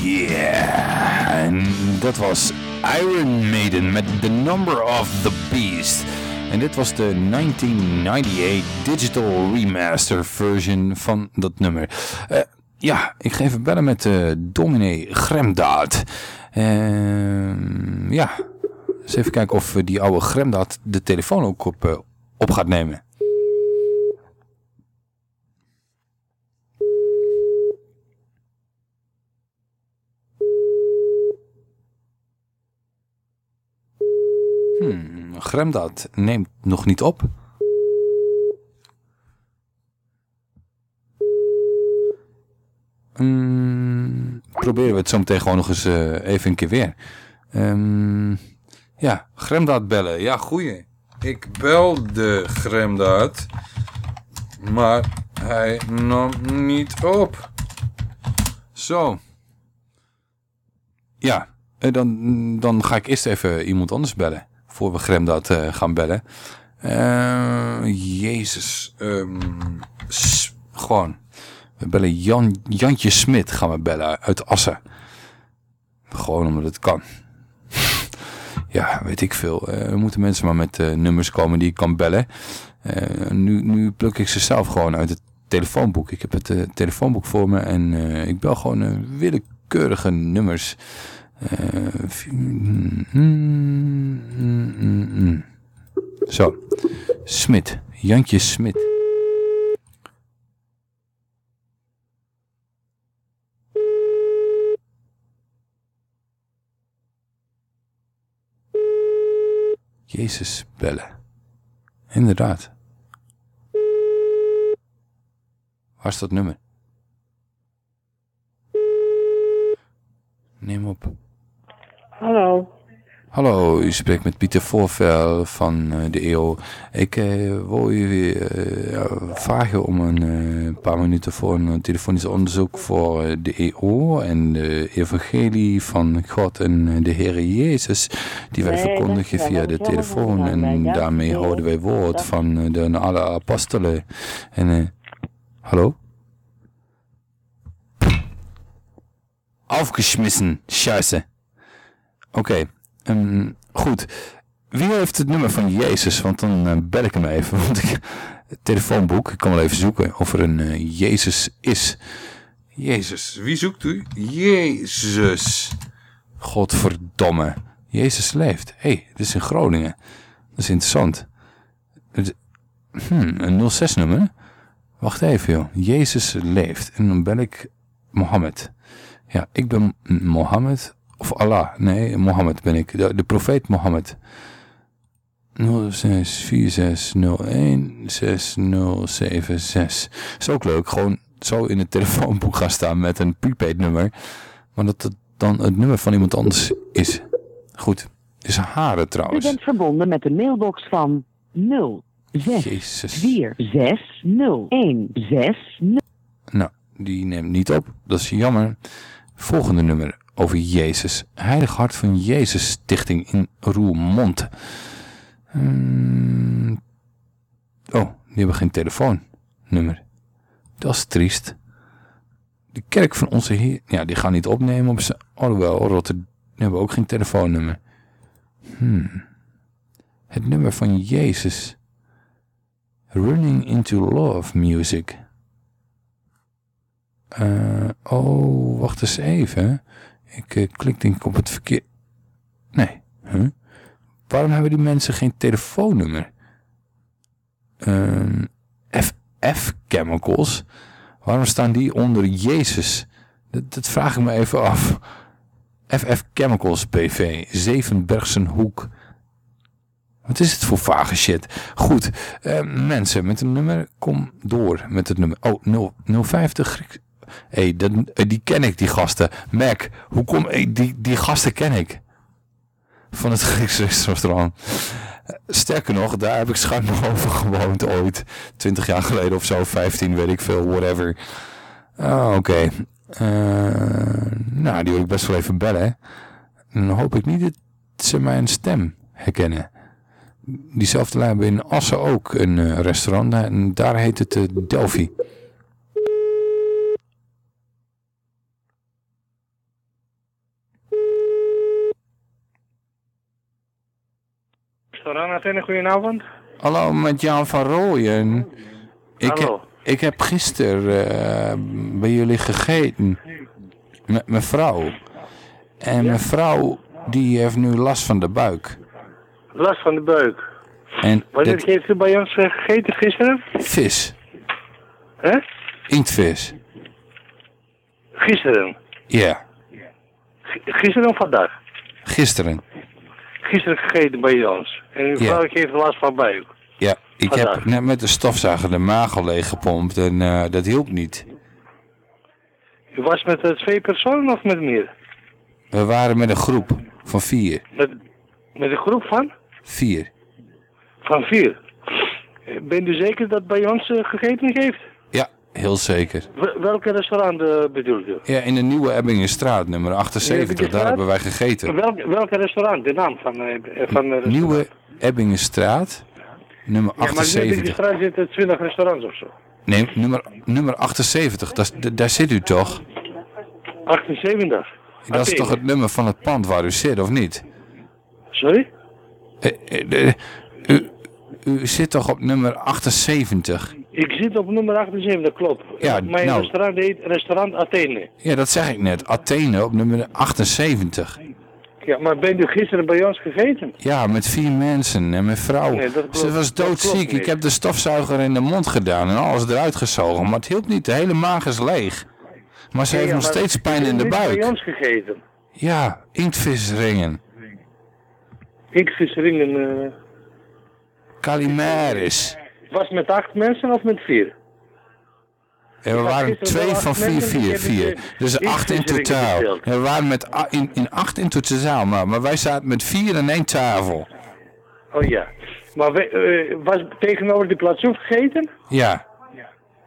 Yeah, en dat was Iron Maiden met The Number of the Beast. En dit was de 1998 Digital Remaster version van dat nummer. Eh, ja, ik ga even bellen met uh, dominee Gremdaad. Uh, ja, eens even kijken of die oude Gremdaad de telefoon ook op, uh, op gaat nemen. Hmm, Gremdaad neemt nog niet op. Um, proberen we het zo meteen gewoon nog eens uh, even een keer weer. Um, ja, Gremdaad bellen. Ja, goeie. Ik belde Gremdaad. Maar hij nam niet op. Zo. Ja, dan, dan ga ik eerst even iemand anders bellen. Voor we Gremdaad uh, gaan bellen. Uh, Jezus. Gewoon. Bellen Jan, Jantje Smit gaan we bellen uit Assen. Gewoon omdat het kan. ja, weet ik veel. Uh, er moeten mensen maar met uh, nummers komen die ik kan bellen. Uh, nu, nu pluk ik ze zelf gewoon uit het telefoonboek. Ik heb het telefoonboek voor me en ik bel gewoon willekeurige nummers. Mm, mm, mm, Zo. Smit. Jantje Smit. Jezus bellen. Inderdaad. Waar is dat nummer? Neem op. Hallo. Hallo, u spreekt met Pieter Voorvel van uh, de EO. Ik uh, wil u uh, vragen om een paar minuten voor een telefonisch onderzoek voor de EO en de evangelie van God en de Heer Jezus, die wij verkondigen via de telefoon. En daarmee houden wij woord van de alle apostelen. En, hallo? Aufgeschmissen, scheiße. Oké. Okay. Um, goed. Wie heeft het nummer van Jezus? Want dan uh, bel ik hem even. Want ik, het telefoonboek, ik kan wel even zoeken of er een uh, Jezus is. Jezus, wie zoekt u? Jezus. Godverdomme. Jezus leeft. Hé, hey, dit is in Groningen. Dat is interessant. Hmm, een 06 nummer. Wacht even joh. Jezus leeft. En dan bel ik Mohammed. Ja, ik ben Mohammed of Allah, nee, Mohammed ben ik. De, de profeet Mohammed. 0646016076. Is ook leuk, gewoon zo in het telefoonboek gaan staan met een prepaid nummer. Maar dat het dan het nummer van iemand anders is. Goed, het is haren trouwens. U bent verbonden met de mailbox van 0 6 4 6 0 1 6 0. Nou, die neemt niet op. Dat is jammer. Volgende nummer over Jezus. Heilig Hart van Jezus Stichting in Roermond. Hmm. Oh, die hebben geen telefoonnummer. Dat is triest. De kerk van onze Heer... Ja, die gaan niet opnemen op ze. Alhoewel, Rotterdam hebben ook geen telefoonnummer. Hmm. Het nummer van Jezus. Running into Love Music. Uh, oh, wacht eens even. Ik uh, klik denk ik op het verkeer... Nee. Waarom hebben die mensen geen telefoonnummer? Uh, ehm, FF Chemicals. Waarom staan die onder Jezus? Dat, dat vraag ik me even af. FF Chemicals BV. Zevenbergsenhoek. Wat is het voor vage shit? Goed, uh, mensen met een nummer, kom door met het nummer. Oh, 0, 050 hey, die ken ik, die gasten. Mac, hoe kom ik, die, die gasten ken ik. Van het Griekse restaurant. Sterker nog, daar heb ik schijnbaar over gewoond ooit. 20 jaar geleden of zo, 15, weet ik veel, whatever. Ah, oké. Eh, nou, die wil ik best wel even bellen. dan hoop ik niet dat ze mijn stem herkennen. Diezelfde lijn hebben in Assen ook een eh, restaurant. En daar heet het eh, Delphi. Restaurant een. Hallo, met Jan van Rooyen. Ik, Hallo. Heb, ik heb gisteren eh, bij jullie gegeten. Met mijn vrouw. En mijn vrouw, die heeft nu last van de buik. Last van de buik. En Wanneer dit- heeft u bij ons eh, gegeten gisteren? vis. Hè? Inktvis. Gisteren. Ja, Gisteren of vandaag? gisteren. Gisteren gegeten bij ons. En uw vrouw heeft last van buik. Ja, ik heb net met de stofzuiger de maag al leeggepompt en eh, dat hielp niet. U was met eh, twee personen of met meer? We waren met een groep van vier. Met, met een groep van? Vier. Van vier. Eh, Bent u zeker dat bij ons gegeten heeft? Heel zeker. Wel- welke restaurant eh, bedoelt u? Ja, in de nieuwe Ebbingenstraat, nummer 78, daar Ebbingenstraat? hebben wij gegeten. Welk, welke restaurant? De naam van, eh, van de Nieuwe Ebbingenstraat, nummer Ja, maar in 78. de straat zitten 20 restaurants of zo. Nee, nummer, nummer 78, dat, daar zit u toch? 78. Dat is toch het nummer van het pand waar u zit, of niet? Sorry? Eh, u, u zit toch op nummer 78? Ik zit op nummer 78, klopt. Ja, Mijn nou. restaurant heet Restaurant Athene. Ja, dat zeg ik net. Athene op nummer 78. Ja, maar bent u gisteren bij ons gegeten? Ja, met vier mensen en mijn vrouw. Nee, dat klopt- Ze was doodziek. Ik heb de stofzuiger in de mond gedaan en alles eruit gezogen. Maar het hielp niet. De hele maag is leeg. Maar ze Ja, heeft nog steeds pijn in de niet bij buik. ons gegeten. Ja, inktvisringen. Inktvisringen. eh Calimaris. Was met acht mensen of met vier? En we waren twee van vier, vier, vier. de Dus acht in totaal. En we waren met in, in acht in totaal. Maar, maar wij zaten met vier aan één tafel. Oh ja. Maar we, eh, was tegenover de plantsoen gegeten? Ja.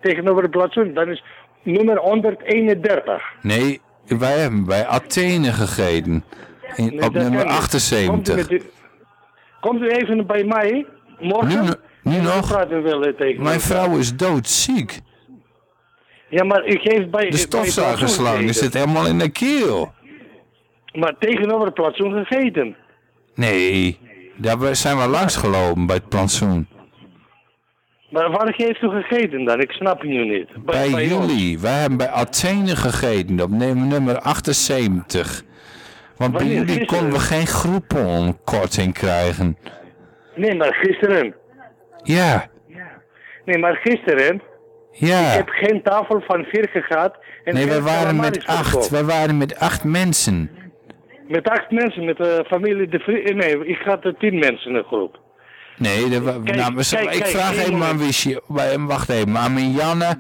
Tegenover de plantsoen, dan is nummer 131. Nee, wij hebben bij Athene gegeten. In, Nee, op nummer kan niet. 78. Komt u, met u, komt u even bij mij, morgen? Nu nog? Mijn vrouw is doodziek. Ja, maar ik geef bij... De stofzuigerslang die zit helemaal in de keel. Maar tegenover de plantsoen gegeten. Nee, daar zijn we langs gelopen bij het plantsoen. Maar waar heeft u gegeten dan? Ik snap je nu niet. Bij, jullie. Wij hebben bij Athene gegeten op nummer nummer 78. Want bij jullie Gisteren? konden we geen groepenkorting krijgen. Nee, maar gisteren. Ja, Nee, maar gisteren. ja. Ik heb geen tafel van vier gehad. En Nee, wij waren met acht. Wij waren met acht mensen. Met acht mensen, met de familie de Vrie- Nee, ik had tien mensen in een groep. Nee, dat, wa- Kijk, nou, we- kijk, ik kijk, vraag even aan. Wisje. Wacht even, mijn Janne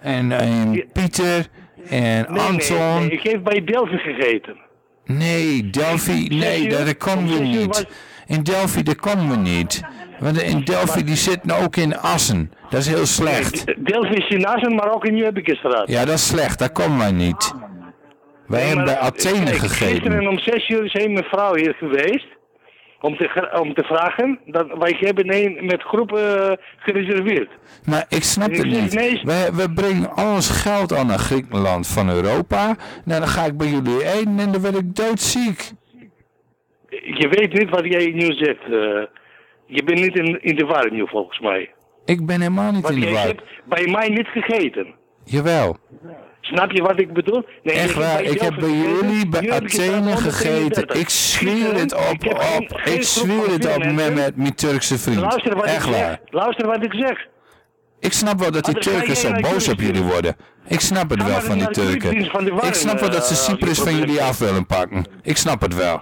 en, en Pieter en Nee, Anton. nee, nee, ik heb bij Delphi gegeten. Nee, Delphi, nee, we zes uur niet. In Delphi, daar komen we niet. Want in Delphi, die zitten ook in Assen. Dat is heel slecht. Delphi is in Assen, maar ook in Nieuwebekenstraat. Ja, dat is slecht, daar komen wij niet. Wij hebben bij Athene Kijk, gegeten. Gisteren om zes uur is een mevrouw hier geweest. Om te, om te vragen. Dat, wij hebben een met groepen eh, gereserveerd. Maar ik snap Ik het niet. nee. We, we brengen al ons geld aan naar Griekenland van Europa. Nou, dan ga ik bij jullie eten en dan word ik doodziek. Je weet niet wat jij nu zegt. eh. je bent niet in, in de war nu volgens mij. Ik ben helemaal niet in de war. hebt bij mij niet gegeten. Jawel. Snap je wat ik bedoel? Nee, Echt waar, ik heb bij jullie bij Athene gegeten. 133. Ik zweer Gisteren, het op, op. Ik zweer het op met, mijn Turkse vriend. Luister wat Echt ik waar. zeg. Luister wat ik zeg. Ik snap wel dat die Turken zo boos op jullie worden. Ik snap het wel van die Turken. Ik snap wel dat ze eh, Cyprus van jullie af willen pakken. Ik snap het wel.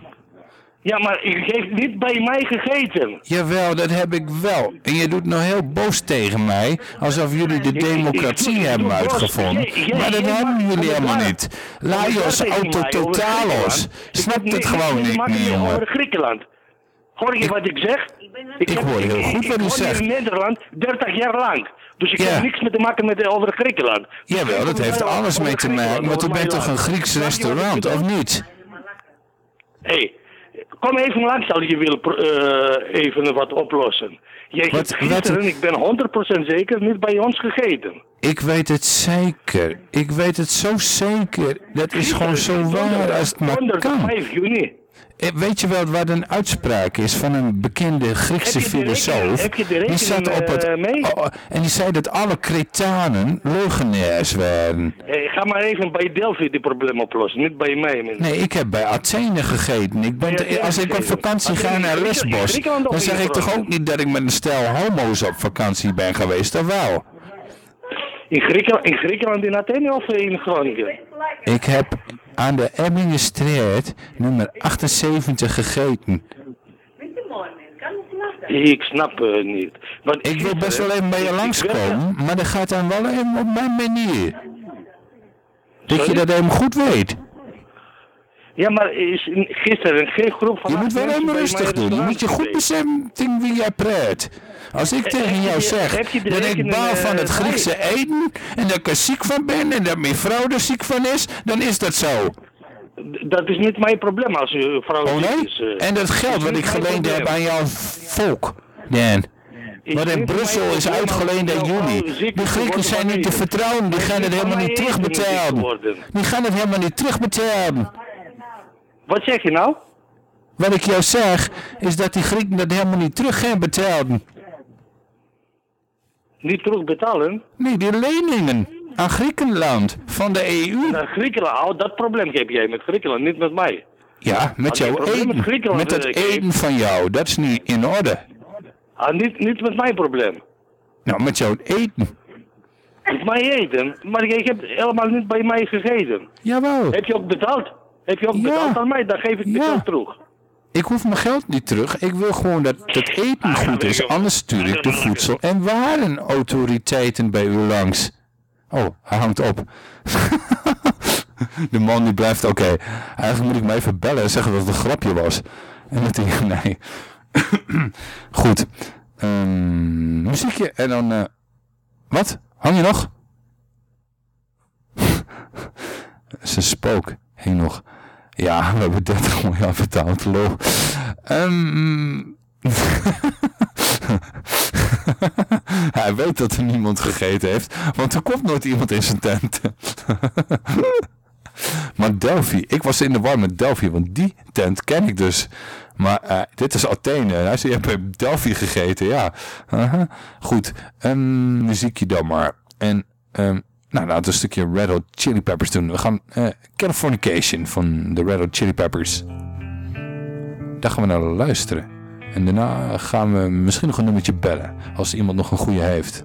Ja, maar ik heb niet bij mij gegeten. Jawel, dat heb ik wel. En je doet nou heel boos tegen mij, alsof jullie de democratie hebben uitgevonden. Maar dat hebben jullie helemaal niet. Laios Commentaar tegen auto mij over totalos. Griekenland. Ik Snapt het gewoon niet meer, jongen. Over Griekenland. Hoor je wat ik zeg? Ik hoor heel goed wat u zegt. in Nederland 30 jaar lang. Dus ik Ja. heb niks mee te maken met over Griekenland. Jawel, dat heeft alles mee te maken. Want u bent toch een Grieks restaurant, of niet? Hé, hey, kom even langs als je wil eh, even wat oplossen. Jij Wat- hebt gisteren, wat- ik ben 100% zeker, niet bij ons gegeten. Ik weet het zeker. Ik weet het zo zeker. Dat is gewoon zo waar als het maar kan. 5 juni. Eh, Weet je wel waar een uitspraak is van een bekende Griekse Heb filosoof? rekening- heb je de die zat op het, eh, mee? oh, en die zei dat alle Cretanen leugenaars waren. Hey, ga maar even bij Delphi die probleem oplossen, niet bij mij. Nee, ik heb bij Athene gegeten. Ik ben Ja, te- ja, als ik op vakantie ga naar Lesbos, dan zeg ik toch ook niet dat ik met een stel homo's op vakantie ben geweest, of wel? In Griekenland, in Griekenland, in Athene of in Groningen? Ik heb aan de Ebbingestraat nummer 78 gegeten. Ik snap het niet. Want Ik wil best wel even bij je langskomen, maar dat gaat dan wel even op mijn manier. Dat je dat even goed weet. Ja, maar is gisteren geen groep van Je moet wel even rustig doen. Je moet je goed beseffen wie jij praat. Als ik tegen heb jou zeg dat ik baal van eh, het Griekse eten en dat ik er ziek van ben en dat mijn vrouw er ziek van is, dan is dat zo. Dat is niet mijn probleem als je vrouw Oh ziek nee? is. eh. En dat geld wat ik geleend heb aan jouw volk, Dan. Wat in Brussel is uitgeleend vrouw ziek De Grieken zijn niet te vertrouwen, die gaan het helemaal niet terugbetalen. Die gaan het helemaal niet terugbetalen. Wat zeg je nou? Wat ik jou zeg, is dat die Grieken dat helemaal niet terug gaan betalen. Niet terugbetalen? Nee, die leningen aan Griekenland van de EU. Naar Griekenland, oh, dat probleem heb jij met Griekenland, niet met mij. Ja, met jouw met eten. Met dat eh, ik- eten van jou, dat is niet in orde. Ah, niet, niet met mijn probleem. Nou, met jouw eten. Met mij eten, maar jij hebt helemaal niet bij mij gegeten. Jawel. Heb je ook betaald? Heb je ook betaald aan mij? Dan geef ik de geld terug. Ik hoef mijn geld niet terug. Ik wil gewoon dat het eten goed is. Anders stuur ik de voedsel- en warenautoriteiten bij u langs. Oh, hij hangt op. de man die blijft, oké. Eigenlijk moet ik me even bellen en zeggen dat het een grapje was. En dat hij, nee. goed. Ehm, muziekje en dan... eh, wat? Hang je nog? Ze spook. Hing nog. Ja, we hebben 30 miljard betaald, lol. Ehm, Hij weet dat er niemand gegeten heeft, want er komt nooit iemand in zijn tent. maar Delphi, ik was in de war met Delphi, want die tent ken ik dus. Maar eh, dit is Athene. Hij zei, je hebt Delphi gegeten, ja. Goed, een muziekje dan maar. En, ehm, nou, laten we een stukje Red Hot Chili Peppers doen. We gaan eh, Californication van de Red Hot Chili Peppers. Daar gaan we naar luisteren. En daarna gaan we misschien nog een nummertje bellen. Als iemand nog een goede heeft.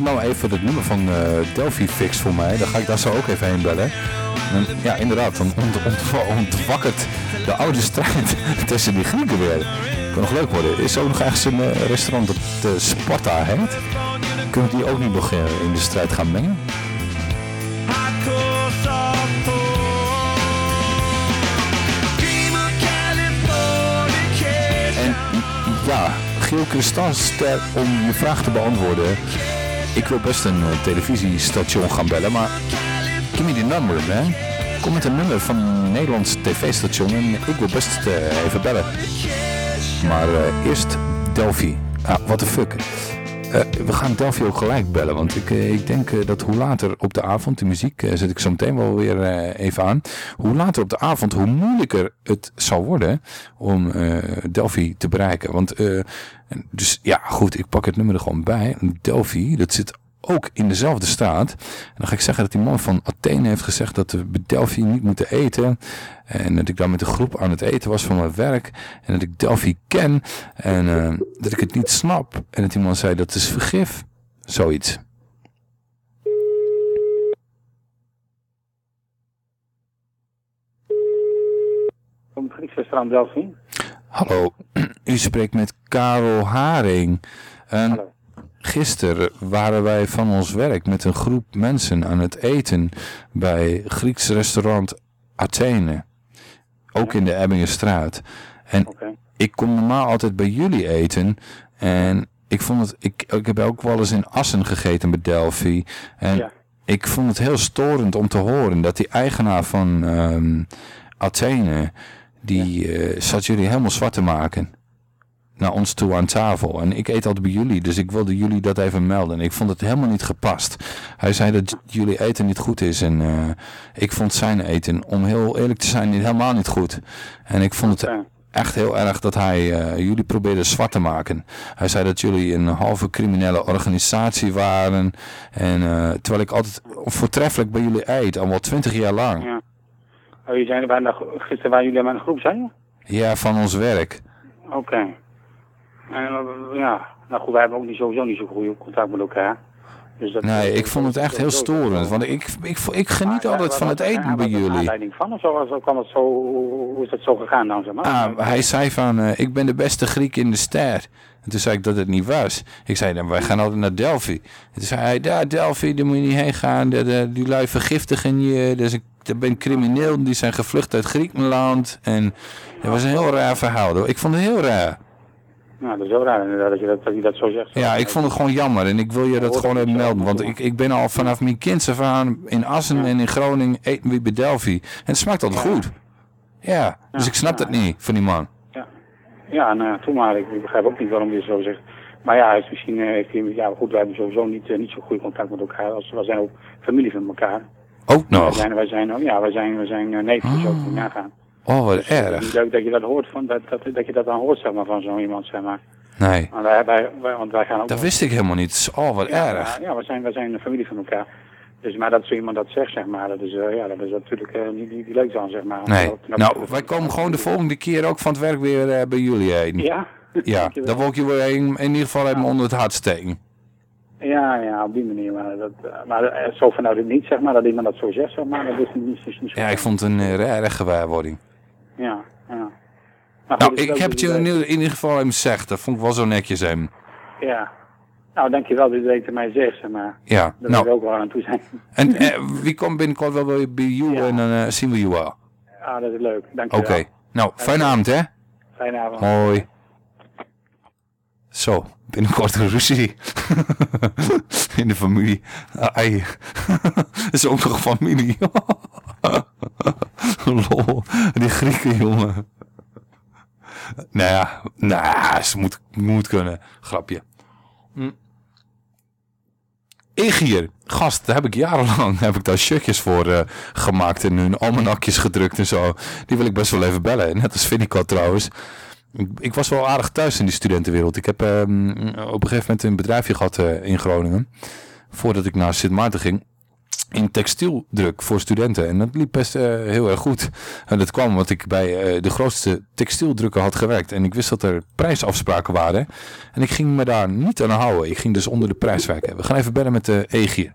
nou even het nummer van eh, Delphi fixt voor mij, dan ga ik daar zo ook even heen bellen. En, ja, inderdaad, dan ont, ont, ontwakkert de oude strijd tussen die Grieken weer. Kan nog leuk worden. Is ook nog ergens een eh, restaurant dat eh, Sparta heet? Kunnen die ook niet nog eh, in de strijd gaan mengen? En ja, Giel Kristalster, om je vraag te beantwoorden. Ik wil best een eh, televisiestation gaan bellen, maar give me the number, man. Kom met een nummer van een Nederlands tv-station en ik wil best eh, even bellen. Maar eh, eerst Delphi. Ah, what the fuck. Eh, we gaan Delphi ook gelijk bellen, want ik, eh, ik denk eh, dat hoe later op de avond, de muziek zet ik zo meteen wel weer even aan, hoe later op de avond, hoe moeilijker het zal worden om Delphi te bereiken. Want, dus ja goed, ik pak het nummer er gewoon bij. Delphi, dat zit ook in dezelfde straat. En dan ga ik zeggen dat die man van Athene heeft gezegd dat we Delphi niet moeten eten. En dat ik dan met een groep aan het eten was van mijn werk. En dat ik Delphi ken. En eh, dat ik het niet snap. En dat die man zei dat is vergif. Zoiets. Kom het Griekse Delphi. Hallo, u spreekt met Karel Haring. En gisteren waren wij van ons werk met een groep mensen aan het eten bij Grieks restaurant Athene. Ook in de Ebbingenstraat. En ik kom normaal altijd bij jullie eten. En ik vond het, ik, ik heb ook wel eens in Assen gegeten bij Delphi. En ik vond het heel storend om te horen dat die eigenaar van ehm, Athene, die eh, zat jullie helemaal zwart te maken. Naar ons toe aan tafel. En ik eet altijd bij jullie, dus ik wilde jullie dat even melden. Ik vond het helemaal niet gepast. Hij zei dat jullie eten niet goed is. En eh, ik vond zijn eten, om heel eerlijk te zijn, niet, helemaal niet goed. En ik vond het echt heel erg dat hij eh, jullie probeerde zwart te maken. Hij zei dat jullie een halve criminele organisatie waren. En eh, terwijl ik altijd voortreffelijk bij jullie eet, al wel twintig jaar lang. Ja. Oh, er bijna, gisteren waren jullie maar een groep, zijn Ja, van ons werk. Oké. En, eh, ja, nou goed, wij hebben ook niet sowieso niet zo goed contact met elkaar. Dus dat, Nee, ik vond het echt heel storend. Want ik, ik, ik geniet altijd van het eten bij jullie. aanleiding van of zo, zo kan het zo, hoe is dat zo gegaan dan, zeg maar? Ah, hij zei van, eh, ik ben de beste Griek in de ster. En toen zei ik dat het niet was. Ik zei, dan, wij gaan altijd naar Delphi. En toen zei hij, ja, Delphi, daar moet je niet heen gaan. De, de, die lui vergiftigen je. Ik er ben crimineel, die zijn gevlucht uit Griekenland. En dat was een heel raar verhaal. hoor. Ik vond het heel raar. Nou, dat is heel raar inderdaad dat je dat, dat, je dat zo zegt. Ja, ik vond het gewoon jammer. En ik wil je dat gewoon even melden. Want ik, ik ben al vanaf mijn kinds af aan in Assen en in Groningen eten we bij Delphi. En het smaakt altijd goed. Ja, dus ik snap dat niet van die man. Ja, nou ja, toen maar. Ik, ik begrijp ook niet waarom je zo zegt. Maar ja, is misschien, eh, heeft hij, ja goed, wij hebben sowieso niet, eh, niet zo goed contact met elkaar. Als, we zijn ook familie van elkaar. Ook Wij nog? zijn, wij zijn, oh ja, wij zijn, wij zijn neven, dus ook nagaan. Oh, wat Het is erg. niet leuk dat je dat hoort, van, dat, dat, dat je dat dan hoort, zeg maar, van zo iemand, zeg maar. Nee, Maar wij, wij, want wij gaan ook... dat wist ik helemaal niet. Oh, wat ja, erg. Ja, we zijn, we zijn een familie van elkaar. Dus, maar dat zo iemand dat zegt, zeg maar, dat is, eh, ja, dat is natuurlijk eh, niet, niet, niet leuk dan, zeg maar. Nee. Dat- Nou, wij komen gewoon de volgende keer ook van het werk weer eh, bij jullie heen. Ja? Ja, dan wil ik je weer in, in ieder geval even onder het hart steken. Ja, ja, op die manier. Maar, dat, eh, maar eh, zo vanuit het niet, zeg maar, dat iemand dat zo zegt, zeg maar, dat is niet, niet, niet zo. Ja, ik vond het een rare gewaarwording. Ja, ja. Maar Nou, goed, ik heb het je in in ieder geval even gezegd. Dat vond ik wel zo netjes hem. Ja. Nou, dankjewel dat je het tegen mij zegt, zeg maar. Ja, Dat nou. er ook wel aan toe zijn. En eh, wie komt binnenkort wel bij jou en dan eh, zien we jou wel. Ah, dat is leuk. Oké, Dankjewel. nou, fijne avond hè. Fijne avond. Hoi. Zo, binnenkort een ruzie. In de familie. Ai. Dat is ook nog familie. Lol, die Grieken, jongen. Nou ja, nou, ja, ze moet, moet kunnen. Grapje. Hm. Egier, gast, daar heb ik jarenlang heb ik daar shirtjes voor eh, gemaakt en hun almanakjes gedrukt en zo. Die wil ik best wel even bellen. Net als Vinnico trouwens. Ik, ik was wel aardig thuis in die studentenwereld. Ik heb ehm, op een gegeven moment een bedrijfje gehad eh, in Groningen. Voordat ik naar Sint Maarten ging. In textieldruk voor studenten. En dat liep best eh, heel erg goed. En dat kwam omdat ik bij eh, de grootste textieldrukker had gewerkt. En ik wist dat er prijsafspraken waren. En ik ging me daar niet aan houden. Ik ging dus onder de prijs werken. We gaan even bellen met de Egier.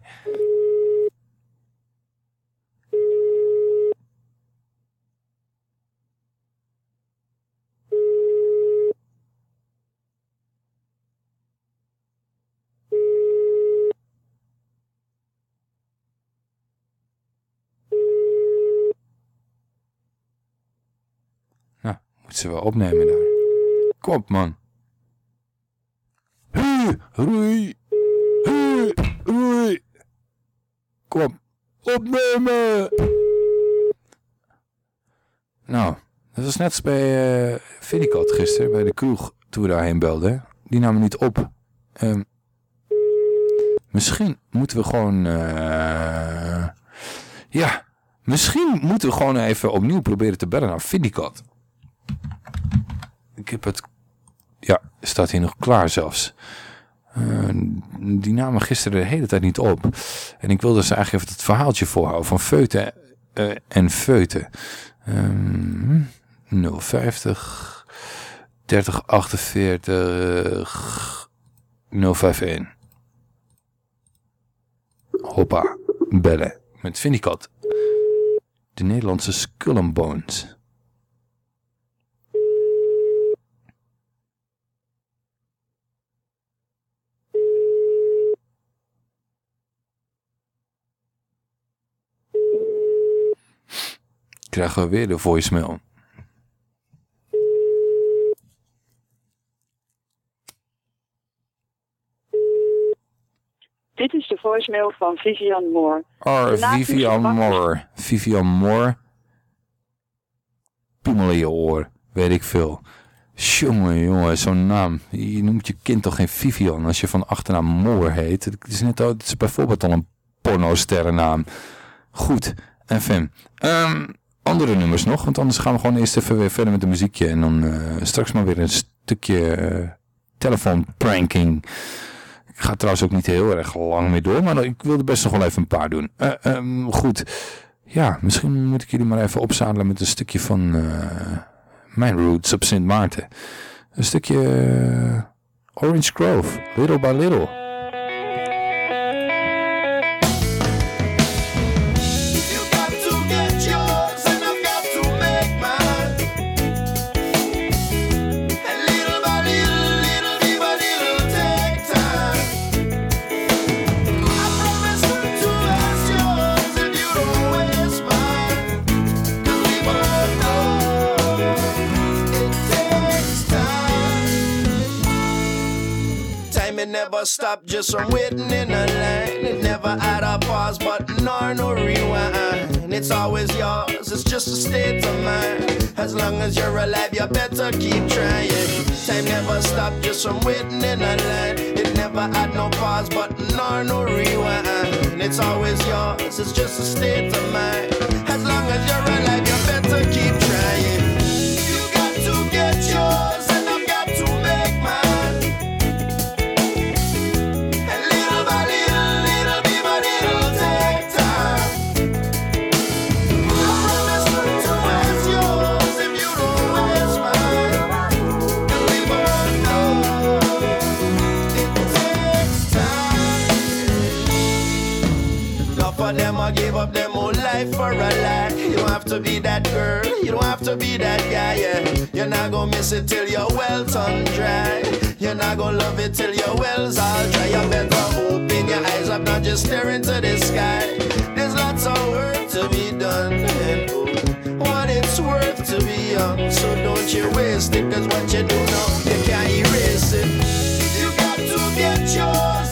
Nou, moet ze wel opnemen daar. Kom op, man. Roei. Roei. Kom op. Opnemen. Nou, dat was net als bij uh, Vinnicot gisteren, bij de kroeg, toen we daarheen belden. die namen niet op. Ehm, misschien moeten we gewoon... eh, ja, misschien moeten we gewoon even opnieuw proberen te bellen naar Vindicat. Ik heb het... Ja, staat hier nog klaar zelfs. Eh, die namen gisteren de hele tijd niet op. En ik wilde dus eigenlijk even het verhaaltje voorhouden van Feuten eh, en Feuten. Ehm 050 3048 051. Hoppa, bellen. Met Vindicat. De Nederlandse Skull Bones. Krijgen we weer de voicemail. Dit is de voicemail van Vivian Moore. Die Vivian Moore. Vivian Moore. Piemel in je oor. Weet ik veel. Jongen, jongen, zo'n naam. Je noemt je kind toch geen Vivian als je van achternaam Moore heet. Het is, net, het is bijvoorbeeld al een porno-sterrennaam. Goed, FM. Ehm, andere nummers nog, want anders gaan we gewoon eerst even verder met de muziekje. En dan eh, straks maar weer een stukje eh telefoonpranking. Ik ga trouwens ook niet heel erg lang meer door, maar ik wilde best nog wel even een paar doen. Eh, ehm, goed, ja, misschien moet ik jullie maar even opzadelen met een stukje van mijn roots op Sint Maarten. Een stukje Orange Grove, Little by Little. Never stop just from waiting in a line. It never had a pause, but nor no rewind. It's always yours, it's just a state of mind. As long as you're alive, you better keep trying. Time never stop just from waiting in a line. It never had no pause, but nor no rewind. It's always yours, it's just a state of mind. As long as you're alive, life for a lie. You don't have to be that girl, you don't have to be that guy. Yeah, you're not gonna miss it till your well tongue dry. You're not gonna love it till your wells all dry. You better open your eyes up, not just stare into the sky. There's lots of work to be done, and oh, what it's worth to be young. So don't you waste it, cause what you do now, you can't erase it. You got to get yours,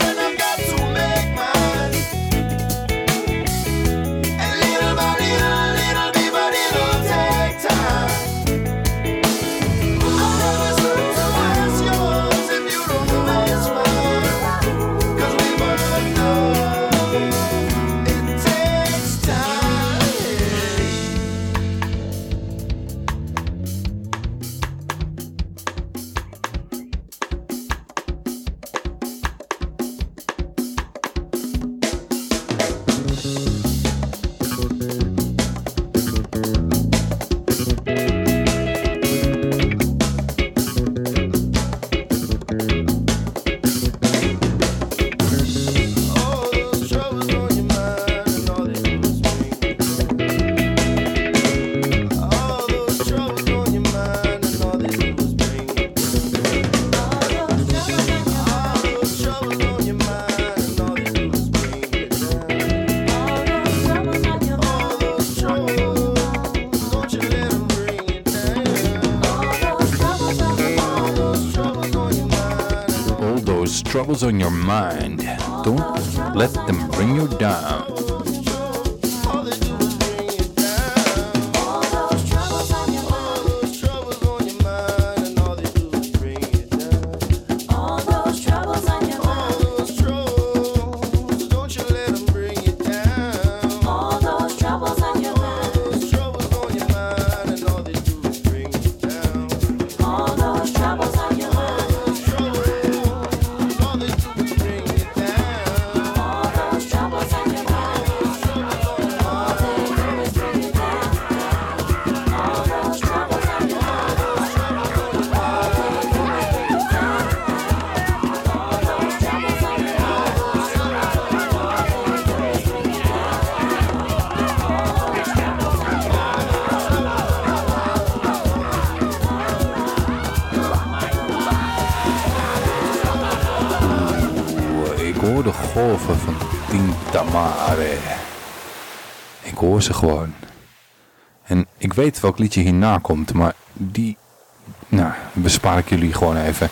troubles on your mind, don't let them bring you down. Weet welk liedje hierna komt, maar die nou, bespaar ik jullie gewoon even.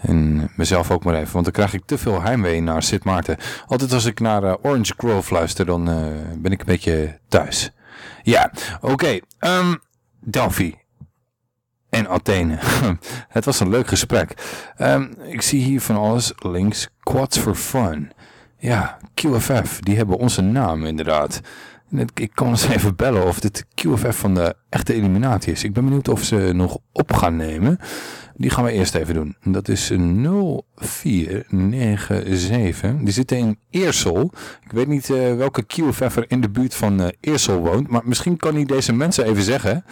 En mezelf ook maar even, want dan krijg ik te veel heimwee naar Sint Maarten. Altijd als ik naar uh, Orange Grove luister, dan uh, ben ik een beetje thuis. Ja, oké. Um, Delphi. En Athene. Het was een leuk gesprek. Um, ik zie hier van alles links. Quads for Fun. Ja, QFF. Die hebben onze naam inderdaad. Ik kan eens even bellen of dit QFF van de echte eliminatie is. Ik ben benieuwd of ze nog op gaan nemen. Die gaan we eerst even doen. Dat is 0497. Die zitten in Eersel. Ik weet niet uh, welke QFF er in de buurt van uh, Eersel woont. Maar misschien kan hij deze mensen even zeggen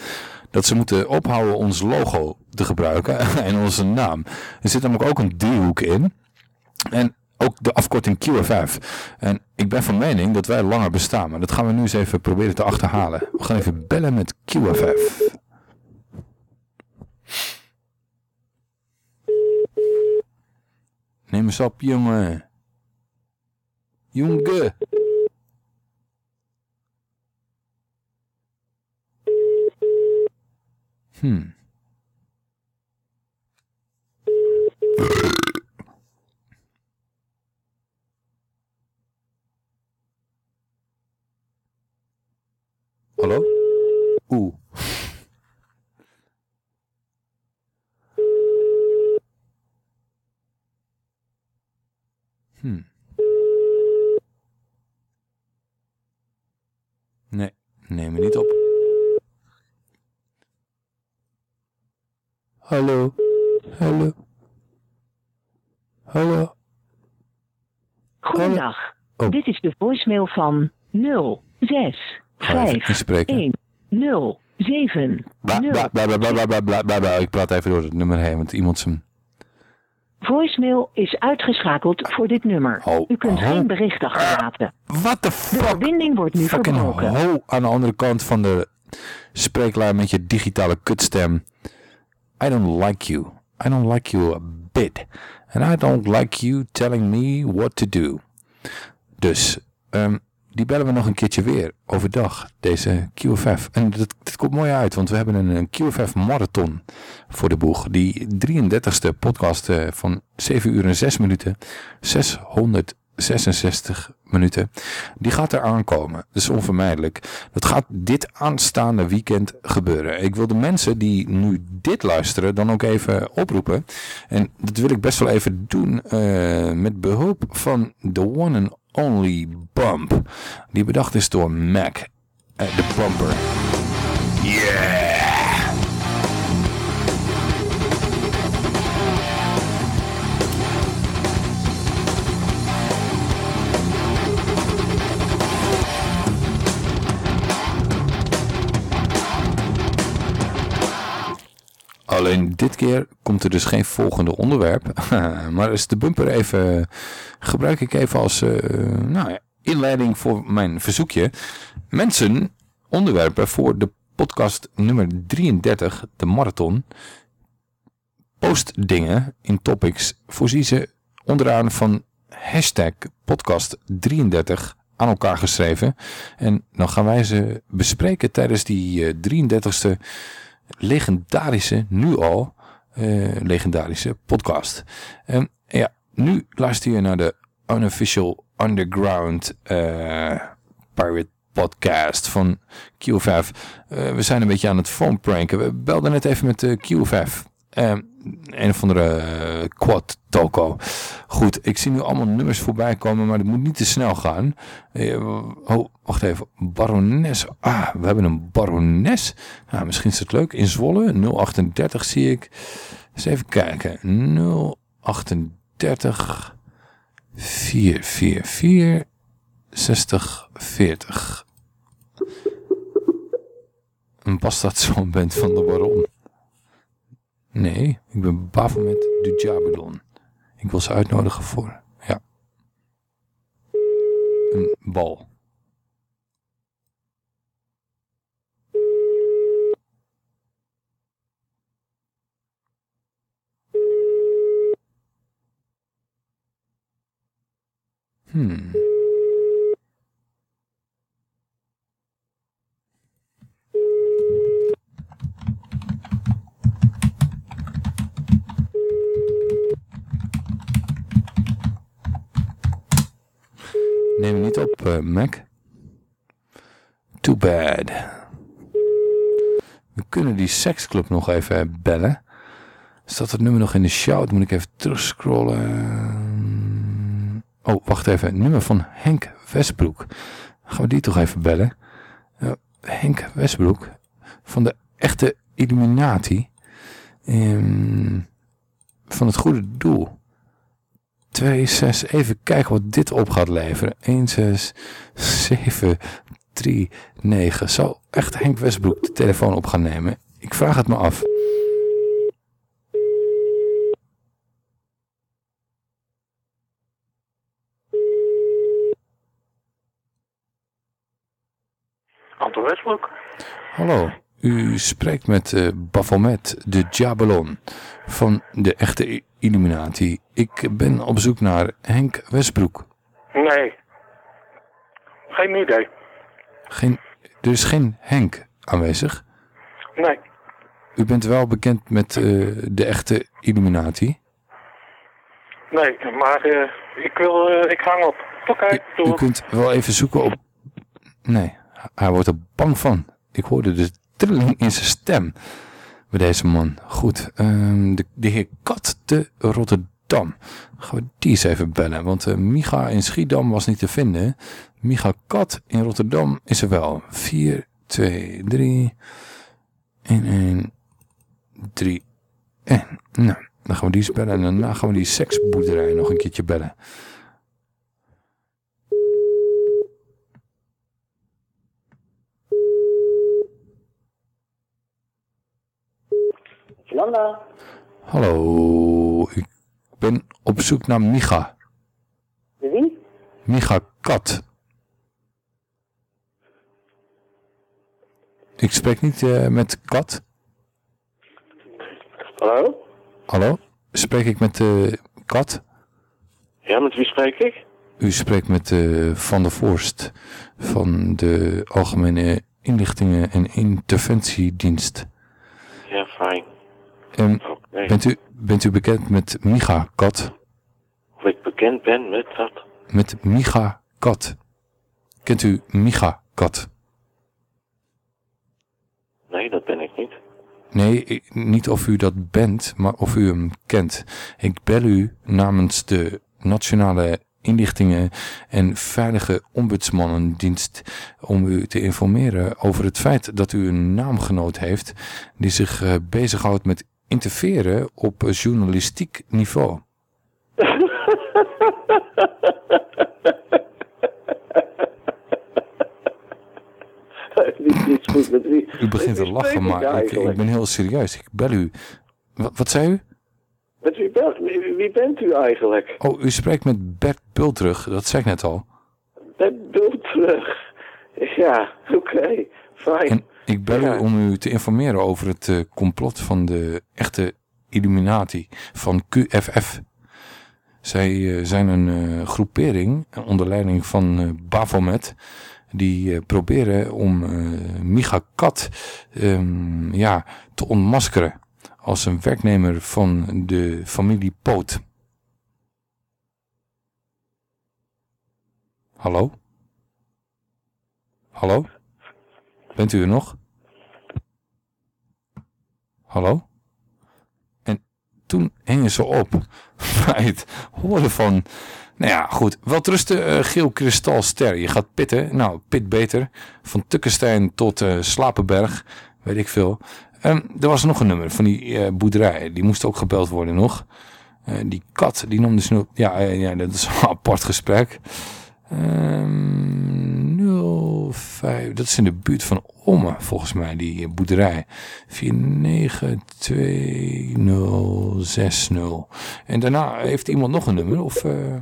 dat ze moeten ophouden ons logo te gebruiken en onze naam. Er zit namelijk ook een driehoek in. En ook de afkorting QFF. En ik ben van mening dat wij langer bestaan. Maar dat gaan we nu eens even proberen te achterhalen. We gaan even bellen met QFF. Neem eens op, jongen. Jonge. Hmm. Hallo? Oeh. Hmm. Nee, neem me niet op. Hallo? Hallo? Hallo? Goedendag. Oh. Dit is de voicemail van 06 5 1 0 7 Ik praat even door het nummer heen, want iemand zijn... Voicemail is uitgeschakeld voor dit nummer. Oh, U kunt geen bericht achterlaten. What the fuck? De verbinding wordt nu Fucking verbroken. ho aan de andere kant van de spreeklaar met je digitale kutstem. I don't like you. I don't like you a bit. And I don't like you telling me what to do. Dus, um, die bellen we nog een keertje weer overdag, deze QFF. En dat, komt mooi uit, want we hebben een, een QFF marathon voor de boeg. Die 33ste podcast uh, van 7 uur en 6 minuten, 666 minuten, die gaat er aankomen. Dat is onvermijdelijk. Dat gaat dit aanstaande weekend gebeuren. Ik wil de mensen die nu dit luisteren dan ook even oproepen. En dat wil ik best wel even doen uh, met behulp van the one and Only Bump. Die bedacht is door Mac. Uh, de bumper. Yeah! Alleen dit keer komt er dus geen volgende onderwerp. maar is de bumper even, gebruik ik even als uh, nou, inleiding voor mijn verzoekje. Mensen, onderwerpen voor de podcast nummer 33, de marathon. Post dingen in topics. Voorzie ze onderaan van hashtag podcast 33 aan elkaar geschreven. En dan gaan wij ze bespreken tijdens die uh, 33ste legendarische, nu al, uh, legendarische podcast. En ja, nu luister je naar de unofficial underground uh, pirate podcast van QFF. Uh, we zijn een beetje aan het phone pranken. We belden net even met uh, QFF. een of andere quad toko. Goed, ik zie nu allemaal nummers voorbij komen, maar het moet niet te snel gaan. oh, wacht even. Barones. Ah, we hebben een barones. Nou, misschien is het leuk. In Zwolle, 038 zie ik. Eens even kijken. 038 444 6040. Een Bastardzoon bent van de baron. Nee, ik ben Baphomet du Jabedon. Ik wil ze uitnodigen voor, ja. Een bal. Hmm. Neem niet op, eh, Mac. Too bad. We kunnen die seksclub nog even bellen. Staat het nummer nog in de shout? Moet ik even terugscrollen. Oh, wacht even. Nummer van Henk Westbroek. Gaan we die toch even bellen? Uh, Henk Westbroek. Van de echte Illuminati. Um, van het goede doel. 2, 6, even kijken wat dit op gaat leveren. 1, 6, 7, 3, 9. Zal echt Henk Westbroek de telefoon op gaan nemen? Ik vraag het me af. Anton Westbroek. Hallo, u spreekt met uh, Baphomet de Jabelon van de echte Illuminati. Ik ben op zoek naar Henk Westbroek. Nee. Geen idee. Geen, er is geen Henk aanwezig? Nee. U bent wel bekend met uh, de echte Illuminati? Nee, maar uh, ik wil, uh, ik hang op. Oké, okay, U kunt wel even zoeken op... Nee, hij wordt er bang van. Ik hoorde de trilling in zijn stem bij deze man. Goed, um, de, de heer Kat te Rotterdam. Gaan we die eens even bellen, want uh, Micha in Schiedam was niet te vinden. Micha Kat in Rotterdam is er wel. 4, 2, 3, 1, 1, 3, en. Nou, dan gaan we die eens bellen en daarna gaan we die seksboerderij nog een keertje bellen. Jolanda. Hallo, ik ben op zoek naar Micha. Wie? Micha Kat. Ik spreek niet uh, met Kat. Hallo? Hallo? Spreek ik met uh, Kat? Ja, met wie spreek ik? U spreekt met uh, Van der Voorst van de Algemene Inlichtingen en Interventiedienst. Ja, fijn. Okay. bent, u, bent u bekend met Micha Kat? Of ik bekend ben met wat? Met Micha Kat. Kent u Micha Kat? Nee, dat ben ik niet. Nee, ik, niet of u dat bent, maar of u hem kent. Ik bel u namens de Nationale Inlichtingen en Veilige Ombudsmannendienst om u te informeren over het feit dat u een naamgenoot heeft die zich uh, bezighoudt met interfereren op journalistiek niveau. U begint te lachen, maar ik, ik, ben heel serieus. Ik bel u. Wat, wat zei u? Met wie, belt, wie, wie, bent u eigenlijk? Oh, u spreekt met Bert Bultrug, dat zei ik net al. Bert Bultrug? Ja, oké, okay, fijn. Ik bel ja. u om u te informeren over het uh, complot van de echte Illuminati van QFF. Zij uh, zijn een uh, groepering onder leiding van Baphomet die proberen om Micha Kat um, ja, te ontmaskeren als een werknemer van de familie Poot. Hallo? Hallo? Bent u er nog? Hallo? En toen hingen ze op bij het van... Nou ja, goed. Welterusten, uh, geel kristalster. Je gaat pitten. Nou, pit beter. Van Tukkenstein tot uh, Slapenberg. Weet ik veel. Um, er was nog een nummer van die uh, boerderij. Die moest ook gebeld worden nog. Die kat, die nam de snoep. Ja, ja, dat is een apart gesprek. Um, 05, dat is in de buurt van Omme, volgens mij, die boerderij. 492060. En daarna heeft iemand nog een nummer, of uh,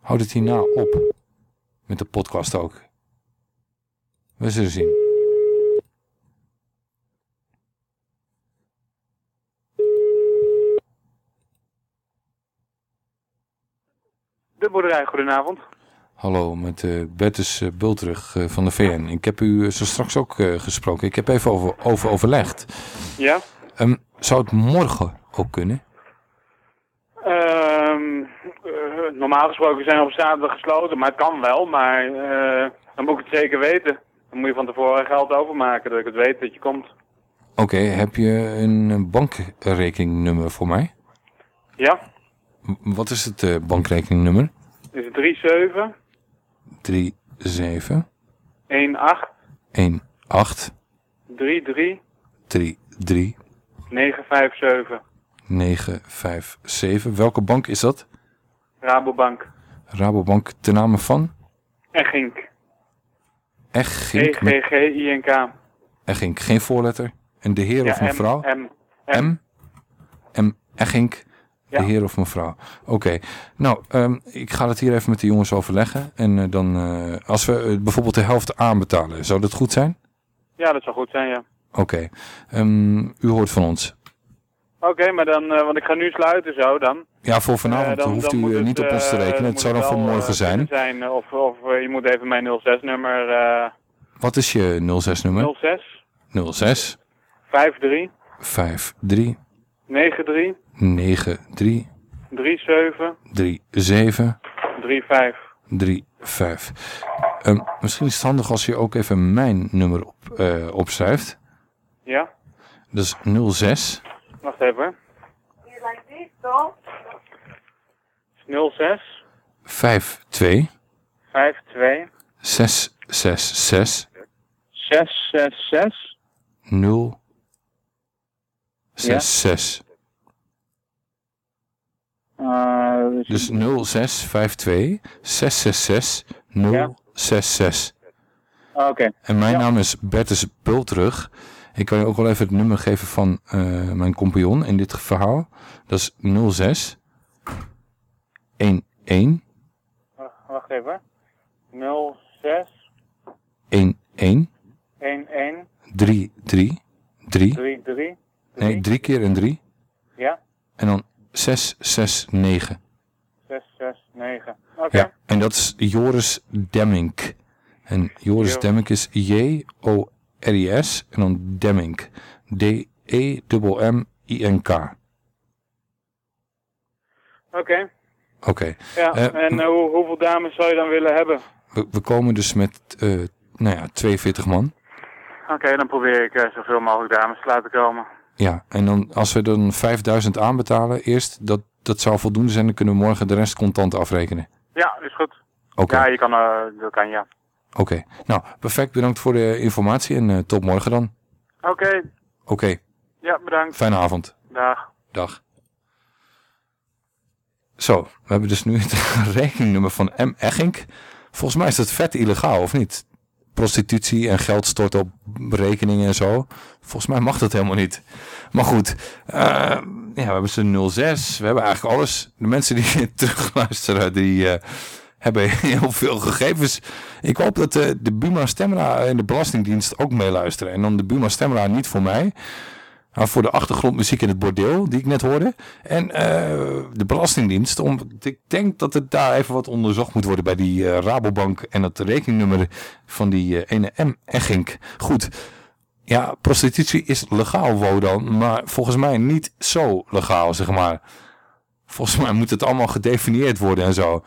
houdt het hierna op? Met de podcast ook. We zullen zien. De Flipboerderij, goedenavond. Hallo, met eh Bertus eh, Bultrug eh, van de VN. Ik heb u zo straks ook gesproken. Ik heb even over, over overlegd. Ja? Ehm, zou het morgen ook kunnen? Ehm, eh, normaal gesproken zijn we op zaterdag gesloten, maar het kan wel. Maar dan moet ik het zeker weten. Dan moet je van tevoren geld overmaken, dat ik het weet dat je komt. Oké, heb je een bankrekeningnummer voor mij? Ja? M- Wat is het eh, bankrekeningnummer? Is het 37 37 18 18 33 33 957. 957. Welke bank is dat? Rabobank. Rabobank ten name van? Egink. Echink. met- E-G-G-I-N-K. Echink, geen voorletter. En de heer Ja, of M, mevrouw? M, M. M. Echink. De Ja. heer of mevrouw. Oké. Nou, ehm, ik ga het hier even met de jongens overleggen. En eh, dan, eh, als we eh, bijvoorbeeld de helft aanbetalen, zou dat goed zijn? Ja, dat zou goed zijn, ja. Oké. Ehm, u hoort van ons. Oké, maar dan, want ik ga nu sluiten zo dan. Ja, voor vanavond dan- hoeft dan u het, niet op ons te rekenen. Het zou dan voor morgen zijn. zijn. Of, of je moet even mijn 06-nummer eh Wat is je 06-nummer? 06 06 53 53 93 93 37 37 35. 35. Ehm, misschien is het handig als je ook even mijn nummer op, eh, opschrijft. Ja? Dat is 06 Wacht even. Hier lijkt dit, toch? 06 52 52 666 666 0 66. Uh, Dus 0652 666 066. Oké. En mijn naam is Bertus Bultrug. Ik kan je ook wel even het nummer geven van eh, mijn compagnon in dit verhaal. Dat is 06 11 Wacht- even. 06 11 11 3 3 3 3 3 Nee, drie keer een 3. Ja? En dan 669. 6 6 9. Oké. Ja, en dat is Joris Demmink. En Joris Jo- Demmink is J-O-R-I-S en dan Demmink. D-E-M-M-I-N-K. Oké. Oké. Ja, Eh, en eh, hoe, hoeveel dames zou je dan willen hebben? we, we komen dus met, eh, nou ja, 42 man. Oké, dan probeer ik zoveel mogelijk dames te laten komen. Ja, en dan als we dan 5000 aanbetalen eerst, dat, dat zou voldoende zijn, dan kunnen we morgen de rest contant afrekenen. Ja, is goed. Oké. Ja, je kan, eh, dat kan ja. Oké, nou, perfect. Bedankt voor de informatie en eh, tot morgen dan. Oké, Oké, ja, bedankt. fijne avond. Dag. Dag. Zo, we hebben dus nu het rekeningnummer van M. Eggink. Volgens mij is dat vet illegaal, of niet? Prostitutie en geld storten op rekeningen en zo. Volgens mij mag dat helemaal niet. Maar goed, eh, ja, we hebben ze 06. We hebben eigenlijk alles. De mensen die terugluisteren, die eh, hebben heel veel gegevens. Ik hoop dat eh, de Buma Stemra en de Belastingdienst ook meeluisteren. En dan de Buma Stemra niet voor mij. Voor de achtergrondmuziek in het bordeel, die ik net hoorde. En eh, de Belastingdienst, om, ik denk dat het daar even wat onderzocht moet worden bij die eh, Rabobank en het rekeningnummer van die eh, ene M. Eggink. Goed, ja, prostitutie is legaal, Wodan, maar volgens mij niet zo legaal, zeg maar. Volgens mij moet het allemaal gedefinieerd worden en zo.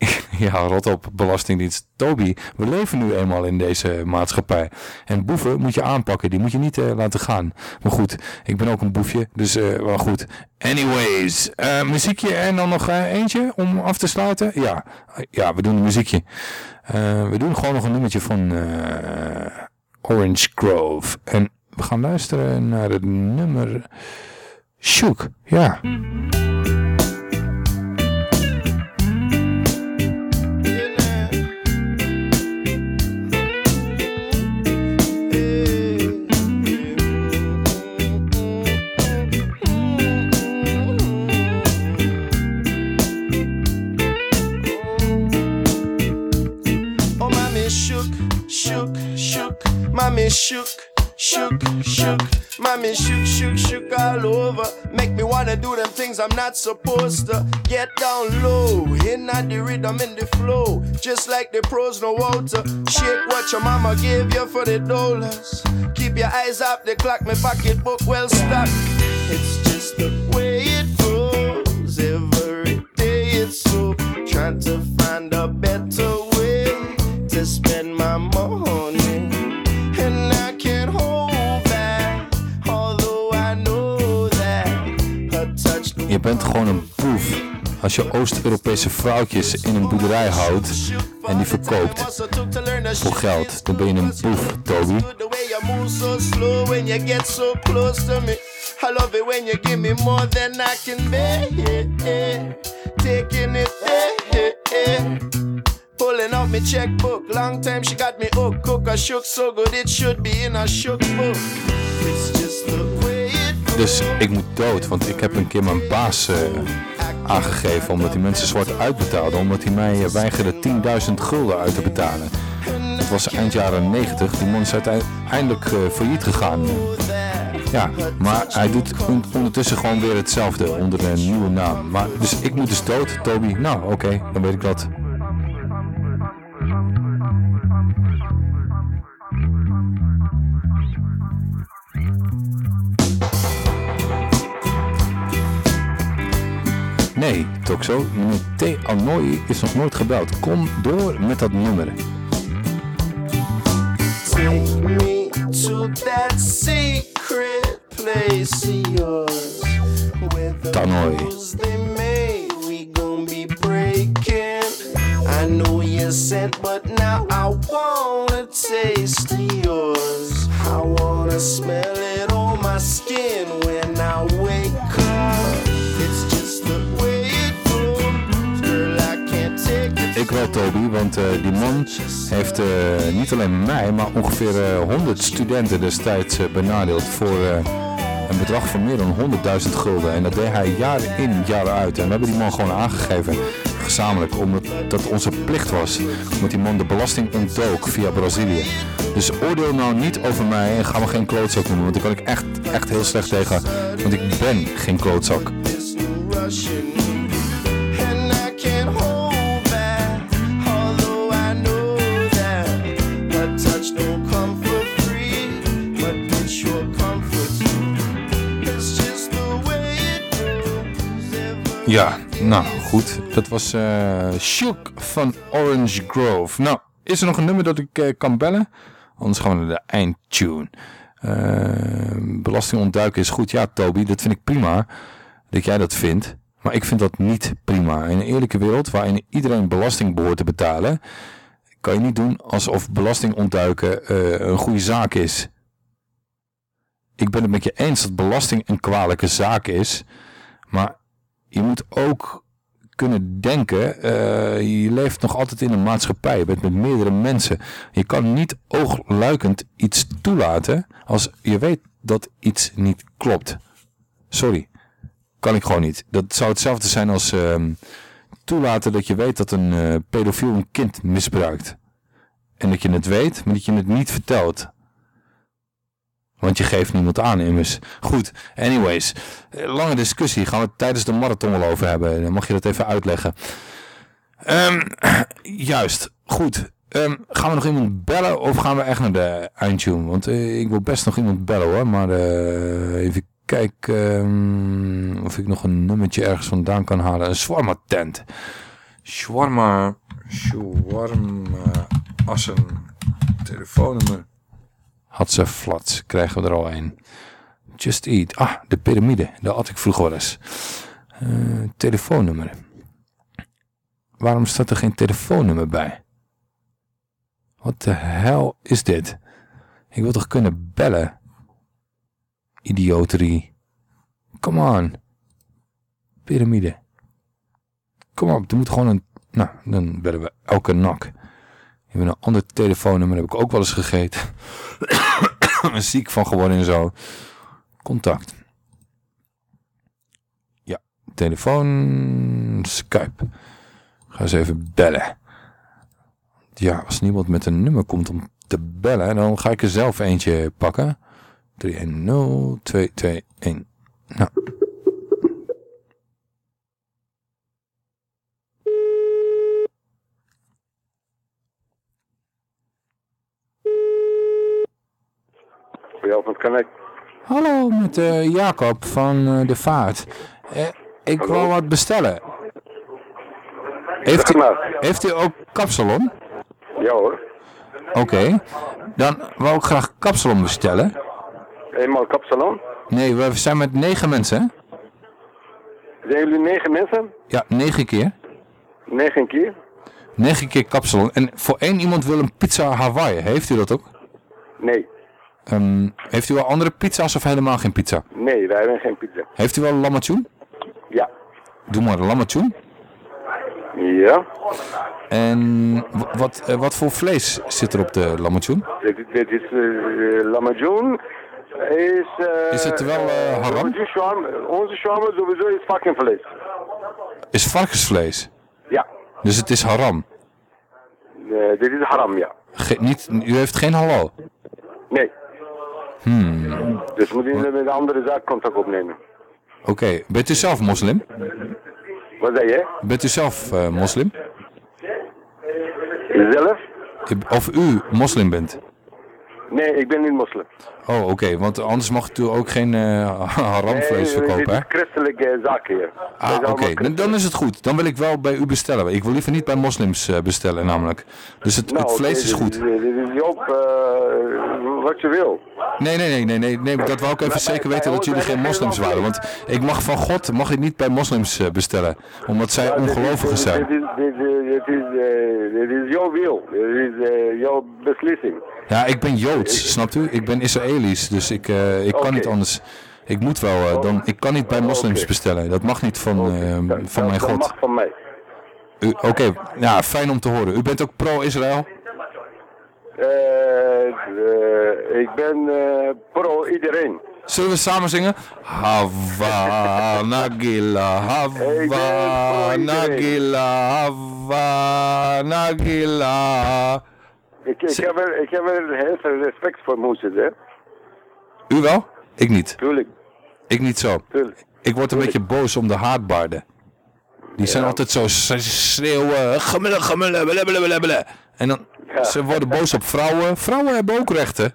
Ja, rot op, Belastingdienst. Toby, we leven nu eenmaal in deze maatschappij. En boeven moet je aanpakken, die moet je niet eh, laten gaan. Maar goed, ik ben ook een boefje, dus eh, wel goed. Anyways, eh, muziekje en dan nog eentje om af te sluiten? Ja, ja we doen een muziekje. We doen gewoon nog een nummertje van Orange Grove. En we gaan luisteren naar het nummer Shook. Ja. Mommy shook, shook, shook. Mommy shook, shook, shook all over. Make me wanna do them things I'm not supposed to. Get down low, in at the rhythm, in the flow. Just like the pros know how to. Shake what your mama gave you for the dollars. Keep your eyes up the clock, my pocketbook well stocked. It's just the way it goes. Every day it's so. Trying to find a better way to spend my money. Je bent gewoon een boef. Als je Oost-Europese vrouwtjes in een boerderij houdt en die verkoopt voor geld, dan ben je een boef, Toby. I love it when you give me more than I can bear. Taking it there. Pulling out my checkbook. Long time she got me hooked. Cook a shook so good it should be in a shook book. It's just the Dus ik moet dood, want ik heb een keer mijn baas eh, aangegeven omdat die mensen zwart uitbetaalde, omdat hij mij eh, weigerde 10.000 gulden uit te betalen. Het was eind jaren 90, die man is uiteindelijk eh, failliet gegaan. Ja, maar hij doet on- ondertussen gewoon weer hetzelfde onder een nieuwe naam. Maar, dus ik moet dus dood, Toby. Nou, oké, dan weet ik dat. Nee, Toxo, meneer T. Anoy is nog nooit gebeld. Kom door met dat nummer. Take me to that secret place of yours. They made, we gon' be breaking. I know you sent, but now I wanna taste of yours. I wanna smell it on my skin when I Ik wel, Toby, want eh, die man heeft eh, niet alleen mij, maar ongeveer eh, 100 studenten destijds eh, benadeeld voor eh, een bedrag van meer dan 100.000 gulden. En dat deed hij jaar in, jaar uit. En we hebben die man gewoon aangegeven, gezamenlijk, omdat dat onze plicht was. Omdat die man de belasting ontdook via Brazilië. Dus oordeel nou niet over mij en ga me geen klootzak noemen, want daar kan ik echt, echt heel slecht tegen. Want ik ben geen klootzak. Ja, nou goed. Dat was eh Shook van Orange Grove. Nou, is er nog een nummer dat ik eh, kan bellen? Anders gaan we naar de eindtune. Eh belasting ontduiken is goed. Ja, Toby, dat vind ik prima dat jij dat vindt. Maar ik vind dat niet prima. In een eerlijke wereld waarin iedereen belasting behoort te betalen... kan je niet doen alsof belasting ontduiken eh, een goede zaak is. Ik ben het met je eens dat belasting een kwalijke zaak is... Maar je moet ook kunnen denken, eh, je leeft nog altijd in een maatschappij, je bent met meerdere mensen. Je kan niet oogluikend iets toelaten als je weet dat iets niet klopt. Sorry, kan ik gewoon niet. Dat zou hetzelfde zijn als ehm, toelaten dat je weet dat een eh, pedofiel een kind misbruikt. En dat je het weet, maar dat je het niet vertelt. Want je geeft niemand aan immers. Goed, anyways. eh, Lange discussie. Gaan we het tijdens de marathon wel over hebben. Dan mag je dat even uitleggen. Ehm, juist, goed. Ehm, gaan we nog iemand bellen of gaan we echt naar de eindtune? Want eh, ik wil best nog iemand bellen hoor. Maar eh, even kijken ehm, of ik nog een nummertje ergens vandaan kan halen. Een shawarma tent. Shawarma. Shawarma. Assen. Telefoonnummer. Hadze Flats, krijgen we er al een. Just Eat. Ah, de piramide. Daar had ik vroeger wel eens. Eh, telefoonnummer. Waarom staat er geen telefoonnummer bij? Wat de hel is dit? Ik wil toch kunnen bellen? Idioterie. Come on. Piramide. Kom op, er moet gewoon een... Nou, dan bellen we elke nak. Hebt een ander telefoonnummer, heb ik ook wel eens gegeten. ziek van geworden en zo. Contact. Ja, telefoon, Skype. Ga eens even bellen. Ja, als niemand met een nummer komt om te bellen, dan ga ik er zelf eentje pakken. 310 221. Nou. Ja, van Connect. Hallo, met eh, Jacob van eh, de Vaart. Eh, ik wil wat bestellen. Heeft u, heeft u ook kapsalon? Ja hoor. Oké. Dan wou ik graag kapsalon bestellen. Eenmaal kapsalon. Nee, we zijn met negen mensen. Zijn jullie negen mensen? Ja, negen keer. Negen keer? Negen keer kapsalon. En voor één iemand wil een pizza Hawaii. Heeft u dat ook? Nee. Ehm, heeft u wel andere pizza's of helemaal geen pizza? Nee, wij hebben geen pizza. Heeft u wel een lammatjoen? Ja. Doe maar een lammatjoen. Ja. En wat, eh, wat voor vlees zit er op de lammatjoen? Dit, dit is uh, Lamajoen. Is, eh, Is het wel, eh, haram? Onze shawarma, onze shawarma sowieso is varkensvlees. Is varkensvlees. Ja. Dus het is haram. Dit is haram, ja. Ge- niet, u heeft geen halal. Nee. Hmm. Dus moet je met een andere zaak contact opnemen. Oké, bent u zelf moslim? Wat zei je? Bent u zelf eh, moslim? Zelf? Of u moslim bent? Nee, ik ben niet moslim. Oh, oké, want anders mag u ook geen eh, haramvlees nee, verkopen, hè? is christelijke zaak hier. Ah, oké, dan, dan is het goed. Dan wil ik wel bij u bestellen. Ik wil liever niet bij moslims eh, bestellen, namelijk. Dus het, Nou, het vlees oké, is goed. Dit is Joop, eh, wat je wil. Nee, nee, nee, nee, nee, nee, dat wou ik even zeker weten dat jullie geen moslims waren. Want ik mag van God, mag ik niet bij moslims eh, bestellen. Omdat zij ongelovigen zijn. Dit is, eh, jouw wil. Dit is eh, jouw beslissing. Ja, ik ben Joods, snapt u? Ik ben Israëlisch, dus ik, eh, ik kan niet anders. Ik moet wel, eh, dan, ik kan niet bij moslims bestellen. Dat mag niet van, eh, van mijn Dat God. mag van mij. Oké, ja, fijn om te horen. U bent ook pro-Israël? Eh, ik ben eh, pro iedereen. Zullen we samen zingen? Hava Nagila, Hava Nagila, Hava Nagila. Ik, ik, heb er, ik heb er heel veel respect voor Mozes, hè. U wel? Ik niet. Tuurlijk. Ik niet zo. Tuurlijk. Ik word een beetje boos om de haatbaarden. Die zijn altijd zo schreeuwen, gemullen, gemullen, bele. En dan, ze worden boos op vrouwen. Vrouwen hebben ook rechten.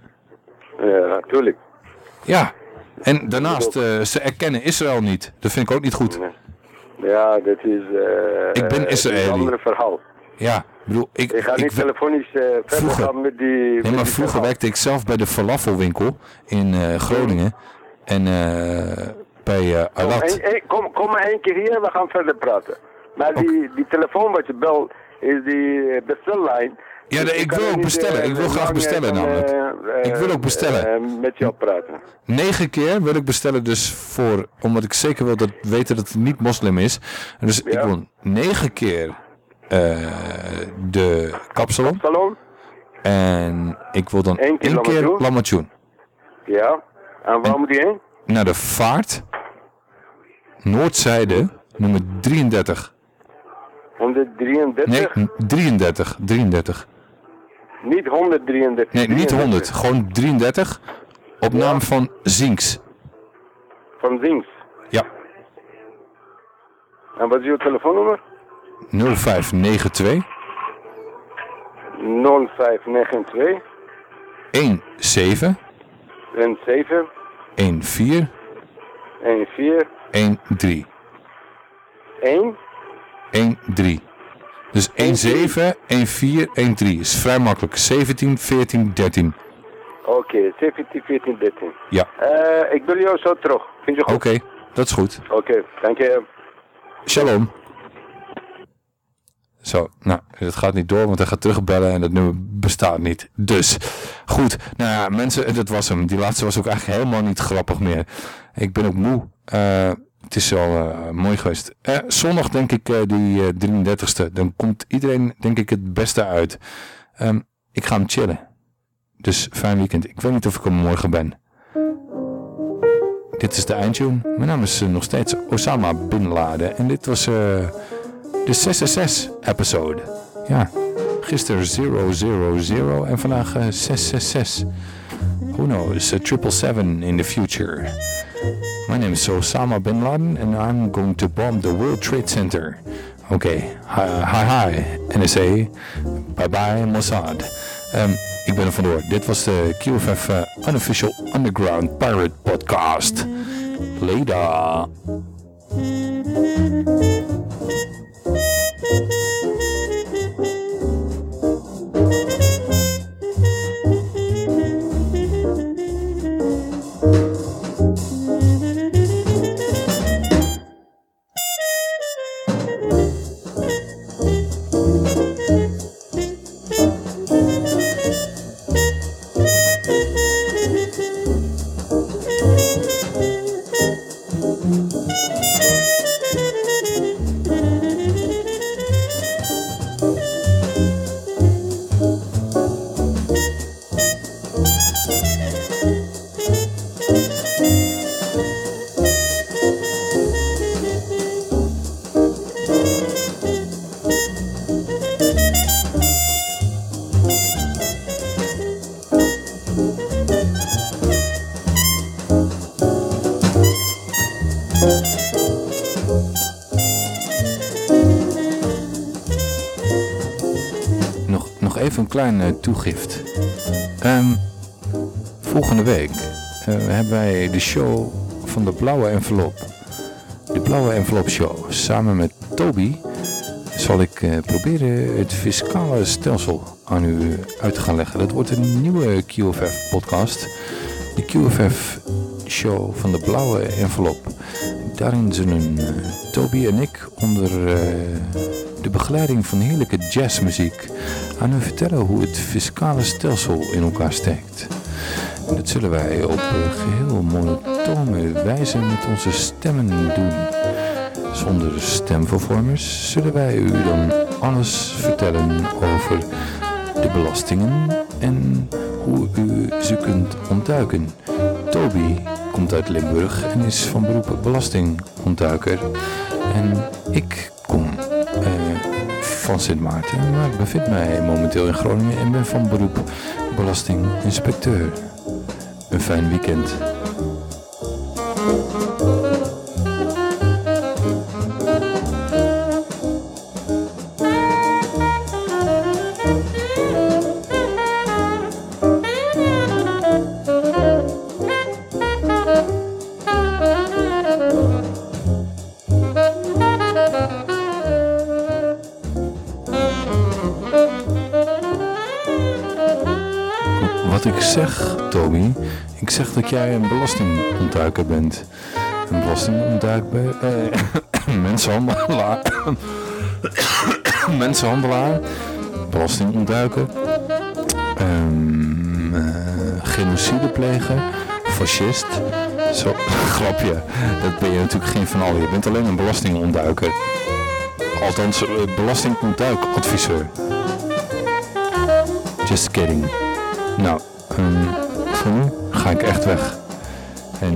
Ja, tuurlijk. Ja. En daarnaast, eh, ze erkennen Israël niet. Dat vind ik ook niet goed. Ja, dat is... eh, Ik ben Israëli. Een ander verhaal. Ja, ik bedoel, ik... Ik ga niet telefonisch eh, verder Vroeger. gaan met die... Nee, met maar die vroeger werkte ik zelf bij de falafelwinkel in eh, Groningen. En eh, bij Kom, Alat. één- kom, kom maar één keer hier, we gaan verder praten. Maar die, die telefoon wat je belt, is die bestellijn. Ja, Dus nee, ik wil ook bestellen. Ik wil graag bestellen namelijk. Ik wil ook bestellen. met jou praten. Negen keer wil ik bestellen dus voor, omdat ik zeker wil dat, weten dat het niet moslim is. Dus ik wil negen keer de kapsalon. Salon? En ik wil dan Eén keer één keer lammatjoen. Ja. En waar moet die heen? Naar de vaart. Noordzijde, nummer 33. 133? Nee, 33. 33. Niet 133. Nee, niet 33. 100. Gewoon 33. Op naam van Zinks. Van Zings. Ja. En wat is uw telefoonnummer? 0592 0592 17 17 14 14 13. 1 13. Dus 17, 14, 13. Is vrij makkelijk. 17, 14, 13. Oké, 17, 14, 13. Ja. Eh, ik bel jou zo terug. Vind je goed? Oké, dat is goed. Oké, dank je. Shalom. Zo, nou, het gaat niet door, want hij gaat terugbellen en dat nummer bestaat niet. Dus, goed. Nou ja, mensen, dat was hem. Die laatste was ook eigenlijk helemaal niet grappig meer. Ik ben ook moe. Eh, het is al eh, mooi geweest. Eh, zondag denk ik die eh 33ste. Dan komt iedereen denk ik het beste uit. Ehm, ik ga hem chillen. Dus fijn weekend. Ik weet niet of ik er morgen ben. Dit is de eindtune. Mijn naam is nog steeds Osama Bin Laden. En dit was de 666 episode. Ja, gisteren 000 en vandaag eh, 666. Who knows, a triple seven in the future. My name is Osama bin Laden and I'm going to bomb the World Trade Center. Oké, hi, hi hi NSA, bye bye Mossad. Ehm, ik ben er vandoor. Dit was de QFF eh, Unofficial Underground Pirate Podcast. Later. Nog, nog even een klein eh, toegift. Ehm, volgende week eh, hebben wij de show van de Blauwe Envelop. De Blauwe Envelop Show. Samen met Toby zal ik eh, proberen het fiscale stelsel aan u uit te gaan leggen. Dat wordt een nieuwe QFF podcast. De QFF show van de Blauwe Envelop. Daarin zullen eh, Toby en ik onder de begeleiding van heerlijke jazzmuziek aan u vertellen hoe het fiscale stelsel in elkaar steekt. Dat zullen wij op eh, geheel monotone wijze met onze stemmen doen. Zonder stemvervormers zullen wij u dan alles vertellen over de belastingen en hoe u ze kunt ontduiken. Toby komt uit Limburg en is van beroep belastingontduiker. En ik kom van Sint Maarten, maar ik bevind mij momenteel in Groningen en ben van beroep belastinginspecteur. Een fijn weekend. Jij een belastingontduiker bent. Een belastingontduiker, eh, mensenhandelaar, mensenhandelaar, belastingontduiker, ehm, eh, genocidepleger, fascist. Zo, grapje, dat ben je natuurlijk geen van allen. Je bent alleen een belastingontduiker. Althans, eh, belastingontduikadviseur. Just kidding. Nou, ehm, voor nu weg. En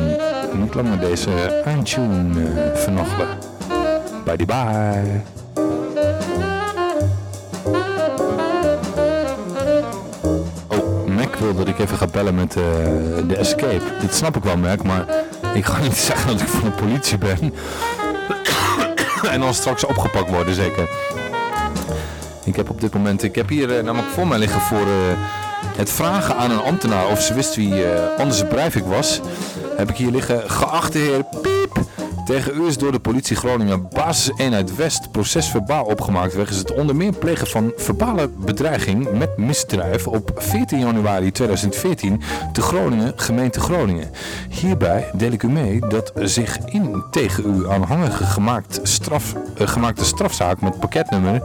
niet langer deze eindtune uh, vernochtelen. Bye bye bye. Oh, Mac wil dat ik even ga bellen met eh, de Escape. Dit snap ik wel, Mac, maar ik ga niet zeggen dat ik van de politie ben. en dan straks opgepakt worden, zeker. Ik heb op dit moment, ik heb hier eh, namelijk voor mij liggen voor eh, het vragen aan een ambtenaar of ze wist wie uh, Anders Breivik was. Heb ik hier liggen, geachte heer Piep. Tegen u is door de politie Groningen basiseenheid West procesverbaal opgemaakt wegens het onder meer plegen van verbale bedreiging met misdrijf op 14 januari 2014 te Groningen, gemeente Groningen. Hierbij deel ik u mee dat zich in tegen u aanhangige gemaakt straf, uh, gemaakte strafzaak met pakketnummer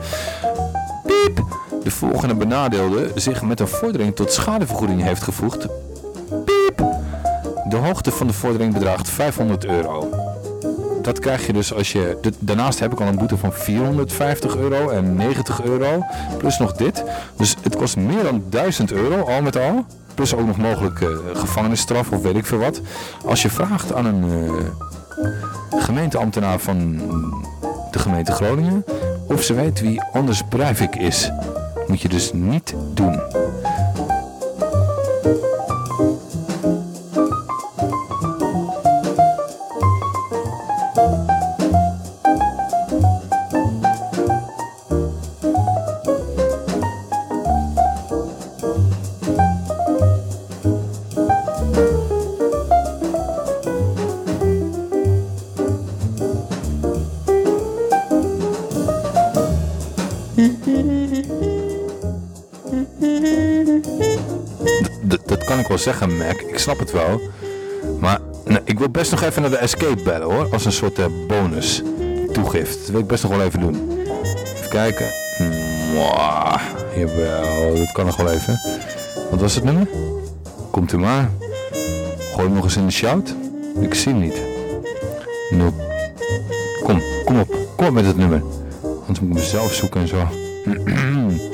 de volgende benadeelde zich met een vordering tot schadevergoeding heeft gevoegd. Piep! De hoogte van de vordering bedraagt 500 euro. Dat krijg je dus als je... Daarnaast heb ik al een boete van 450 euro en 90 euro. Plus nog dit. Dus het kost meer dan 1000 euro al met al. Plus ook nog mogelijk uh, gevangenisstraf of weet ik veel wat. Als je vraagt aan een uh, gemeenteambtenaar van de gemeente Groningen... of ze weet wie Anders Breivik is moet je dus niet doen. Zeggen, Mac. Ik snap het wel. Maar nee, ik wil best nog even naar de escape bellen, hoor. Als een soort eh, bonus toegift. Dat wil ik best nog wel even doen. Even kijken. Mwah. Jawel, dat kan nog wel even. Wat was het nummer? Komt u maar. Gooi nog eens in de shout. Ik zie hem niet. Nul. Kom, kom op. Kom op met het nummer. Anders moet ik mezelf zoeken en zo.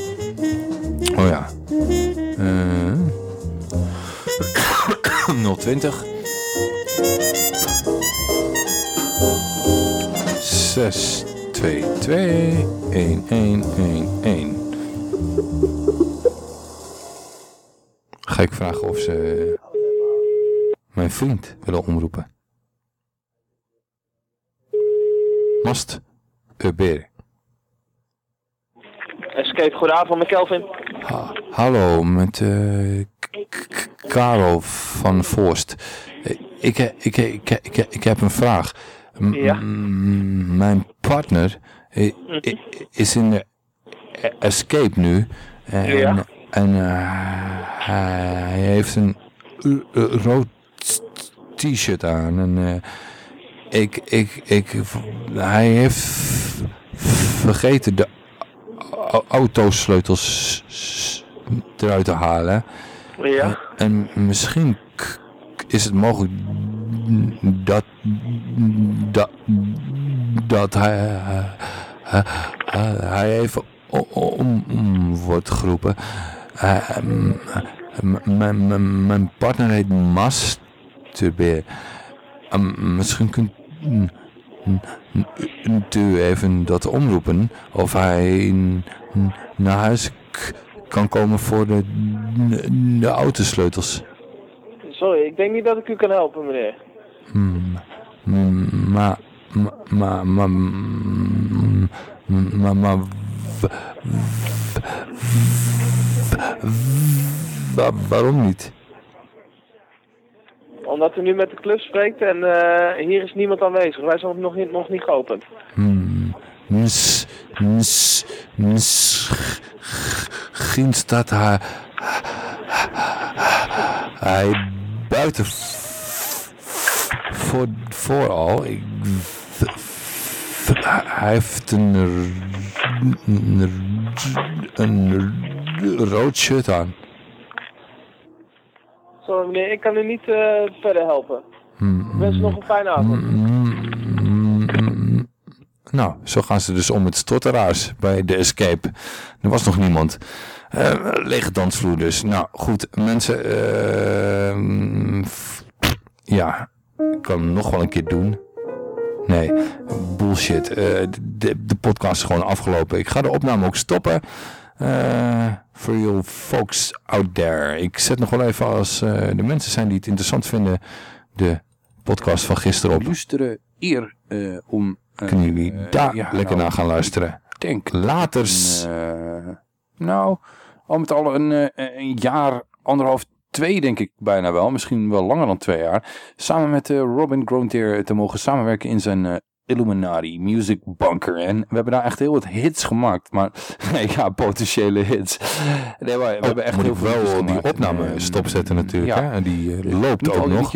020 6 2 2 1 1 1 1 Ga ik vragen of ze mijn vriend willen omroepen. Mast Uber. Escape, goedenavond met Kelvin. Hallo, met eh, Karel van Voorst. Eh, Ik, ik, ik, ik, ik heb een vraag. M- Ja. m- Mijn partner eh, i- is in de escape nu. En, Ja. en eh, hij heeft een uh, rood t-shirt aan. En eh, ik, ik, ik, hij heeft vergeten de au- autosleutels eruit te halen. Ja. En misschien is het mogelijk dat, dat, dat hij, hij, hij- even om, wordt geroepen. Mijn partner heet Masturbeer. Ehm, Misschien kunt u even dat omroepen of hij naar huis kan komen voor de, de autosleutels. Sorry, ik denk niet dat ik u kan helpen, meneer. Hmm, Maar, maar, maar, maar, maar, maar, wa- waarom niet? Omdat u nu met de club spreekt en eh, hier is niemand aanwezig. Wij zijn nog niet, nog niet geopend. Hmm, mis, mis, misschien staat hij, hij buiten voor, vooral. Ik, hij heeft een, een, een rood shirt aan. Sorry meneer, ik kan u niet eh, verder helpen. Hmm, Ik wens u nog een fijne avond. Nou, zo gaan ze dus om met stotteraars bij de Escape. Er was nog niemand. Eh, lege dansvloer dus. Nou, goed, mensen. eh, mm, f- ja, ik kan nog wel een keer doen. Nee, bullshit. Eh, de, de podcast is gewoon afgelopen. Ik ga de opname ook stoppen. Eh for you folks out there. Ik zet nog wel even als de mensen zijn die het interessant vinden... de podcast van gisteren op. Luisteren eer om... eh, Kunnen jullie eh, daar ja, lekker nou, naar gaan luisteren? Denk Laters. een, eh, nou, al met al een, eh, een jaar, anderhalf, twee denk ik bijna wel. Misschien wel langer dan twee jaar. Samen met eh, Robin Grontier te mogen samenwerken in zijn eh, Illuminati Music Bunker. En we hebben daar echt heel wat hits gemaakt. Maar nee, ja, potentiële hits. Nee, maar we hebben echt Oh, heel veel wel die opname En, eh, stopzetten natuurlijk. ja. hè? En die eh, loopt ook nog.